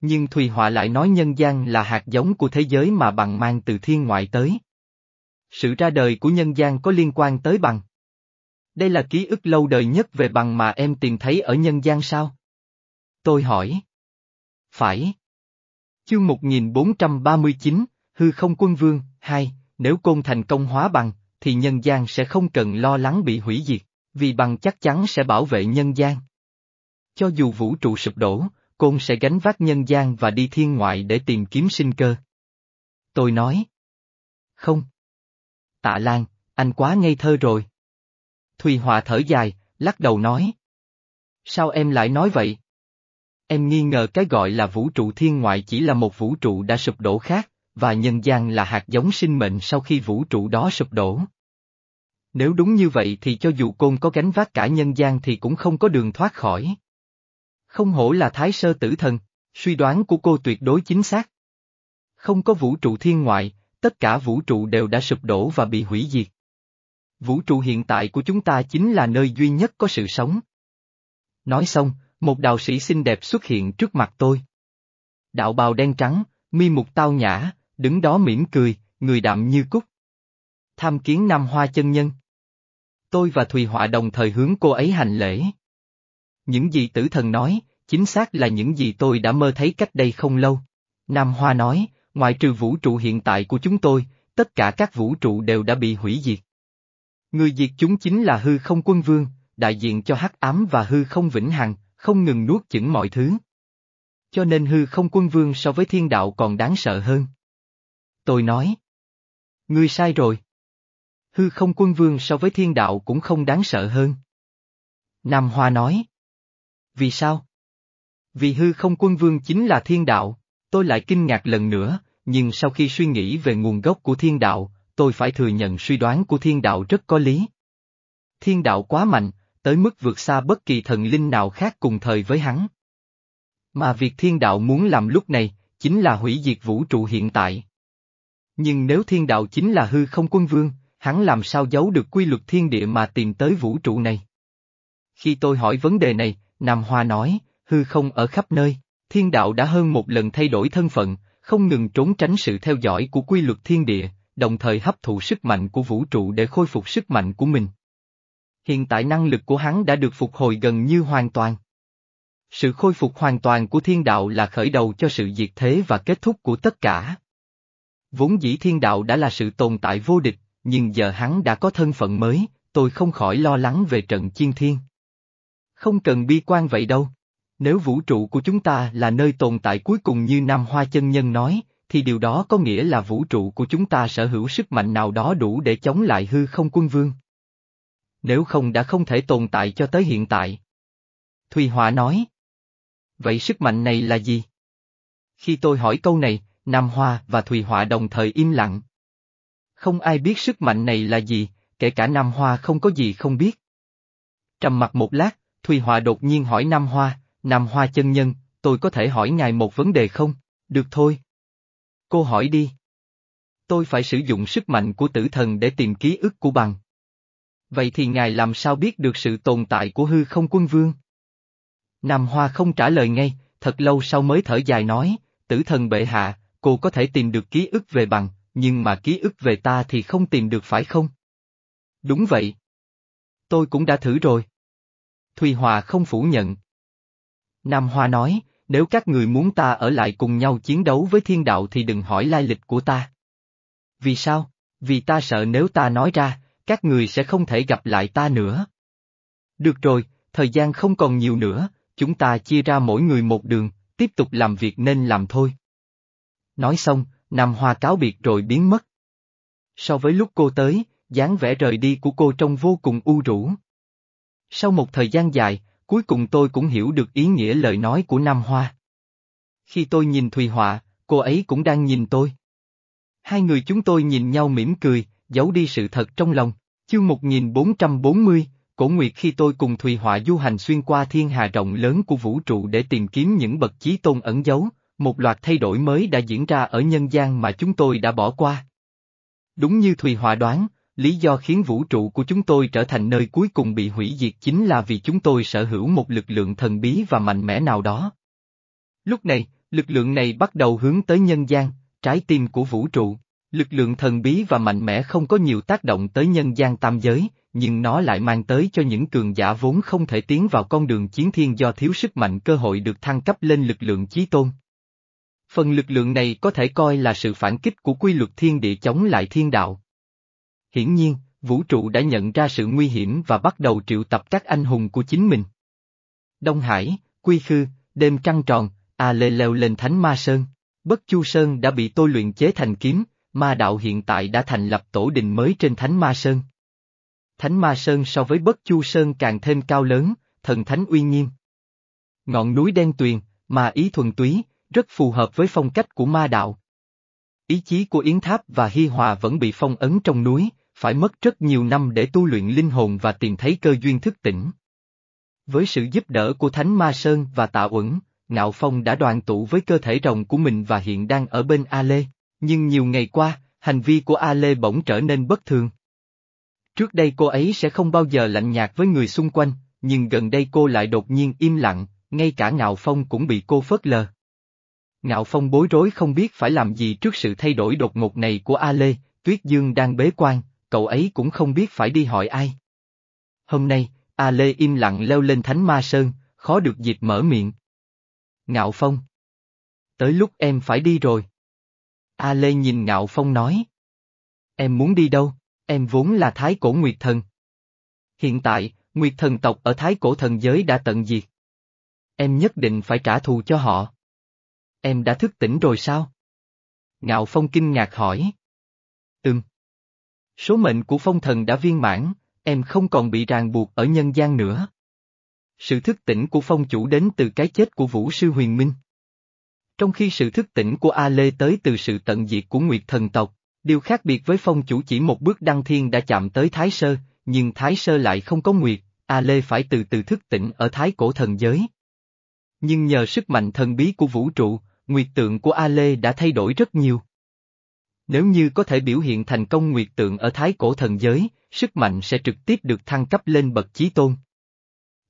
Nhưng Thùy Họa lại nói nhân gian là hạt giống của thế giới mà bằng mang từ thiên ngoại tới. Sự ra đời của nhân gian có liên quan tới bằng. Đây là ký ức lâu đời nhất về bằng mà em tìm thấy ở nhân gian sao? Tôi hỏi. Phải. Chương 1439, Hư không quân vương, 2, nếu côn thành công hóa bằng, thì nhân gian sẽ không cần lo lắng bị hủy diệt, vì bằng chắc chắn sẽ bảo vệ nhân gian. Cho dù vũ trụ sụp đổ, côn sẽ gánh vác nhân gian và đi thiên ngoại để tìm kiếm sinh cơ. Tôi nói. Không. Tạ Lan, anh quá ngây thơ rồi. Thùy Hòa thở dài, lắc đầu nói. Sao em lại nói vậy? Em nghi ngờ cái gọi là vũ trụ thiên ngoại chỉ là một vũ trụ đã sụp đổ khác, và nhân gian là hạt giống sinh mệnh sau khi vũ trụ đó sụp đổ. Nếu đúng như vậy thì cho dù côn có gánh vác cả nhân gian thì cũng không có đường thoát khỏi. Không hổ là thái sơ tử thần, suy đoán của cô tuyệt đối chính xác. Không có vũ trụ thiên ngoại, tất cả vũ trụ đều đã sụp đổ và bị hủy diệt. Vũ trụ hiện tại của chúng ta chính là nơi duy nhất có sự sống. Nói xong, một đạo sĩ xinh đẹp xuất hiện trước mặt tôi. Đạo bào đen trắng, mi mục tao nhã, đứng đó mỉm cười, người đạm như cúc. Tham kiến Nam Hoa chân nhân. Tôi và Thùy Họa đồng thời hướng cô ấy hành lễ. Những gì tử thần nói, chính xác là những gì tôi đã mơ thấy cách đây không lâu. Nam Hoa nói, ngoại trừ vũ trụ hiện tại của chúng tôi, tất cả các vũ trụ đều đã bị hủy diệt. Người diệt chúng chính là hư không quân vương, đại diện cho hắc ám và hư không vĩnh hằng, không ngừng nuốt chửng mọi thứ. Cho nên hư không quân vương so với thiên đạo còn đáng sợ hơn. Tôi nói. Ngươi sai rồi. Hư không quân vương so với thiên đạo cũng không đáng sợ hơn. Nam Hoa nói. Vì sao? Vì hư không quân vương chính là thiên đạo, tôi lại kinh ngạc lần nữa, nhưng sau khi suy nghĩ về nguồn gốc của thiên đạo, tôi phải thừa nhận suy đoán của thiên đạo rất có lý. Thiên đạo quá mạnh, tới mức vượt xa bất kỳ thần linh nào khác cùng thời với hắn. Mà việc thiên đạo muốn làm lúc này, chính là hủy diệt vũ trụ hiện tại. Nhưng nếu thiên đạo chính là hư không quân vương, hắn làm sao giấu được quy luật thiên địa mà tìm tới vũ trụ này? Khi tôi hỏi vấn đề này, Nam Hoa nói, hư không ở khắp nơi, thiên đạo đã hơn một lần thay đổi thân phận, không ngừng trốn tránh sự theo dõi của quy luật thiên địa, đồng thời hấp thụ sức mạnh của vũ trụ để khôi phục sức mạnh của mình. Hiện tại năng lực của hắn đã được phục hồi gần như hoàn toàn. Sự khôi phục hoàn toàn của thiên đạo là khởi đầu cho sự diệt thế và kết thúc của tất cả. Vốn dĩ thiên đạo đã là sự tồn tại vô địch, nhưng giờ hắn đã có thân phận mới, tôi không khỏi lo lắng về trận chiên thiên. Không cần bi quan vậy đâu. Nếu vũ trụ của chúng ta là nơi tồn tại cuối cùng như Nam Hoa Chân Nhân nói, thì điều đó có nghĩa là vũ trụ của chúng ta sở hữu sức mạnh nào đó đủ để chống lại hư không quân vương. Nếu không đã không thể tồn tại cho tới hiện tại. Thùy Họa nói. Vậy sức mạnh này là gì? Khi tôi hỏi câu này, Nam Hoa và Thùy Họa đồng thời im lặng. Không ai biết sức mạnh này là gì, kể cả Nam Hoa không có gì không biết. Trầm mặt một lát, Thùy Họa đột nhiên hỏi Nam Hoa, Nam Hoa chân nhân, tôi có thể hỏi ngài một vấn đề không? Được thôi. Cô hỏi đi. Tôi phải sử dụng sức mạnh của tử thần để tìm ký ức của bằng. Vậy thì ngài làm sao biết được sự tồn tại của hư không quân vương? Nam Hoa không trả lời ngay, thật lâu sau mới thở dài nói, tử thần bệ hạ, cô có thể tìm được ký ức về bằng, nhưng mà ký ức về ta thì không tìm được phải không? Đúng vậy. Tôi cũng đã thử rồi. Thùy Hòa không phủ nhận. Nam Hoa nói, nếu các người muốn ta ở lại cùng nhau chiến đấu với thiên đạo thì đừng hỏi lai lịch của ta. Vì sao? Vì ta sợ nếu ta nói ra, các người sẽ không thể gặp lại ta nữa. Được rồi, thời gian không còn nhiều nữa, chúng ta chia ra mỗi người một đường, tiếp tục làm việc nên làm thôi. Nói xong, Nam Hoa cáo biệt rồi biến mất. So với lúc cô tới, dáng vẻ rời đi của cô trông vô cùng u rũ. Sau một thời gian dài, cuối cùng tôi cũng hiểu được ý nghĩa lời nói của Nam Hoa. Khi tôi nhìn Thùy Họa, cô ấy cũng đang nhìn tôi. Hai người chúng tôi nhìn nhau mỉm cười, giấu đi sự thật trong lòng. Chương 1440, Cổ Nguyệt khi tôi cùng Thùy Họa du hành xuyên qua thiên hà rộng lớn của vũ trụ để tìm kiếm những bậc chí tôn ẩn giấu, một loạt thay đổi mới đã diễn ra ở nhân gian mà chúng tôi đã bỏ qua. Đúng như Thùy Họa đoán, lý do khiến vũ trụ của chúng tôi trở thành nơi cuối cùng bị hủy diệt chính là vì chúng tôi sở hữu một lực lượng thần bí và mạnh mẽ nào đó. Lúc này, lực lượng này bắt đầu hướng tới nhân gian, trái tim của vũ trụ. Lực lượng thần bí và mạnh mẽ không có nhiều tác động tới nhân gian tam giới, nhưng nó lại mang tới cho những cường giả vốn không thể tiến vào con đường chiến thiên do thiếu sức mạnh cơ hội được thăng cấp lên lực lượng chí tôn. Phần lực lượng này có thể coi là sự phản kích của quy luật thiên địa chống lại thiên đạo. Hiển nhiên, vũ trụ đã nhận ra sự nguy hiểm và bắt đầu triệu tập các anh hùng của chính mình. Đông Hải, Quy Khư, đêm trăng tròn, A Lê leo lên Thánh Ma Sơn. Bất Chu Sơn đã bị tôi luyện chế thành kiếm, ma đạo hiện tại đã thành lập tổ đình mới trên Thánh Ma Sơn. Thánh Ma Sơn so với Bất Chu Sơn càng thêm cao lớn, thần thánh uy nghiêm. Ngọn núi đen tuyền, ma ý thuần túy, rất phù hợp với phong cách của ma đạo. Ý chí của Yến Tháp và Hi Hòa vẫn bị phong ấn trong núi, phải mất rất nhiều năm để tu luyện linh hồn và tìm thấy cơ duyên thức tỉnh. Với sự giúp đỡ của Thánh Ma Sơn và Tạ Uẩn, Ngạo Phong đã đoàn tụ với cơ thể rồng của mình và hiện đang ở bên A Lê, nhưng nhiều ngày qua, hành vi của A Lê bỗng trở nên bất thường. Trước đây cô ấy sẽ không bao giờ lạnh nhạt với người xung quanh, nhưng gần đây cô lại đột nhiên im lặng, ngay cả Ngạo Phong cũng bị cô phớt lờ. Ngạo Phong bối rối không biết phải làm gì trước sự thay đổi đột ngột này của A Lê, Tuyết Dương đang bế quan, cậu ấy cũng không biết phải đi hỏi ai. Hôm nay, A Lê im lặng leo lên Thánh Ma Sơn, khó được dịp mở miệng. Ngạo Phong. Tới lúc em phải đi rồi. A Lê nhìn Ngạo Phong nói. Em muốn đi đâu, em vốn là Thái Cổ Nguyệt Thần. Hiện tại, Nguyệt Thần tộc ở Thái Cổ Thần Giới đã tận diệt. Em nhất định phải trả thù cho họ. Em đã thức tỉnh rồi sao? Ngạo Phong kinh ngạc hỏi. Ừm. Số mệnh của phong thần đã viên mãn, em không còn bị ràng buộc ở nhân gian nữa. Sự thức tỉnh của phong chủ đến từ cái chết của Vũ Sư Huyền Minh. Trong khi sự thức tỉnh của A Lê tới từ sự tận diệt của Nguyệt thần tộc, điều khác biệt với phong chủ chỉ một bước đăng thiên đã chạm tới Thái Sơ, nhưng Thái Sơ lại không có Nguyệt, A Lê phải từ từ thức tỉnh ở Thái cổ thần giới. Nhưng nhờ sức mạnh thần bí của vũ trụ, Nguyệt tượng của A Lê đã thay đổi rất nhiều. Nếu như có thể biểu hiện thành công Nguyệt tượng ở Thái cổ thần giới, sức mạnh sẽ trực tiếp được thăng cấp lên bậc chí tôn.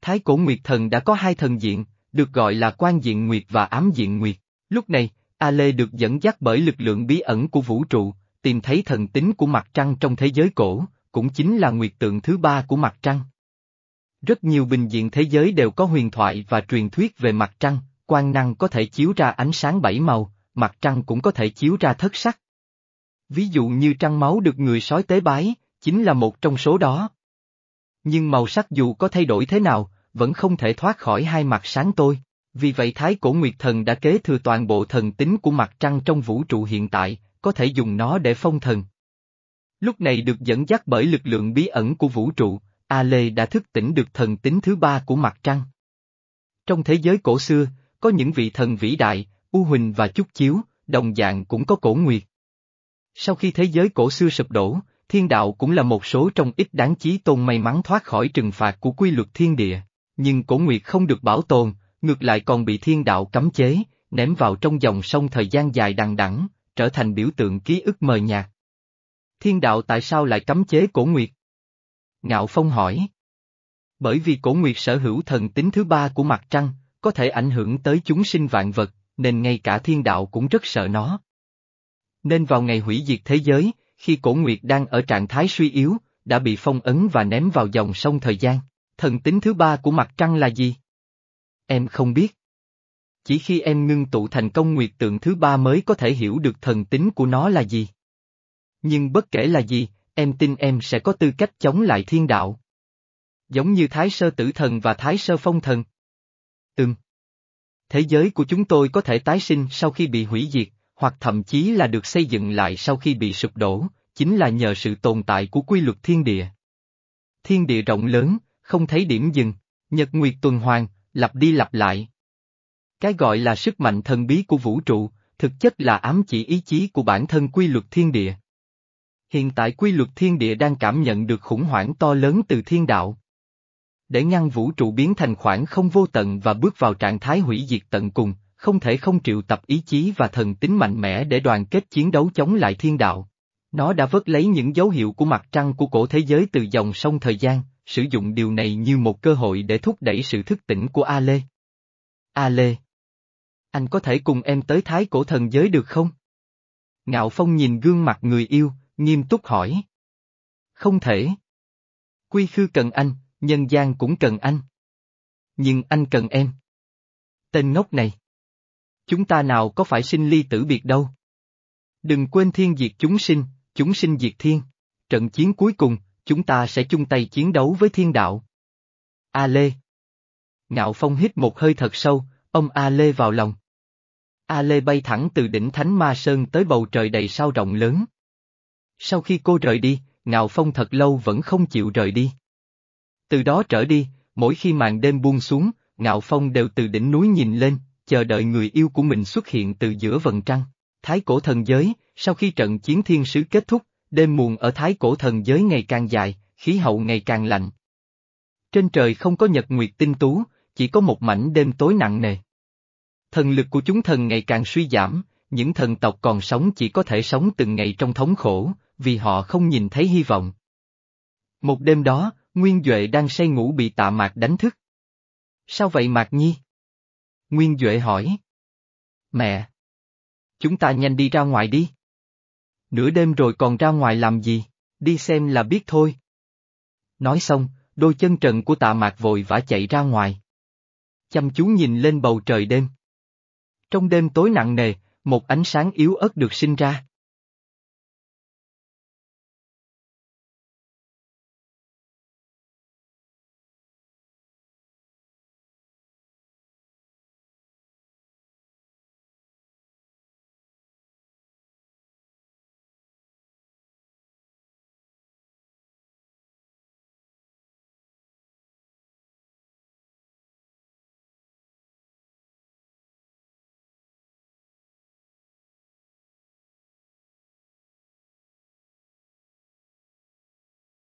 Thái cổ Nguyệt thần đã có hai thần diện, được gọi là quan diện Nguyệt và ám diện Nguyệt. Lúc này, A Lê được dẫn dắt bởi lực lượng bí ẩn của vũ trụ, tìm thấy thần tính của mặt trăng trong thế giới cổ, cũng chính là nguyệt tượng thứ ba của mặt trăng. Rất nhiều bình diện thế giới đều có huyền thoại và truyền thuyết về mặt trăng, quan năng có thể chiếu ra ánh sáng bảy màu, mặt trăng cũng có thể chiếu ra thất sắc. Ví dụ như trăng máu được người sói tế bái, chính là một trong số đó. Nhưng màu sắc dù có thay đổi thế nào, vẫn không thể thoát khỏi hai mặt sáng tôi. Vì vậy Thái Cổ Nguyệt Thần đã kế thừa toàn bộ thần tính của mặt trăng trong vũ trụ hiện tại, có thể dùng nó để phong thần. Lúc này được dẫn dắt bởi lực lượng bí ẩn của vũ trụ, A Lê đã thức tỉnh được thần tính thứ ba của mặt trăng. Trong thế giới cổ xưa, có những vị thần vĩ đại, U Huỳnh và Chúc Chiếu, đồng dạng cũng có cổ nguyệt. Sau khi thế giới cổ xưa sụp đổ, thiên đạo cũng là một số trong ít đáng chí tôn may mắn thoát khỏi trừng phạt của quy luật thiên địa, nhưng cổ nguyệt không được bảo tồn, ngược lại còn bị thiên đạo cấm chế, ném vào trong dòng sông thời gian dài đằng đẵng, trở thành biểu tượng ký ức mờ nhạt. Thiên đạo tại sao lại cấm chế cổ nguyệt? Ngạo Phong hỏi. Bởi vì cổ nguyệt sở hữu thần tính thứ ba của mặt trăng, có thể ảnh hưởng tới chúng sinh vạn vật, nên ngay cả thiên đạo cũng rất sợ nó. Nên vào ngày hủy diệt thế giới, khi cổ nguyệt đang ở trạng thái suy yếu, đã bị phong ấn và ném vào dòng sông thời gian. Thần tính thứ ba của mặt trăng là gì? Em không biết. Chỉ khi em ngưng tụ thành công nguyệt tượng thứ ba mới có thể hiểu được thần tính của nó là gì. Nhưng bất kể là gì, em tin em sẽ có tư cách chống lại thiên đạo. Giống như Thái Sơ Tử Thần và Thái Sơ Phong Thần. Ừm. Thế giới của chúng tôi có thể tái sinh sau khi bị hủy diệt, hoặc thậm chí là được xây dựng lại sau khi bị sụp đổ, chính là nhờ sự tồn tại của quy luật thiên địa. Thiên địa rộng lớn, không thấy điểm dừng, nhật nguyệt tuần hoàn, lặp đi lặp lại. Cái gọi là sức mạnh thần bí của vũ trụ, thực chất là ám chỉ ý chí của bản thân quy luật thiên địa. Hiện tại quy luật thiên địa đang cảm nhận được khủng hoảng to lớn từ thiên đạo. Để ngăn vũ trụ biến thành khoảng không vô tận và bước vào trạng thái hủy diệt tận cùng, không thể không triệu tập ý chí và thần tính mạnh mẽ để đoàn kết chiến đấu chống lại thiên đạo. Nó đã vớt lấy những dấu hiệu của mặt trăng của cổ thế giới từ dòng sông thời gian, sử dụng điều này như một cơ hội để thúc đẩy sự thức tỉnh của A Lê. A Lê Anh có thể cùng em tới thái cổ thần giới được không? Ngạo Phong nhìn gương mặt người yêu, nghiêm túc hỏi. Không thể. Quy khư cần anh, nhân gian cũng cần anh. Nhưng anh cần em. Tên ngốc này. Chúng ta nào có phải sinh ly tử biệt đâu. Đừng quên thiên diệt chúng sinh, chúng sinh diệt thiên. Trận chiến cuối cùng, chúng ta sẽ chung tay chiến đấu với thiên đạo. A Lê Ngạo Phong hít một hơi thật sâu, ông A Lê vào lòng. A Lê bay thẳng từ đỉnh Thánh Ma Sơn tới bầu trời đầy sao rộng lớn. Sau khi cô rời đi, Ngạo Phong thật lâu vẫn không chịu rời đi. Từ đó trở đi, mỗi khi màn đêm buông xuống, Ngạo Phong đều từ đỉnh núi nhìn lên, chờ đợi người yêu của mình xuất hiện từ giữa vầng trăng. Thái cổ thần giới, sau khi trận chiến thiên sứ kết thúc, đêm muộn ở thái cổ thần giới ngày càng dài, khí hậu ngày càng lạnh. Trên trời không có nhật nguyệt tinh tú, chỉ có một mảnh đêm tối nặng nề. Thần lực của chúng thần ngày càng suy giảm, những thần tộc còn sống chỉ có thể sống từng ngày trong thống khổ, vì họ không nhìn thấy hy vọng. Một đêm đó, Nguyên Duệ đang say ngủ bị tạ mạc đánh thức. Sao vậy Mạc Nhi? Nguyên Duệ hỏi. Mẹ! Chúng ta nhanh đi ra ngoài đi. Nửa đêm rồi còn ra ngoài làm gì, đi xem là biết thôi. Nói xong, đôi chân trần của tạ mạc vội vã chạy ra ngoài. Chăm chú nhìn lên bầu trời đêm. Trong đêm tối nặng nề, một ánh sáng yếu ớt được sinh ra.